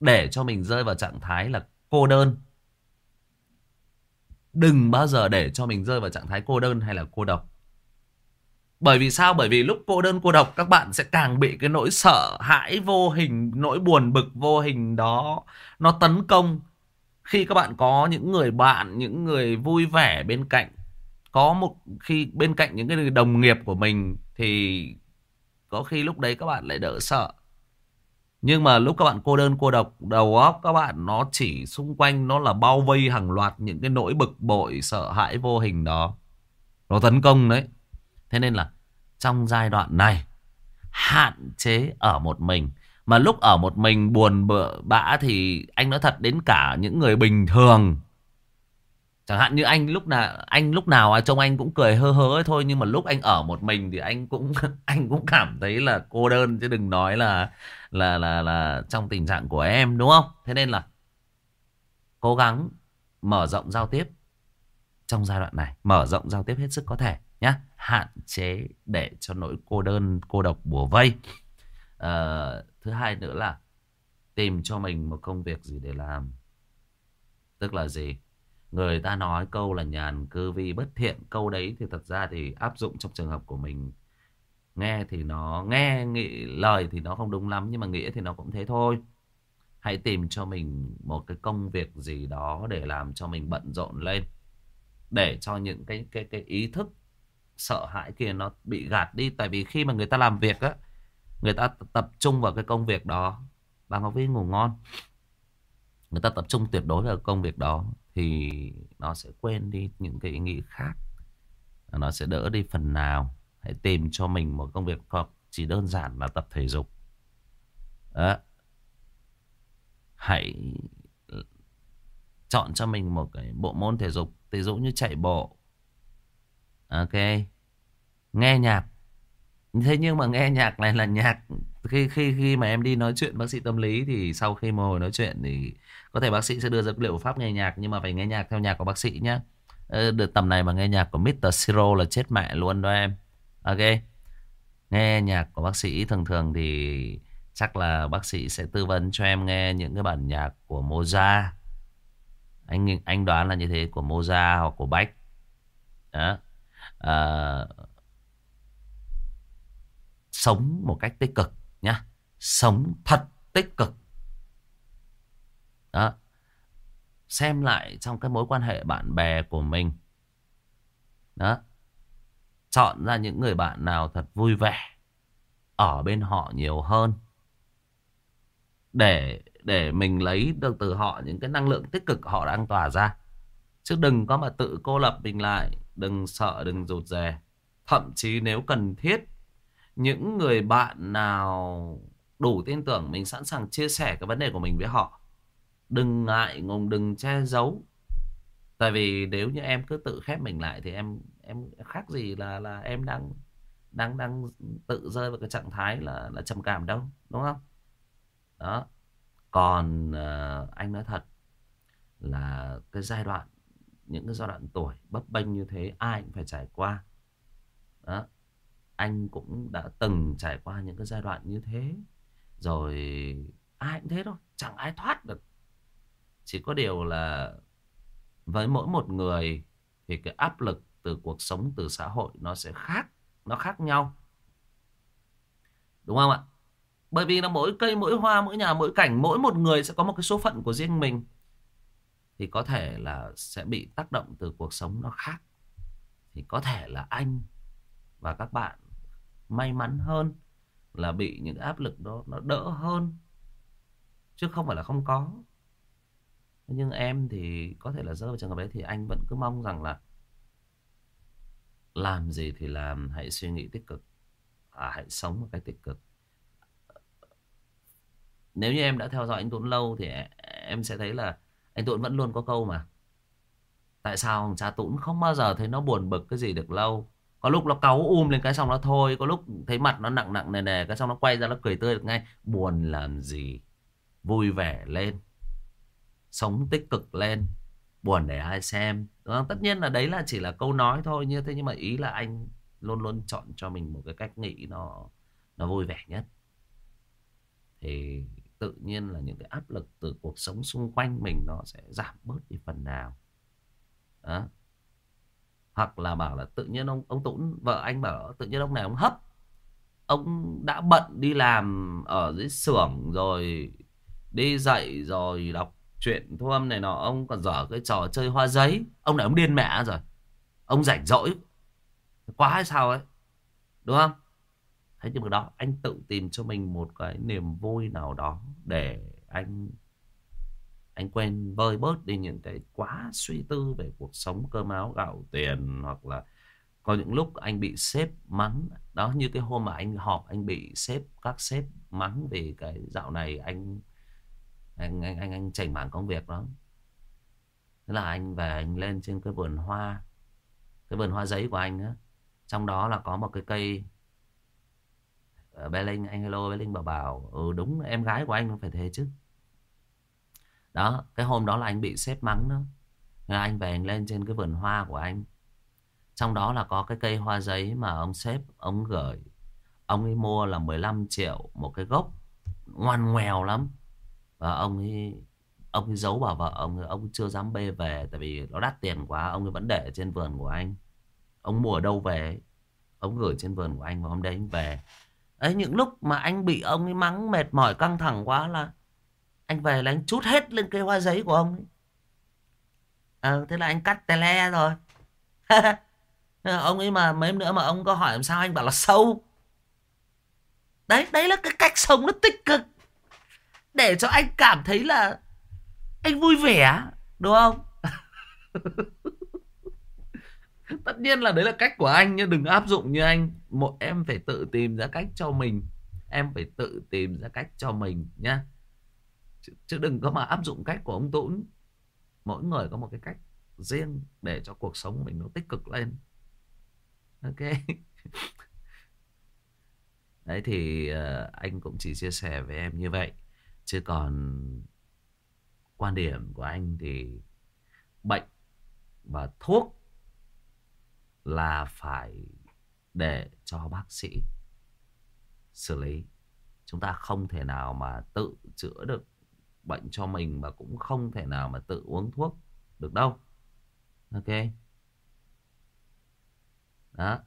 để cho mình rơi vào trạng thái là cô đơn. Đừng bao giờ để cho mình rơi vào trạng thái cô đơn hay là cô độc bởi vì sao? Bởi vì lúc cô đơn cô độc các bạn sẽ càng bị cái nỗi sợ hãi vô hình, nỗi buồn bực vô hình đó nó tấn công. Khi các bạn có những người bạn, những người vui vẻ bên cạnh, có một khi bên cạnh những cái đồng nghiệp của mình thì có khi lúc đấy các bạn lại đỡ sợ. Nhưng mà lúc các bạn cô đơn cô độc đầu óc các bạn nó chỉ xung quanh nó là bao vây hàng loạt những cái nỗi bực bội sợ hãi vô hình đó. Nó tấn công đấy. Thế nên là trong giai đoạn này hạn chế ở một mình. Mà lúc ở một mình buồn bỡ bã thì anh nói thật đến cả những người bình thường. Chẳng hạn như anh lúc nào anh lúc nào à, trông anh cũng cười hơ hớ thôi nhưng mà lúc anh ở một mình thì anh cũng anh cũng cảm thấy là cô đơn chứ đừng nói là là là là trong tình trạng của em đúng không? Thế nên là cố gắng mở rộng giao tiếp trong giai đoạn này, mở rộng giao tiếp hết sức có thể nhé hạn chế để cho nỗi cô đơn cô độc bùa vây. À, thứ hai nữa là tìm cho mình một công việc gì để làm. Tức là gì? Người ta nói câu là nhàn cư vi bất thiện. Câu đấy thì thật ra thì áp dụng trong trường hợp của mình. Nghe thì nó nghe nghĩ lời thì nó không đúng lắm nhưng mà nghĩa thì nó cũng thế thôi. Hãy tìm cho mình một cái công việc gì đó để làm cho mình bận rộn lên. Để cho những cái cái cái ý thức sợ hãi kia nó bị gạt đi. Tại vì khi mà người ta làm việc á, người ta tập trung vào cái công việc đó bà ngọc vi ngủ ngon. Người ta tập trung tuyệt đối vào công việc đó thì nó sẽ quên đi những cái ý nghĩ khác. Nó sẽ đỡ đi phần nào. Hãy tìm cho mình một công việc hoặc chỉ đơn giản là tập thể dục. Đó. hãy chọn cho mình một cái bộ môn thể dục. Ví dụ như chạy bộ ok nghe nhạc thế nhưng mà nghe nhạc này là nhạc, khi khi khi mà em đi nói chuyện bác sĩ tâm lý thì sau khi mà ngồi nói chuyện thì có thể bác sĩ sẽ đưa ra liệu pháp nghe nhạc, nhưng mà phải nghe nhạc theo nhạc của bác sĩ nhé ờ, được tầm này mà nghe nhạc của Mr. Siro là chết mẹ luôn đó em ok nghe nhạc của bác sĩ thường thường thì Chắc là bác sĩ sẽ tư vấn cho em nghe những cái bản nhạc của Mozart. Anh anh đoán là như thế, của Mozart hoặc của Bach. Đó. À, sống một cách tích cực nhá. Sống thật tích cực. Đó. Xem lại trong cái mối quan hệ bạn bè của mình. Đó. Chọn ra những người bạn nào thật vui vẻ. Ở bên họ nhiều hơn để để mình lấy được từ họ những cái năng lượng tích cực họ đang tỏa ra chứ đừng có mà tự cô lập mình lại đừng sợ đừng rụt rè. Thậm chí nếu cần thiết những người bạn nào đủ tin tưởng mình sẵn sàng chia sẻ cái vấn đề của mình với họ đừng ngại ngùng đừng che giấu. Tại vì nếu như em cứ tự khép mình lại thì em em khác gì là là em đang đang đang tự rơi vào cái trạng thái là là trầm cảm đâu đúng không? Đó. Còn uh, anh nói thật là cái giai đoạn những cái giai đoạn tuổi bấp bênh như thế ai cũng phải trải qua. Đó anh cũng đã từng trải qua những cái giai đoạn như thế rồi ai cũng thế thôi chẳng ai thoát được. Chỉ có điều là với mỗi một người thì cái áp lực từ cuộc sống từ xã hội nó sẽ khác nó khác nhau. Đúng không ạ? Bởi vì là mỗi cây, mỗi hoa, mỗi nhà, mỗi cảnh, mỗi một người sẽ có một cái số phận của riêng mình. Thì có thể là sẽ bị tác động từ cuộc sống nó khác. Thì có thể là anh và các bạn may mắn hơn là bị những áp lực đó nó đỡ hơn. Chứ không phải là không có. Nhưng em thì có thể là rơi vào trường hợp đấy thì anh vẫn cứ mong rằng là làm gì thì làm hãy suy nghĩ tích cực à, hãy sống một cách tích cực nếu như em đã theo dõi anh Tuấn lâu thì em sẽ thấy là anh Tụn vẫn luôn có câu mà. Tại sao cha Tuấn không bao giờ thấy nó buồn bực cái gì được lâu. Có lúc nó cáu um lên cái xong nó thôi. Có lúc thấy mặt nó nặng nặng nề nề cái xong nó quay ra nó cười tươi được ngay. Buồn làm gì. Vui vẻ lên. Sống tích cực lên. Buồn để ai xem. Đúng không? Tất nhiên là đấy là chỉ là câu nói thôi. Như thế nhưng mà ý là anh luôn luôn chọn cho mình một cái cách nghĩ nó nó vui vẻ nhất. Thì tự nhiên là những cái áp lực từ cuộc sống xung quanh mình nó sẽ giảm bớt đi phần nào. Đó. Hoặc là bảo là tự nhiên ông ông Tũng, vợ anh bảo tự nhiên ông này ông hấp. Ông đã bận đi làm ở dưới xưởng rồi, đi dạy rồi, đọc truyện thu âm này nọ, ông còn dở cái trò chơi hoa giấy. Ông này ông điên mẹ rồi. Ông rảnh rỗi quá hay sao ấy? Đúng không? Thế nhưng mà đó anh tự tìm cho mình một cái niềm vui nào đó để anh anh quên vơi bớt đi những cái quá suy tư về cuộc sống cơm áo gạo tiền hoặc là có những lúc anh bị sếp mắng. Đó như cái hôm mà anh họp anh bị sếp các sếp mắng vì cái dạo này anh anh anh anh, anh chảnh mảng công việc đó thế là anh về anh lên trên cái vườn hoa cái vườn hoa giấy của anh á. Trong đó là có một cái cây Ờ, bé Linh anh hello bé Linh bảo bảo ừ đúng, em gái của anh không phải thế chứ. Đó, cái hôm đó là anh bị sếp mắng đó. Nên anh về anh lên trên cái vườn hoa của anh. Trong đó là có cái cây hoa giấy mà ông sếp, ông gửi. Ông ấy mua là 15 triệu một cái gốc. Ngoan ngoèo lắm. Và ông ấy ông ấy giấu bảo vợ ông ông chưa dám bê về tại vì nó đắt tiền quá, ông ấy vẫn để trên vườn của anh. Ông mua ở đâu về? Ông gửi trên vườn của anh và hôm đấy anh về ấy những lúc mà anh bị ông ấy mắng mệt mỏi căng thẳng quá là anh về là anh chút hết lên cây hoa giấy của ông ấy. Ờ thế là anh cắt tè le rồi. Ông ấy mà, mấy nữa mà ông có hỏi làm sao, anh bảo là sâu. Đấy đấy là cái cách sống nó tích cực. Để cho anh cảm thấy là anh vui vẻ, đúng không? Tất nhiên là đấy là cách của anh nhưng đừng áp dụng như anh một em phải tự tìm ra cách cho mình. Em phải tự tìm ra cách cho mình nhá. Chứ, chứ đừng có mà áp dụng cách của ông tuấn mỗi người có một cái cách riêng để cho cuộc sống mình nó tích cực lên. Ok. Đấy thì uh, anh cũng chỉ chia sẻ với em như vậy. Chứ còn quan điểm của anh thì bệnh và thuốc là phải để cho bác sĩ xử lý. Chúng ta không thể nào mà tự chữa được bệnh cho mình và cũng không thể nào mà tự uống thuốc được đâu. Ok? Đó.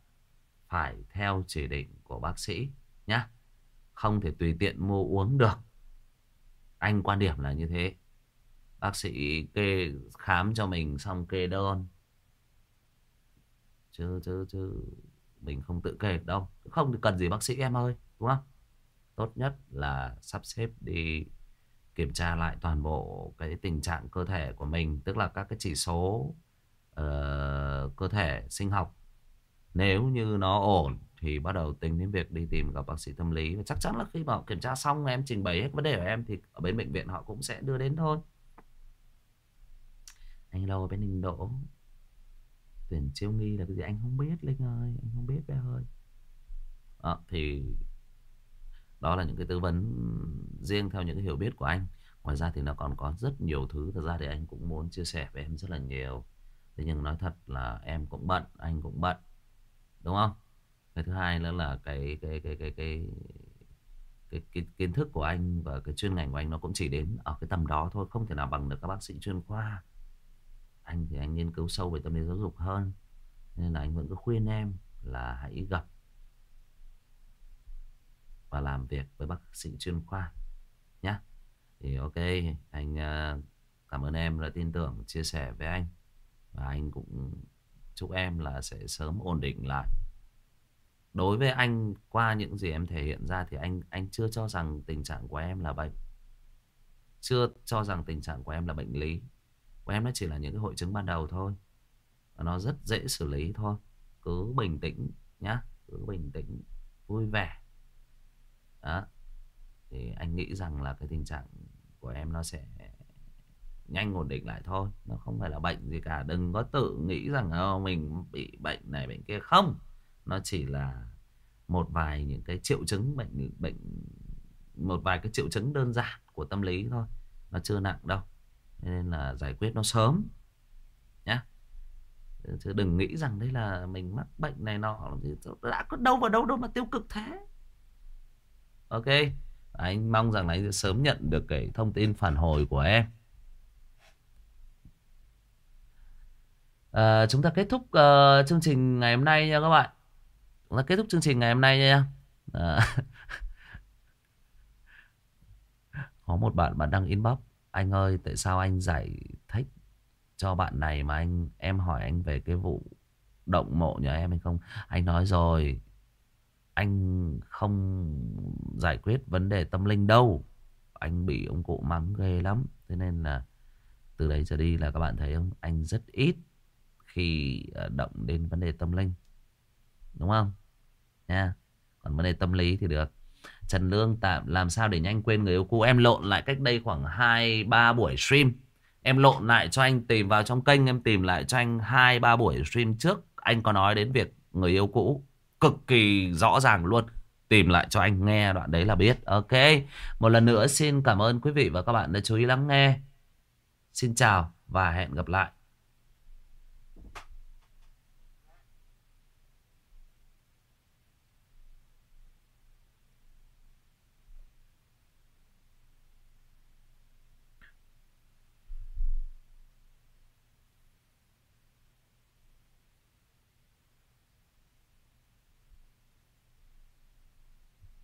Phải theo chỉ định của bác sĩ nhá. Không thể tùy tiện mua uống được. Anh quan điểm là như thế. Bác sĩ kê khám cho mình xong kê đơn. Chứ chứ chứ mình không tự kê đâu. Không thì cần gì bác sĩ em ơi đúng không? Tốt nhất là sắp xếp đi kiểm tra lại toàn bộ cái tình trạng cơ thể của mình tức là các cái chỉ số uh, cơ thể sinh học. Nếu như nó ổn thì bắt đầu tính đến việc đi tìm gặp bác sĩ tâm lý. Và chắc chắn là khi mà kiểm tra xong em trình bày hết vấn đề của em thì ở bên bệnh viện họ cũng sẽ đưa đến thôi. Anh lâu ở bên Ninh Đỗ tuyển chiêu nghi là cái gì? Anh không biết Linh ơi anh không biết bé ơi. Đó, thì đó là những cái tư vấn riêng theo những cái hiểu biết của anh. Ngoài ra thì nó còn có rất nhiều thứ thật ra thì anh cũng muốn chia sẻ với em rất là nhiều. Thế nhưng nói thật là em cũng bận anh cũng bận đúng không? Cái thứ hai nữa là cái cái cái cái cái cái, cái kiến thức của anh và cái chuyên ngành của anh nó cũng chỉ đến ở cái tầm đó thôi không thể nào bằng được các bác sĩ chuyên khoa anh thì anh nghiên cứu sâu về tâm lý giáo dục hơn, nên là anh vẫn cứ khuyên em là hãy gặp và làm việc với bác sĩ chuyên khoa nhé thì ok, anh ờ, cảm ơn em đã tin tưởng, chia sẻ với anh. Và anh cũng chúc em là sẽ sớm ổn định lại. Đối với anh, qua những gì em thể hiện ra thì anh anh chưa cho rằng tình trạng của em là bệnh. Chưa cho rằng tình trạng của em là bệnh lý của em nó chỉ là những cái hội chứng ban đầu thôi. Và nó rất dễ xử lý thôi. Cứ bình tĩnh nhá cứ bình tĩnh vui vẻ. Đó. Thì anh nghĩ rằng là cái tình trạng của em nó sẽ nhanh ổn định lại thôi. Nó không phải là bệnh gì cả. Đừng có tự nghĩ rằng oh, mình bị bệnh này bệnh kia. Không. Nó chỉ là một vài những cái triệu chứng bệnh bệnh một vài cái triệu chứng đơn giản của tâm lý thôi. Nó chưa nặng đâu nên là giải quyết nó sớm nhá. Chứ đừng nghĩ rằng đây là mình mắc bệnh này nọ đã có đâu vào đâu đâu mà tiêu cực thế. Ok anh mong rằng là anh sẽ sớm nhận được cái thông tin phản hồi của em. À, chúng ta kết thúc uh, chương trình ngày hôm nay nha các bạn. Chúng ta kết thúc chương trình ngày hôm nay nha. À. có một bạn bạn đang inbox anh ơi, tại sao anh giải thích cho bạn này mà anh, em hỏi anh về cái vụ động mộ nhà em hay không? Anh nói rồi, anh không giải quyết vấn đề tâm linh đâu. Anh bị ông cụ mắng ghê lắm. Thế nên là từ đấy trở đi là các bạn thấy không? Anh rất ít khi ờ, động đến vấn đề tâm linh. Đúng không? Nha. Còn vấn đề tâm lý thì được. Trần Lương tạm, làm sao để nhanh quên người yêu cũ? Em lộn lại cách đây khoảng 2 3 buổi stream. Em lộn lại cho anh tìm vào trong kênh, em tìm lại cho anh 2 3 buổi stream trước. Anh có nói đến việc người yêu cũ cực kỳ rõ ràng luôn. Tìm lại cho anh nghe đoạn đấy là biết. Ok. Một lần nữa xin cảm ơn quý vị và các bạn đã chú ý lắng nghe. Xin chào và hẹn gặp lại.